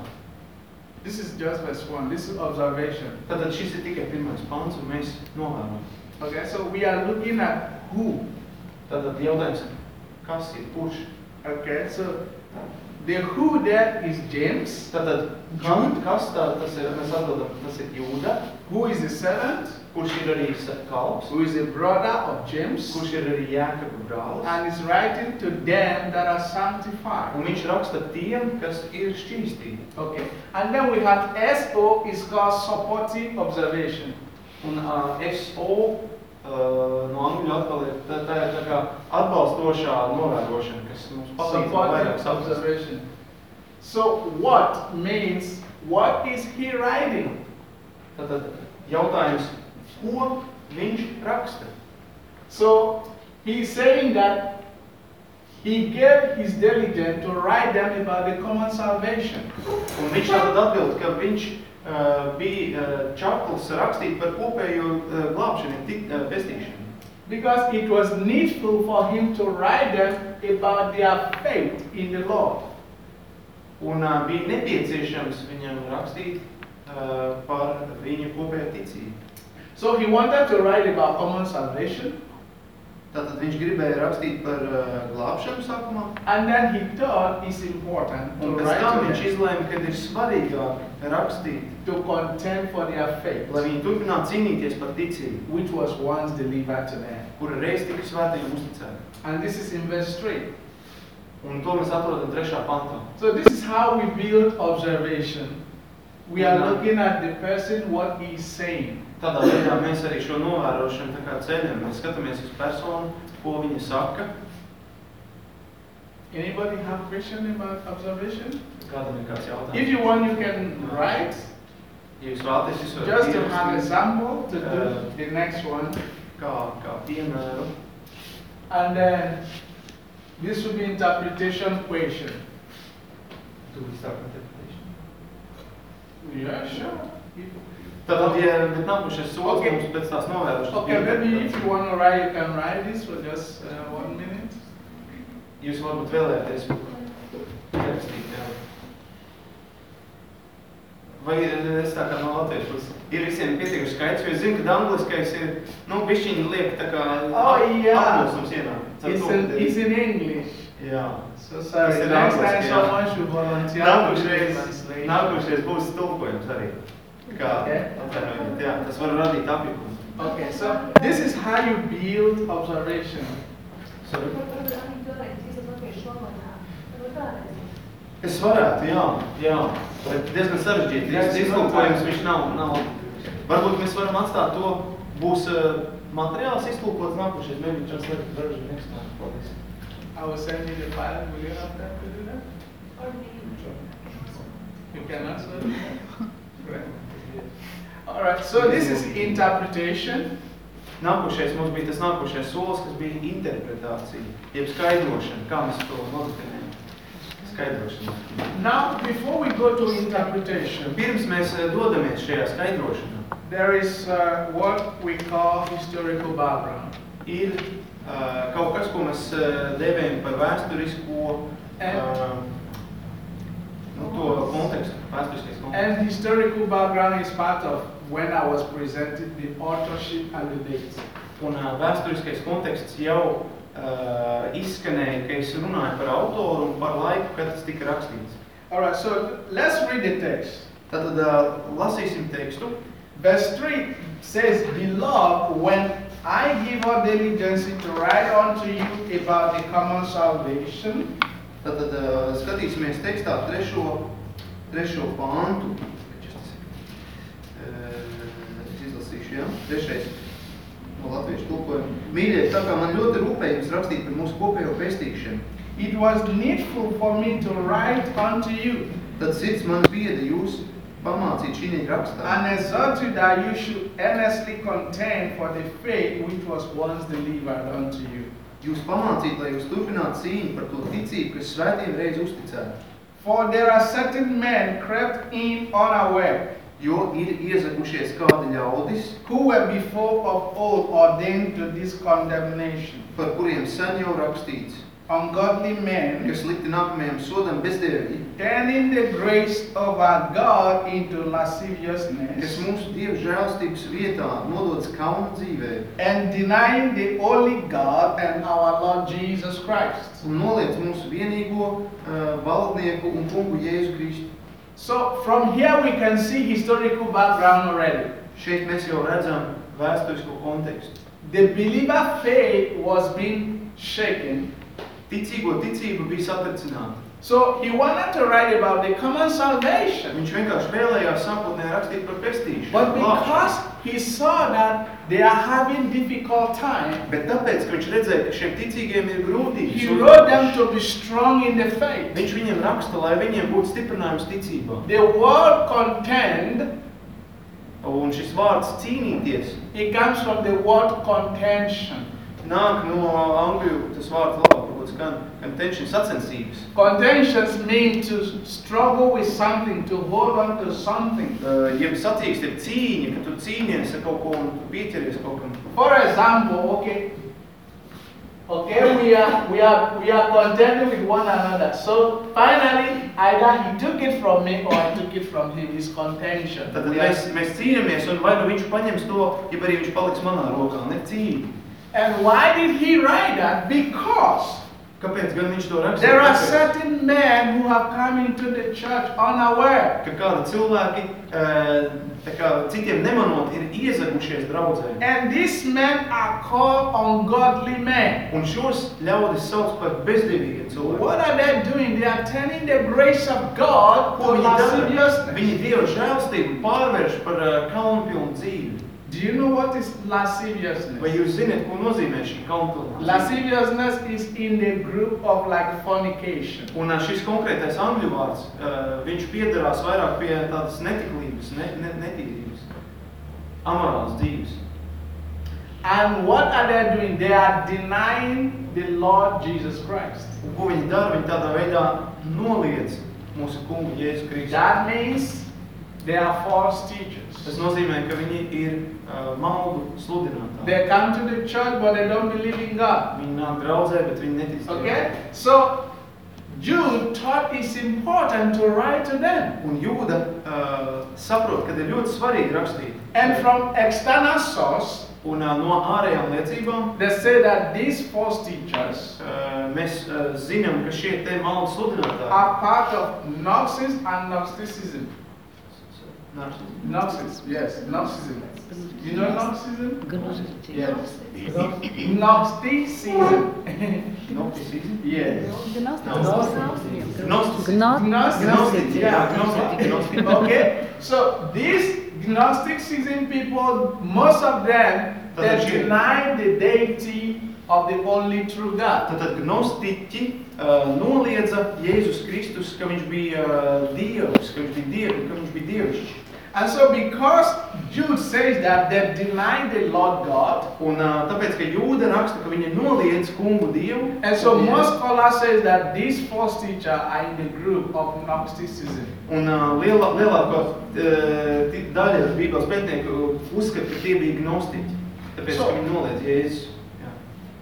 This is just verse 1. This is observation. Tātad šis ir tikai pirmais pants, un mēs novērojam. Okay, so we are looking at who. Tātad jautājums, kas ir kurš? Okay, so the who there is James, Tātad, kas, kas tā, tas ir, mēs atbildam, tas ir Jūda, who is the servant, kurš ir arī kalps, who is the brother of James, kurš ir arī Jēkaba brālis. and is writing to them that are sanctified. Un viņš raksta tiem, kas ir šķīstīti. Okay, and then we have SO is called supporting observation. Un uh, SO uh, no angļu atkal ir tā, tā, tā kā atbalstošā novērošana, kas mums palīdz vairāk saprast. So what means, what is he writing? Tātad jautājums, ko viņš raksta? So he's saying that he gave his diligence to write them about the common salvation. Un viņš tātad atbild, ka viņš uh, bija uh, čakls rakstīt par kopējo uh, glābšanu, tik, uh, pestīšanu. Because it was needful for him to write them about their faith in the Lord. Un uh, bija nepieciešams viņam rakstīt uh, par viņu kopējo ticību. So he wanted to write about common salvation, Tātad viņš gribēja rakstīt par uh, glābšanu sākumā, and then he thought it's important to un pēc tam viņš izlēma, ka ir svarīgāk rakstīt, to contend for their faith, lai viņi turpinātu cīnīties par ticību, which was once delivered to them. kura reiz tika svētījiem uzticēta. And this is in verse 3. Un to mēs atrodam trešā pantā. So this is how we build observation. We are looking at the person, what he is saying. Tādā veidā mēs arī šo novērošanu tā kā ceļam. Mēs skatāmies uz personu, ko viņa saka. Anybody have question about observation? Kādam ir kāds jautājums? If you want, you can write. Ja jūs vēlaties, jūs varat Just to have example to uh, do the next one. Kā, kā piemēru. And then this will be interpretation question. Do we start with interpretation? Yeah, sure. Tātad, ja bet nākošais solis Okay. mums pēc tās novērošanas. Okay, maybe if you want to write, you can write this for just uh, one minute. Jūs varbūt vēlēties ierakstīt, jā. Vai ir, es tā kā no latviešu ir visiem pietiekuši skaits, jo es zinu, ka angliskais ir, nu, bišķiņi liek tā kā Oh, yeah. apmulsums ienāk. It's ka- it's in English. Jā. So sorry. Next time someone should volunteer. translate. nākošais būs tulkojums arī. Kā, Okay. atvainojiet, jā, tas var radīt apjukumu. Okay, so this is how you build observation. Sorry. Es varētu, jā, jā. Bet diezgan sarežģīti. Iztulkojums saprotu. viņš nav, nav. Varbūt mēs varam atstāt to. Būs uh, materiāls iztulkots nākošais. Maybe translate the version next time. Paldies. I will send you the file. Will you have time to do that? You can answer. (laughs) Great. All right. So this is interpretation. Nākošais mums bija tas nākošais solis, kas bija interpretācija, jeb skaidrošana. Kā mēs to nodefinējam? Skaidrošana. Now, before we go to interpretation, Pirms mēs eh, dodamies šajā skaidrošanā, there is uh, what we call historical background. ir uh, kaut kas, ko mēs uh, devējam par vēsturisko uh, nu, to kontekstu, vēsturiskais konteksts. And historical background is part of when I was presented the authorship and the date. Un uh, vēsturiskais konteksts jau uh, izskanēja, ka es runāju par autoru un par laiku, kad tas tika rakstīts. All right, so let's read the text. Tātad uh, lasīsim tekstu. Verse 3 says, Beloved, when I give all diligence to write unto you about the common salvation, Tātad uh, skatīsimies tekstā trešo, trešo pāntu. Jā, trešais no latviešu tulkojuma. Mīļie, tā kā man ļoti rūpējums rakstīt par mūsu kopējo pestīšanu, it was needful for me to write unto you tad sirds man bieda jūs pamācīt šī rakstā. and exhort you that you should earnestly contend for the faith which was once delivered unto you. Jūs pamācīt, lai jūs turpinātu cīņu par to ticību, kas svētiem reiz uzticēta. For there are certain men crept in unaware, Jo ir iezagušies kādi ļaudis, who were before of old ordained to this condemnation, par kuriem sen jau rakstīts, ungodly men, kas likti nākamajam sodam bezdevīgi, turning the grace of our God into kas lasciviousness, mūsu Dieva žēlstības vietā nododas kauna dzīvē. And denying the only God and our Lord Jesus Christ. un noliec mūsu vienīgo uh, valdnieku un kungu Jēzu Kristu. So from here we can see historical background already. Šeit mēs jau redzam vēsturisko kontekstu. The believer faith was being shaken. Ticīgo ticība bija satricināta. So he wanted to write about the common salvation. Viņš vienkārši vēlējās sākotnēji rakstīt par pestīšanu. But because he saw that they are having difficult time, Bet tāpēc, ka viņš redzēja, ka šiem ticīgiem ir grūtības, he wrote them to be strong in the faith. viņš viņiem raksta, lai viņiem būtu stiprinājums ticībā. The word contend, Un šis vārds cīnīties it comes from the word contention. nāk no angļu, tas vārds labāk varbūt skan, contention, sacensības. Contentions mean to struggle with something, to hold on to something. Uh, jeb sacīkst ir cīņa, ka tu cīnies ar kaut ko un tu pieķeries kaut kam. For example, okay, okay, we are we are we are contending with one another. So finally, either he took it from me or I took it from him. It's contention. Tad We are- mēs, mēs cīnāmies un vai nu viņš paņems to, ja arī viņš paliks manā rokā, ne cīņa. And why did he write that? Because Kāpēc gan viņš to raksta? There are certain men who have come into the church unaware. ka kādi cilvēki, eh, tā kā citiem nemanot, ir iezagušies draudzē. And these men are called ungodly men. Un šos ļaudis sauc par bezdevīgiem cilvēkiem. What are they doing? They are turning the grace of God to lasciviousness. Viņi Dieva žēlstību pārvērš par uh, kaunpilnu dzīvi. Do you know what is lasciviousness? Vai jūs zināt, ko nozīmē šī dzīve? Lasciviousness is in the group of like fornication. Un šis konkrētais angļu vārds, uh, viņš piedarās vairāk pie tādas netiklības, ne, ne, netīrības, amorālas dzīves. And what are they doing? They are denying the Lord Jesus Christ. Un ko viņi dara? Viņi tādā veidā noliedz mūsu kungu Jēzu Kristu. That means they are false teachers. Tas nozīmē, ka viņi ir uh, maldu sludinātāji. They come to the church but they don't believe in God. Viņi nāk draudzē, bet viņi netic Dievam. Okay? So Jude thought it's important to write to them. Un Jūda uh, saprot, ka ir ļoti svarīgi rakstīt. And from external source, Un uh, no ārējām liecībām they say that these false teachers uh, mēs uh, zinām, ka šie te maldu sludinātāji are part of Gnosis and Gnosticism. Gnosis, yes, Gnosticism. You know Gnosticism? Yes. Gnosticism. Gnosticism? Yes. Gnosticism. Gnostic, yeah, Gnostic, Gnostic. (laughs) Okay, so these Gnosticism people, most of them, they deny the deity of the only true God. Tātad gnostiķi uh, noliedza Jēzus Kristus, ka viņš bija uh, Dievs, ka viņš bija Dievs, ka viņš bija Dievišķs. And so because Jude says that they deny the Lord God, Un uh, tāpēc, ka Jūda raksta, ka viņi noliedz kungu Dievu, and so un- most scholars say that these false teachers are in the group of Gnosticism. Un uh, lielā, lielākā uh, daļa Bībeles pētnieku uzskata, ka tie bija gnostiķi. Tāpēc, So- ka viņi noliedz Jēzus.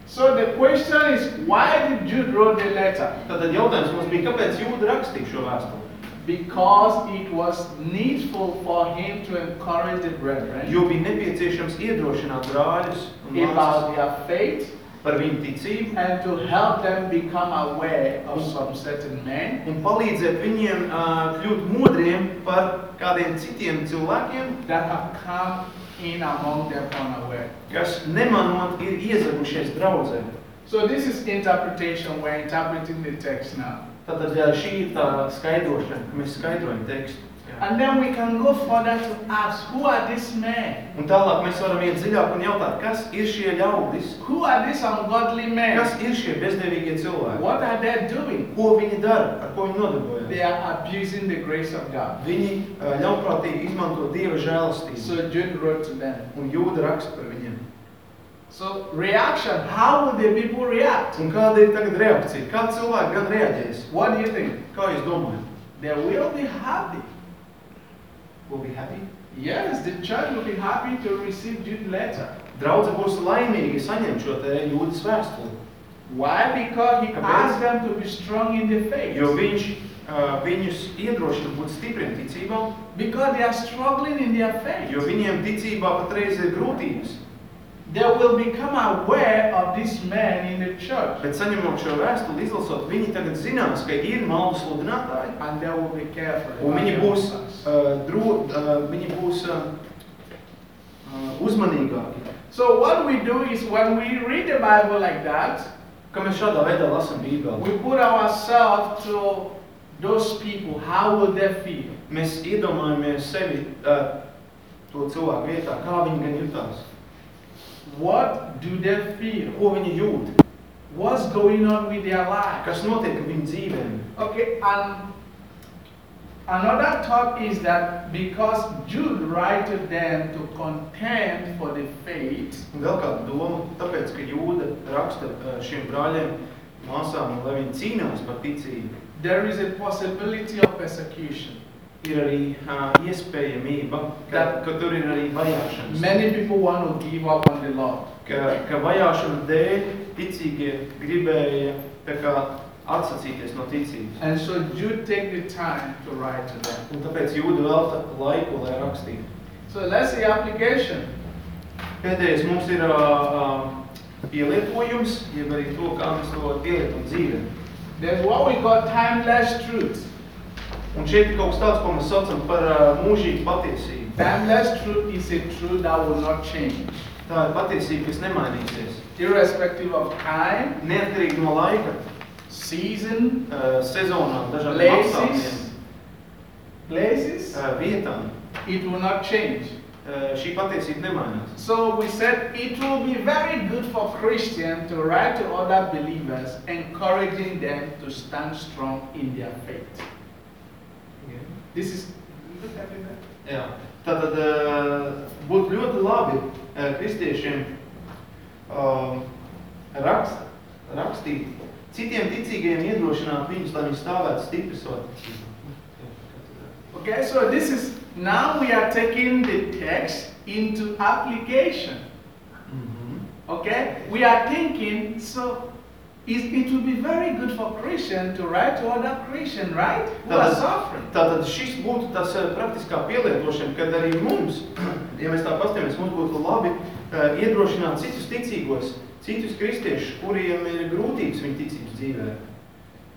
So the question is, why did Jude wrote the letter? Tātad jautājums mums bija, kāpēc Jūda rakstīja šo vēstuli? Because it was needful for him to encourage the brethren Jo bija nepieciešams iedrošināt brāļus un about their faith par viņu ticību and to help them become aware of some certain men un palīdzēt viņiem uh, kļūt modriem par kādiem citiem cilvēkiem, that have come in among them unaware. kas nemanot ir iezagušies draudzē. So this is interpretation. We're interpreting the text now. Tātad jā, šī ir tā skaidrošana, ka mēs skaidrojam tekstu. And then we can go further to ask, who are these men? Un tālāk mēs varam iet dziļāk un jautāt, kas ir šie ļaudis, Who are these ungodly men? kas ir šie bezdevīgie cilvēki, What are they doing? ko viņi dara, ar ko viņi They nodarbojas. are abusing the grace of God. Viņi uh, ļaunprātīgi izmanto Dieva žēlastību. So Jude wrote to them. Un jūda raksta par viņiem. So reaction, how will the people react? Un kāda ir tagad reakcija? Kā cilvēki gan reaģēs? What do you think? Kā jūs domājat? They will be happy. Will be happy? Yes, the church will be happy to receive Jude's letter. Draudze būs laimīgi saņemt šo te jūdas vēstuli. Why? Because he Kāpēc? asked them to be strong in the faith. Jo viņš uh, viņus iedrošina būt stipriem ticībā, Because they are struggling in their faith. jo viņiem ticībā patreiz ir grūtības. They will become aware of this man in the church. Bet saņemot šo vēstuli, izlasot, viņi tagad zinās, ka ir maldu sludinātāji, And they will be careful. un viņi būs, uh, dro, uh, viņi būs uh, uh, uzmanīgāki. So what we do is when we read the Bible like that, Ka mēs šādā veidā lasām Bībeli. we put ourselves to those people. How will they feel? Mēs iedomājamies sevi uh, to cilvēku vietā, kā viņi gan jutās, What do they feel? ko viņi jūt, What's going on with their lives? kas notiek viņu dzīvēm. Okay, and another thought is that because Jude wrote to them to contend for the faith, Un vēl kāda doma, tāpēc, ka Jūda raksta uh, šiem brāļiem, māsām, lai viņi cīnās par ticību, there is a possibility of persecution. Ir arī uh, iespējamība, ka, ka tur ir arī vajāšanas. Many people want to give up on the Lord. Ka, ka vajāšanu dēļ ticīgie gribēja tā kā atsacīties no ticības. And so Jude take the time to write to them. Un tāpēc Jūda velta laiku, lai rakstītu. So let's see application. Pēdējais mums ir uh, uh, pielietojums, jeb arī to, kā mēs to pielietojam dzīvē. There's what we call timeless truth. Un šeit kaut kas tāds, ko mēs saucam par uh, mūžīgu patiesību. Timeless truth is a truth that will not change. Tā ir patiesība, kas nemainīsies. Irrespective of time, Neatkarīgi no laika, season, uh, sezonām, dažādiem apstākļiem, places, uh, vietām, it will not change. uh, šī patiesība nemainās. So we said it will be very good for Christians to write to other believers, encouraging them to stand strong in their faith. This is. Jā. Tātad uh, būtu ļoti labi uh, kristiešiem uh, rakst, rakstīt citiem ticīgajiem iedrošināt viņus, lai viņi stāvētu stipri. Okay, so this is now we are taking the text into application. Okay, we are thinking so. It, will be very good for Christian to write to other Christian, right? Who are suffering. Tātad šis būtu tas uh, praktiskā pielietošana, kad arī mums, (clears throat) ja mēs tā paskatāmies, mums būtu labi uh, iedrošināt citus ticīgos, citus kristiešus, kuriem ir grūtības viņu ticības dzīvē.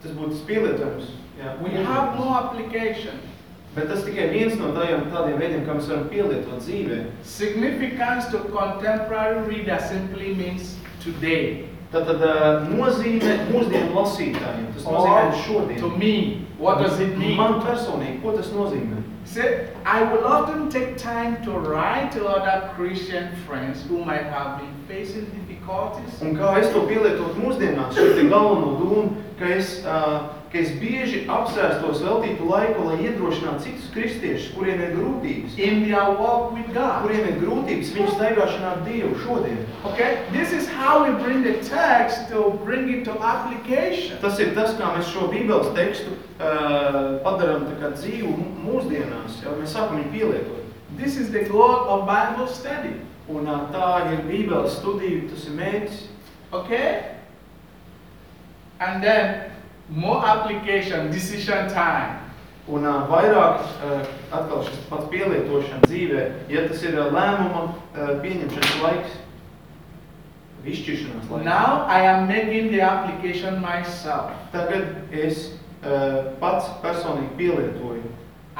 Tas būtu tas pielietojums. Jā. We have no application. Bet tas tikai viens no tādiem, tādiem veidiem, kā mēs varam pielietot dzīvē. Significance to contemporary reader simply means today. Tātad uh, nozīme mūsdienu lasītājiem. Tas nozīmē Or šodien. to me, what does it mean? Man personīgi, ko tas nozīmē? See, I will often take time to write to other Christian friends who might have been facing difficulties. Un kā es to pielietot mūsdienās, šo te galveno domu, ka es, uh, ka es bieži apsēstos veltītu laiku, lai iedrošinātu citus kristiešus, kuriem ir grūtības. In their walk with God. Kuriem ir grūtības viņu staigāšanā ar Dievu šodien. Okay, this is how we bring the text to bring it to application. Tas ir tas, kā mēs šo bībeles tekstu uh, padarām tā kā dzīvu mūsdienās, jau mēs sākam viņu pielietot. This is the goal of Bible study. Un uh, tā ir bībeles studija, tas ir mērķis. Okay? And then more application, decision time. Un uh, vairāk uh, atkal šis pats pielietošana dzīvē, ja tas ir uh, lēmuma uh, pieņemšanas laiks, izšķiršanās laiks. Now I am making the application myself. Tagad es uh, pats personīgi pielietoju.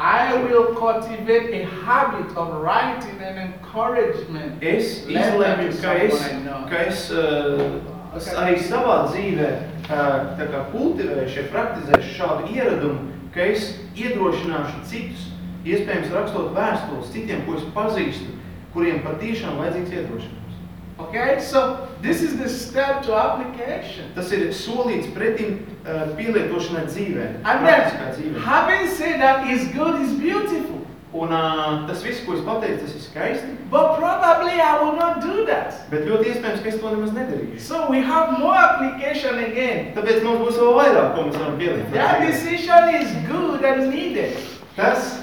I will cultivate a habit of writing and encouragement. Es izlēmu, ka es, ka es uh, s- arī savā dzīvē tā kā kultivēšu, ja praktizēšu šādu ieradumu, ka es iedrošināšu citus, iespējams rakstot vēstules citiem, ko es pazīstu, kuriem patiešām vajadzīgs iedrošinājums. Okay, so this is the step to application. Tas ir solīts pretim uh, pielietošanai dzīvē, And then, having said that is good, is beautiful. Un uh, tas viss, ko es pateicu, tas ir skaisti, But probably I will not do that. bet ļoti iespējams, ka es to nemaz nedarīšu. So we have more application again. Tāpēc mums būs vēl vairāk, ko mēs varam pielietot. That decision is good and needed. Tas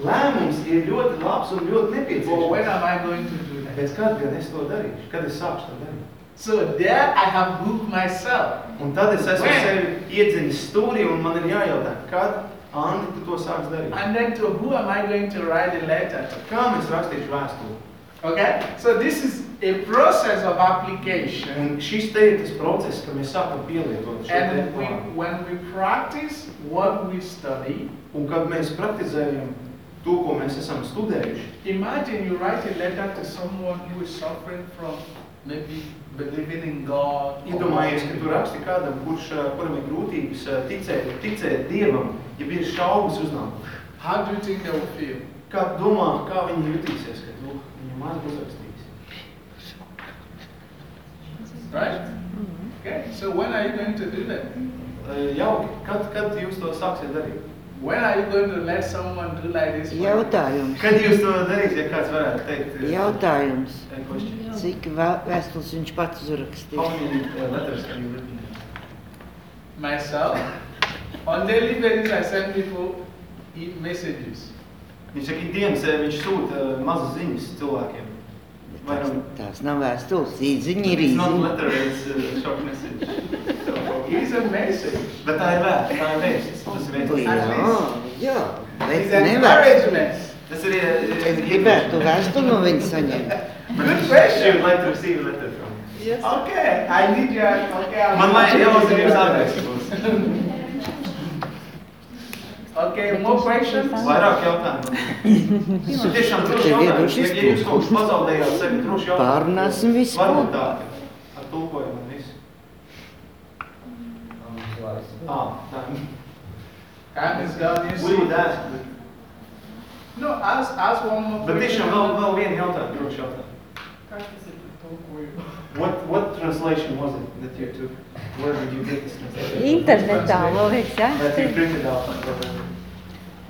lēmums ir ļoti labs un ļoti But nepieciešams. when am I going to do that? Bet kad gan es to darīšu? Kad es sākšu to darīt? So there I have booked myself. Un tad es esmu When? sevi iedzinis stūrī un man ir jājautā, kad Andi tu to sāks darīt? And then to who am I going to write a letter to? Kā mēs rakstīšu vēstuli? Okay? So this is a process of application. Un šis te ir tas process, ka mēs sākam pielietot šo And we, vārdu. when we practice what we study, Un kad mēs praktizējam to, ko mēs esam studējuši, imagine you write a letter to someone who is suffering from maybe believing in God. or- iedomājies, ka tu raksti kādam, kurš, ā, kuram ir grūtības ā, ticēt, ticēt Dievam, ja ir šaubas uznākuši. How do you think they will feel? Kā domā, kā viņi jutīsies, kad tu viņu maz uzrakstīsi? Right? Okay, so when are you going to do that? Jauki, kad, kad jūs to sāksiet darīt? When are you going to let someone do like this? for you? Jautājums. Kad jūs to darīsiet, ja kāds varētu teikt? ā, Jautājums. ā, question? Cik vē- vēstules viņš pats How uzrakstīs? many ā, letters can you written? Myself? On daily basis, I send people e- messages. Viņš saka, ikdienas ā, viņš sūta ā, mazas ziņas cilvēkiem. Varam, Tās nav vēstules, īziņa ir It's not īziņa. letter, it's a short message. It's a message. Bet tā ir vēsts, tā ir vēsts. Tas ir vēsts. Jā, jā, bet encouragement. Tas ir Es gribētu vēstuli no viņa saņemt. (laughs) Good question. Like to receive a letter from. Okay, I need your, okay. I'm- Man lai jāuzzina jūs adresi būs. Okay, more questions? Vairāk jautājumu. Tiešām droši iedošu Ja, ja jūs kaut ko pazaudējāt sevi, droši jautājums. Pārunāsim visu Varbūt tā. Ar tulkojumu un visu. Ah, is gone, you We would see. ask, but- No, ask, ask one more Bet question. tiešām vēl, vēl vienu jautājumu, droši jautājumu. What, what translation was it that you took? Where did you get this translation? Internetā, man liekas. That you printed out.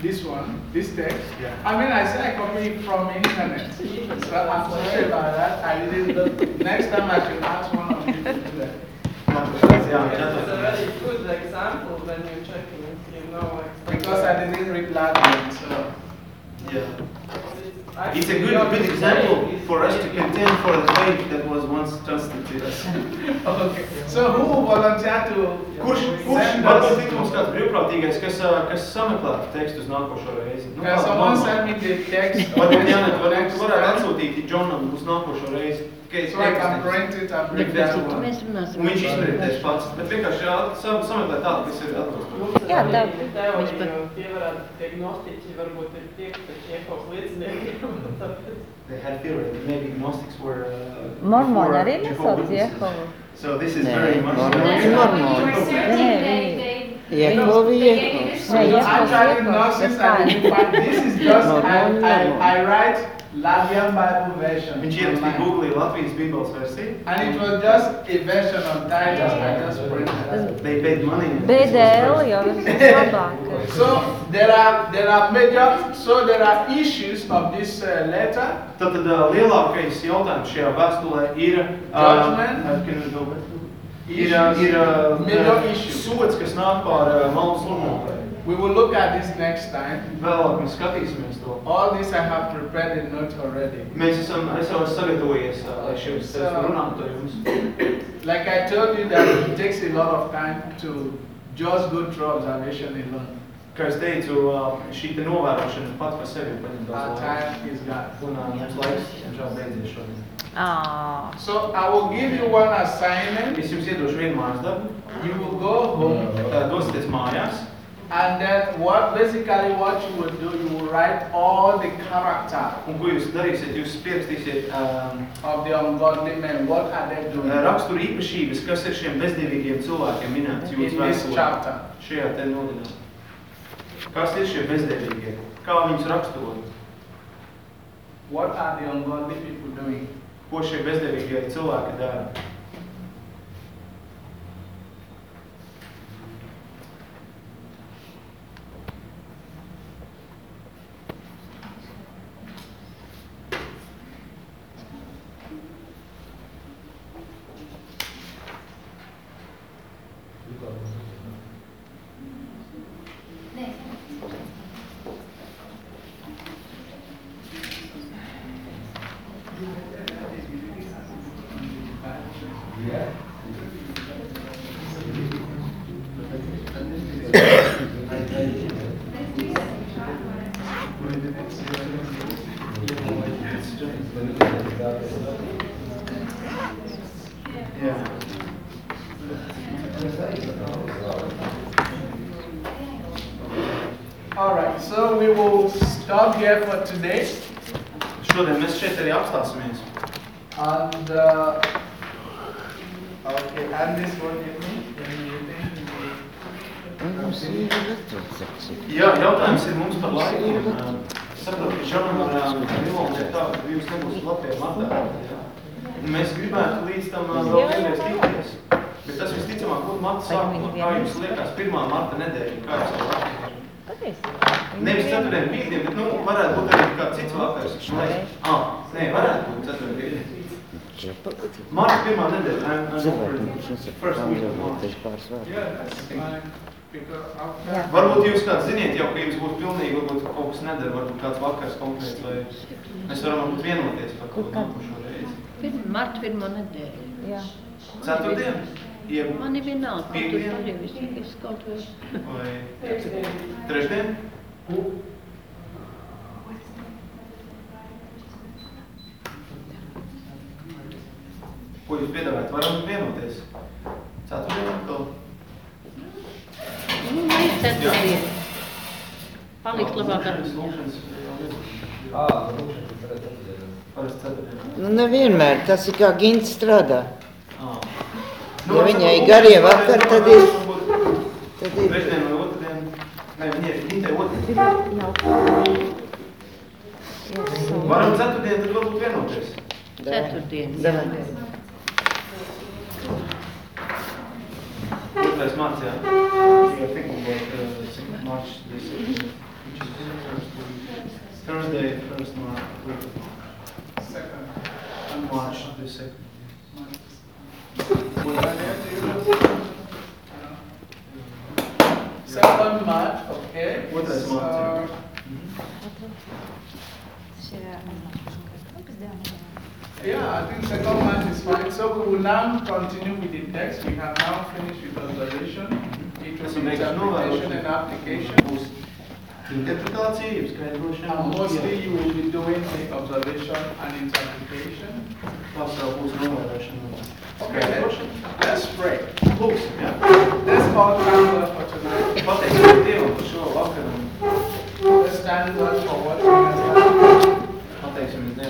This one, this text. Yeah. I mean, I said I copied it from internet. So I'm sorry about that. I didn't look. Next time I should ask one of you to do that. It's a very good example when you're checking it, you know. Because I didn't read Latin, so. Yeah. It's a good, good example for us to contend for the faith that was once trusted to us. (laughs) Okay. So who volunteered to Kurš, kurš send varbūt us? ir mums kāds brīvprātīgais, kas, ā, kas sameklētu tekstu uz nākošo reizi? Nu, Can kāda someone mamma? send me the text? Varbūt Jānet, varbūt tu varētu atsūtīt Džonam uz nākošo reizi. Ka So I can print it and bring that one. Mēs runāsim. Un viņš izmērīties pats, bet vienkārši jā, sam, sameklēt kas ir atbilstoši. Jā, tā- Teorija, tie varētu, tie gnostiķi varbūt ir tie, kas Jehovas liecinieki. tāpēc- They had theory that maybe Gnostics were. Uh, Mormoni before arī Jehovah's nesauc Witnesses. Jehovu. So this is very much. Mormoni ir Mormoni. Jehova Jehovs. So actually, Gnosis, I this is just, I, I, I write Labian Bible version. Viņš ierakstīja. Google Latvijas Bībeles versiju. And it was just a version of Titus, I just printed. They paid money. BDL jau (laughs) labāk. So there are, there are major, so there are issues of this uh, letter. Tad, tad uh, lielākais jautājums šajā vēstulē ir, Judgment. uh, can we go back? ir, uh, ir uh, Major uh, issue. sots, kas nāk pār uh, malnu slumumu. We will look at this next time. Vēlāk mēs skatīsimies to. All this I have prepared a note already. Mēs esam, es jau esmu sagatavojies, uh, lai šeit So- runātu ar jums. Like I told you that it takes a lot of time to just go through observation alone. Kā es teicu, uh, šī te novērošana pat par sevi paņem Our daudz laika. time is gone. Un uh, mums laiks, diemžēl, beidzies šodien. Ah. So I will give you one assignment. Es jums iedošu vienu mājas darbu. You will go home. Uh, dosieties mājās. And then what basically what you will do, you will write all the character Un ko jūs darīsiet? Jūs pierakstīsiet um, of the ungodly men. What are they doing? raksturu īpašības, kas ir šiem bezdevīgiem cilvēkiem minēts In jūsu this vēstulē. chapter. Šajā te nodaļā. Kas ir šie bezdevīgie? Kā viņus raksturot? What are the ungodly people doing? Ko šie bezdevīgie cilvēki dara? Yeah. All right, so we will stop here for today. Šodien mēs šeit arī apstāsimies. And uh, okay, and this one you think? Anything? Mums ir retrocekcija. Jā, jautājums ir mums par laikiem. Uh, Es saprotu, ka Žanam ar uh, Milonu ir tā, ka jūs nebūsiet Latvijā martā. Jā. Un Mēs gribētu līdz tam uh, vēl vienreiz tikties. Bet tas visticamāk būtu marta sākumā. Kā jums liekas, pirmā marta nedēļa, kā jūs to rakstāt? Nevis ceturtdien, piekdien, bet nu, varētu būt arī kāds cits vakars. Lai- Ah, nē, varētu būt ceturtdien. Marta pirmā nedēļa. I'm- I'm Cilvēkiem, over kurš it. First week of ir Yeah, that's fine. Because after Varbūt jūs kāds ziniet jau, ka jums būtu pilnīgi, varbūt kaut kas nedara, varbūt kāds vakars konkrēts, vai mēs varam varbūt vienoties par kaut ko nākošo reizi. Marta pirmo nedēļu. Jā. Ceturtdien? Jeb Man ir vienalga, kaut tur paļavis, es kaut vai. vai trešdien? Ko jūs piedāvājat? Varam vienoties. Ceturtdien atkal. Nu, vai ceturtdien. Palikt labāk ar Lūkšanas, jā, nezinu. Ā, lūkšanas, atcerēties. Parasti ceturtdien. Nu, nevienmēr tas ir kā Gins strādā. Ā. Ja viņai garie vakar, tad ir. Tad ir. Trešdien vai otrdien. Nē, viņai, viņai otrdien. Varam ceturtdien, tad varbūt vienoties. Ceturtdien. Davai. Otrais marts, jā. Yeah, I think we'll work, uh, second March this year. Which is Thursday. Thursday, first March. Second. March, the second. Second March, okay. Otrais It's, March, jā. uh, Yeah, I think second March is fine. So we will now continue with the text. We have now finished with observation, vienkārši interpretation and application. Būs interpretācija, jeb skaidrošana. And mostly you will be doing the observation and interpretation. Tas jau būs novērošana. Okay, let's, pray. Let's call thank God for tonight. Pateiksim Dievam par šo vakaru. Let's thank God for what He has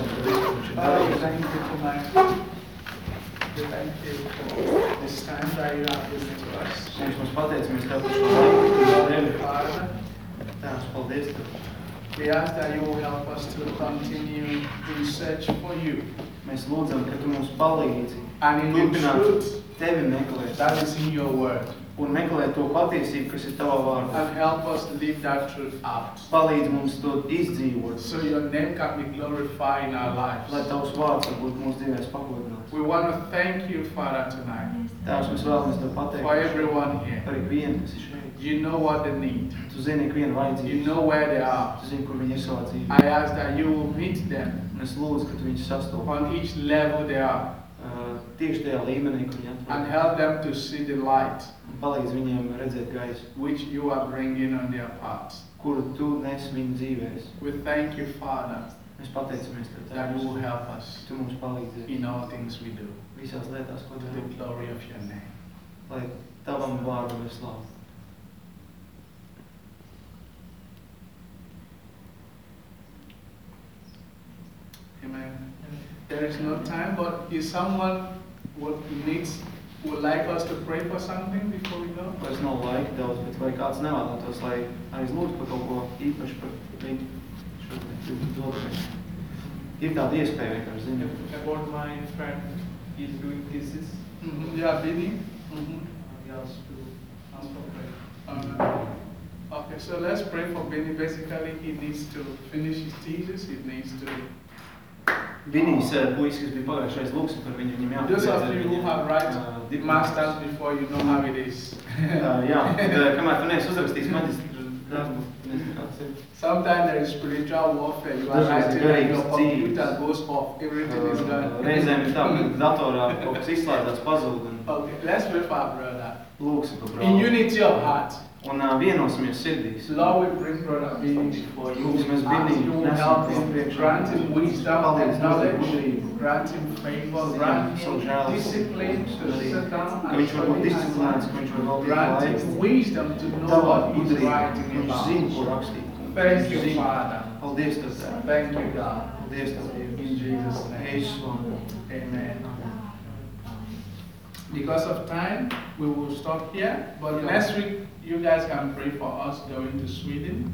Father, we thank you tonight. We thank you for this time that you have given to us. Mums mums pateicamies Tev par šo laiku, devi. Father, Tēvs, paldies Tev. we ask that you will help us to continue in search for you. Mēs lūdzam, ka Tu mums palīdzi And in the turpināt truth Tevi meklēt that is in your word. Un meklēt to patiesību, kas ir Tavā vārdā. And help us live that truth out. Palīdzi mums to izdzīvot, So your name can be glorified in our lives. lai Tavs vārds var būt mūsu dzīvēs pagodināts. We want to thank you, Father, tonight Tēvs, mēs vēlamies Tev pateikt for everyone here. par ikvienu, kas ir šeit. You know what they need. Tu zini ikvienu vajadzību. You know where they are. Tu zini, kur viņi ir savā dzīvē. I ask that you will meet them Mēs lūdzu, ka Tu viņus sastopi. on each level they are Uh, tieši tajā līmenī, kur viņi and atrodas. help them to see the light Un palīdz viņiem redzēt gaisu, which you are bringing on their paths. kuru Tu nes viņu dzīvēs. We thank you, Father, Mēs pateicamies Tev, that you will help us Tu mums palīdzi in all things we do visās lietās, ko to darām, the glory of your name. lai Tavam vārdam ir slāva. Amen. There is no time, but if someone would needs would like us to pray for something before we go? Vairs nav laika daudz, bet vai kāds nevēlētos, lai arī lūdzu par kaut ko īpašu par viņu šodien. Ir tāda iespēja vienkārši zināt. About my friend, he's doing thesis. Mm-hmm. Yeah, Billy. Mm-hmm. He asked to ask for prayer. Uh, okay, so let's pray for Benny. Basically, he needs to finish his thesis. He needs to. Vinijs puisis, kas bija pagājušais lūksim par viņu, viņam Those jāpabeidz of you who have right masters before, you know how it is. (laughs) Uh, jā, eh, kamēr tu neesi uzrakstījis maģistra darbu. Sometimes there is spiritual warfare. You are writing and your computer goes off. Everything is Uh, gone. Reizēm ir tā, ka (laughs) datorā kaut kas izslēdzās, pazūd un Okay, let's pray for our brother. lūksim par In brāli. unity of heart. Un uh, vienosimies sirdīs. Lord, we bring brother Billy before you. Lūksimies Ask Billy, you will nesam help to him, priekšā. grant him wisdom and knowledge, gudrību. grant him favor, grant him discipline to sit down and viņš var būt disciplinēts, ka viņš var valdīt Grant him wisdom to know Dāvā what he's gudrību, writing viņš zina, ko rakstīt. Thank you, Father. Paldies Tev, Tēv. Thank you, God. Paldies Tev, Dievs. In Jesus' name. Jēzus vārdā. Amen. Because of time, we will stop here. But Yeah. next week, you guys can pray for us going to Sweden.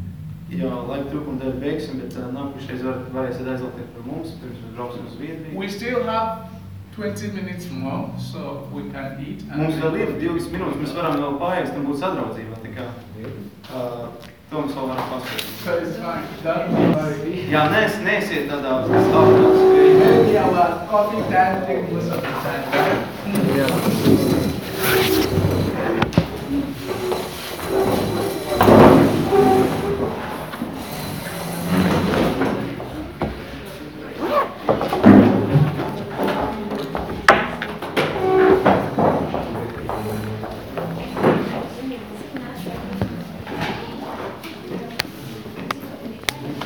Jā, laika trūkuma dēļ beigsim, bet uh, nākošais var, varēsiet aizlūgt par mums, pirms mēs brauksim uz Vietniju. We still have 20 minutes more, so we can eat. and Mums vēl ir 20 minūtes, mēs varam vēl pāriest un būt sadraudzībā. Tā kā uh, to mēs vēl varam paspēt. So it's fine. Don't worried. Jā, nes, nesiet tādā stāvoklī, ka Maybe our coffee time take most of the time, right?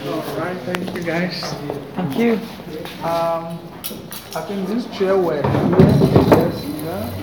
All right, thank you guys.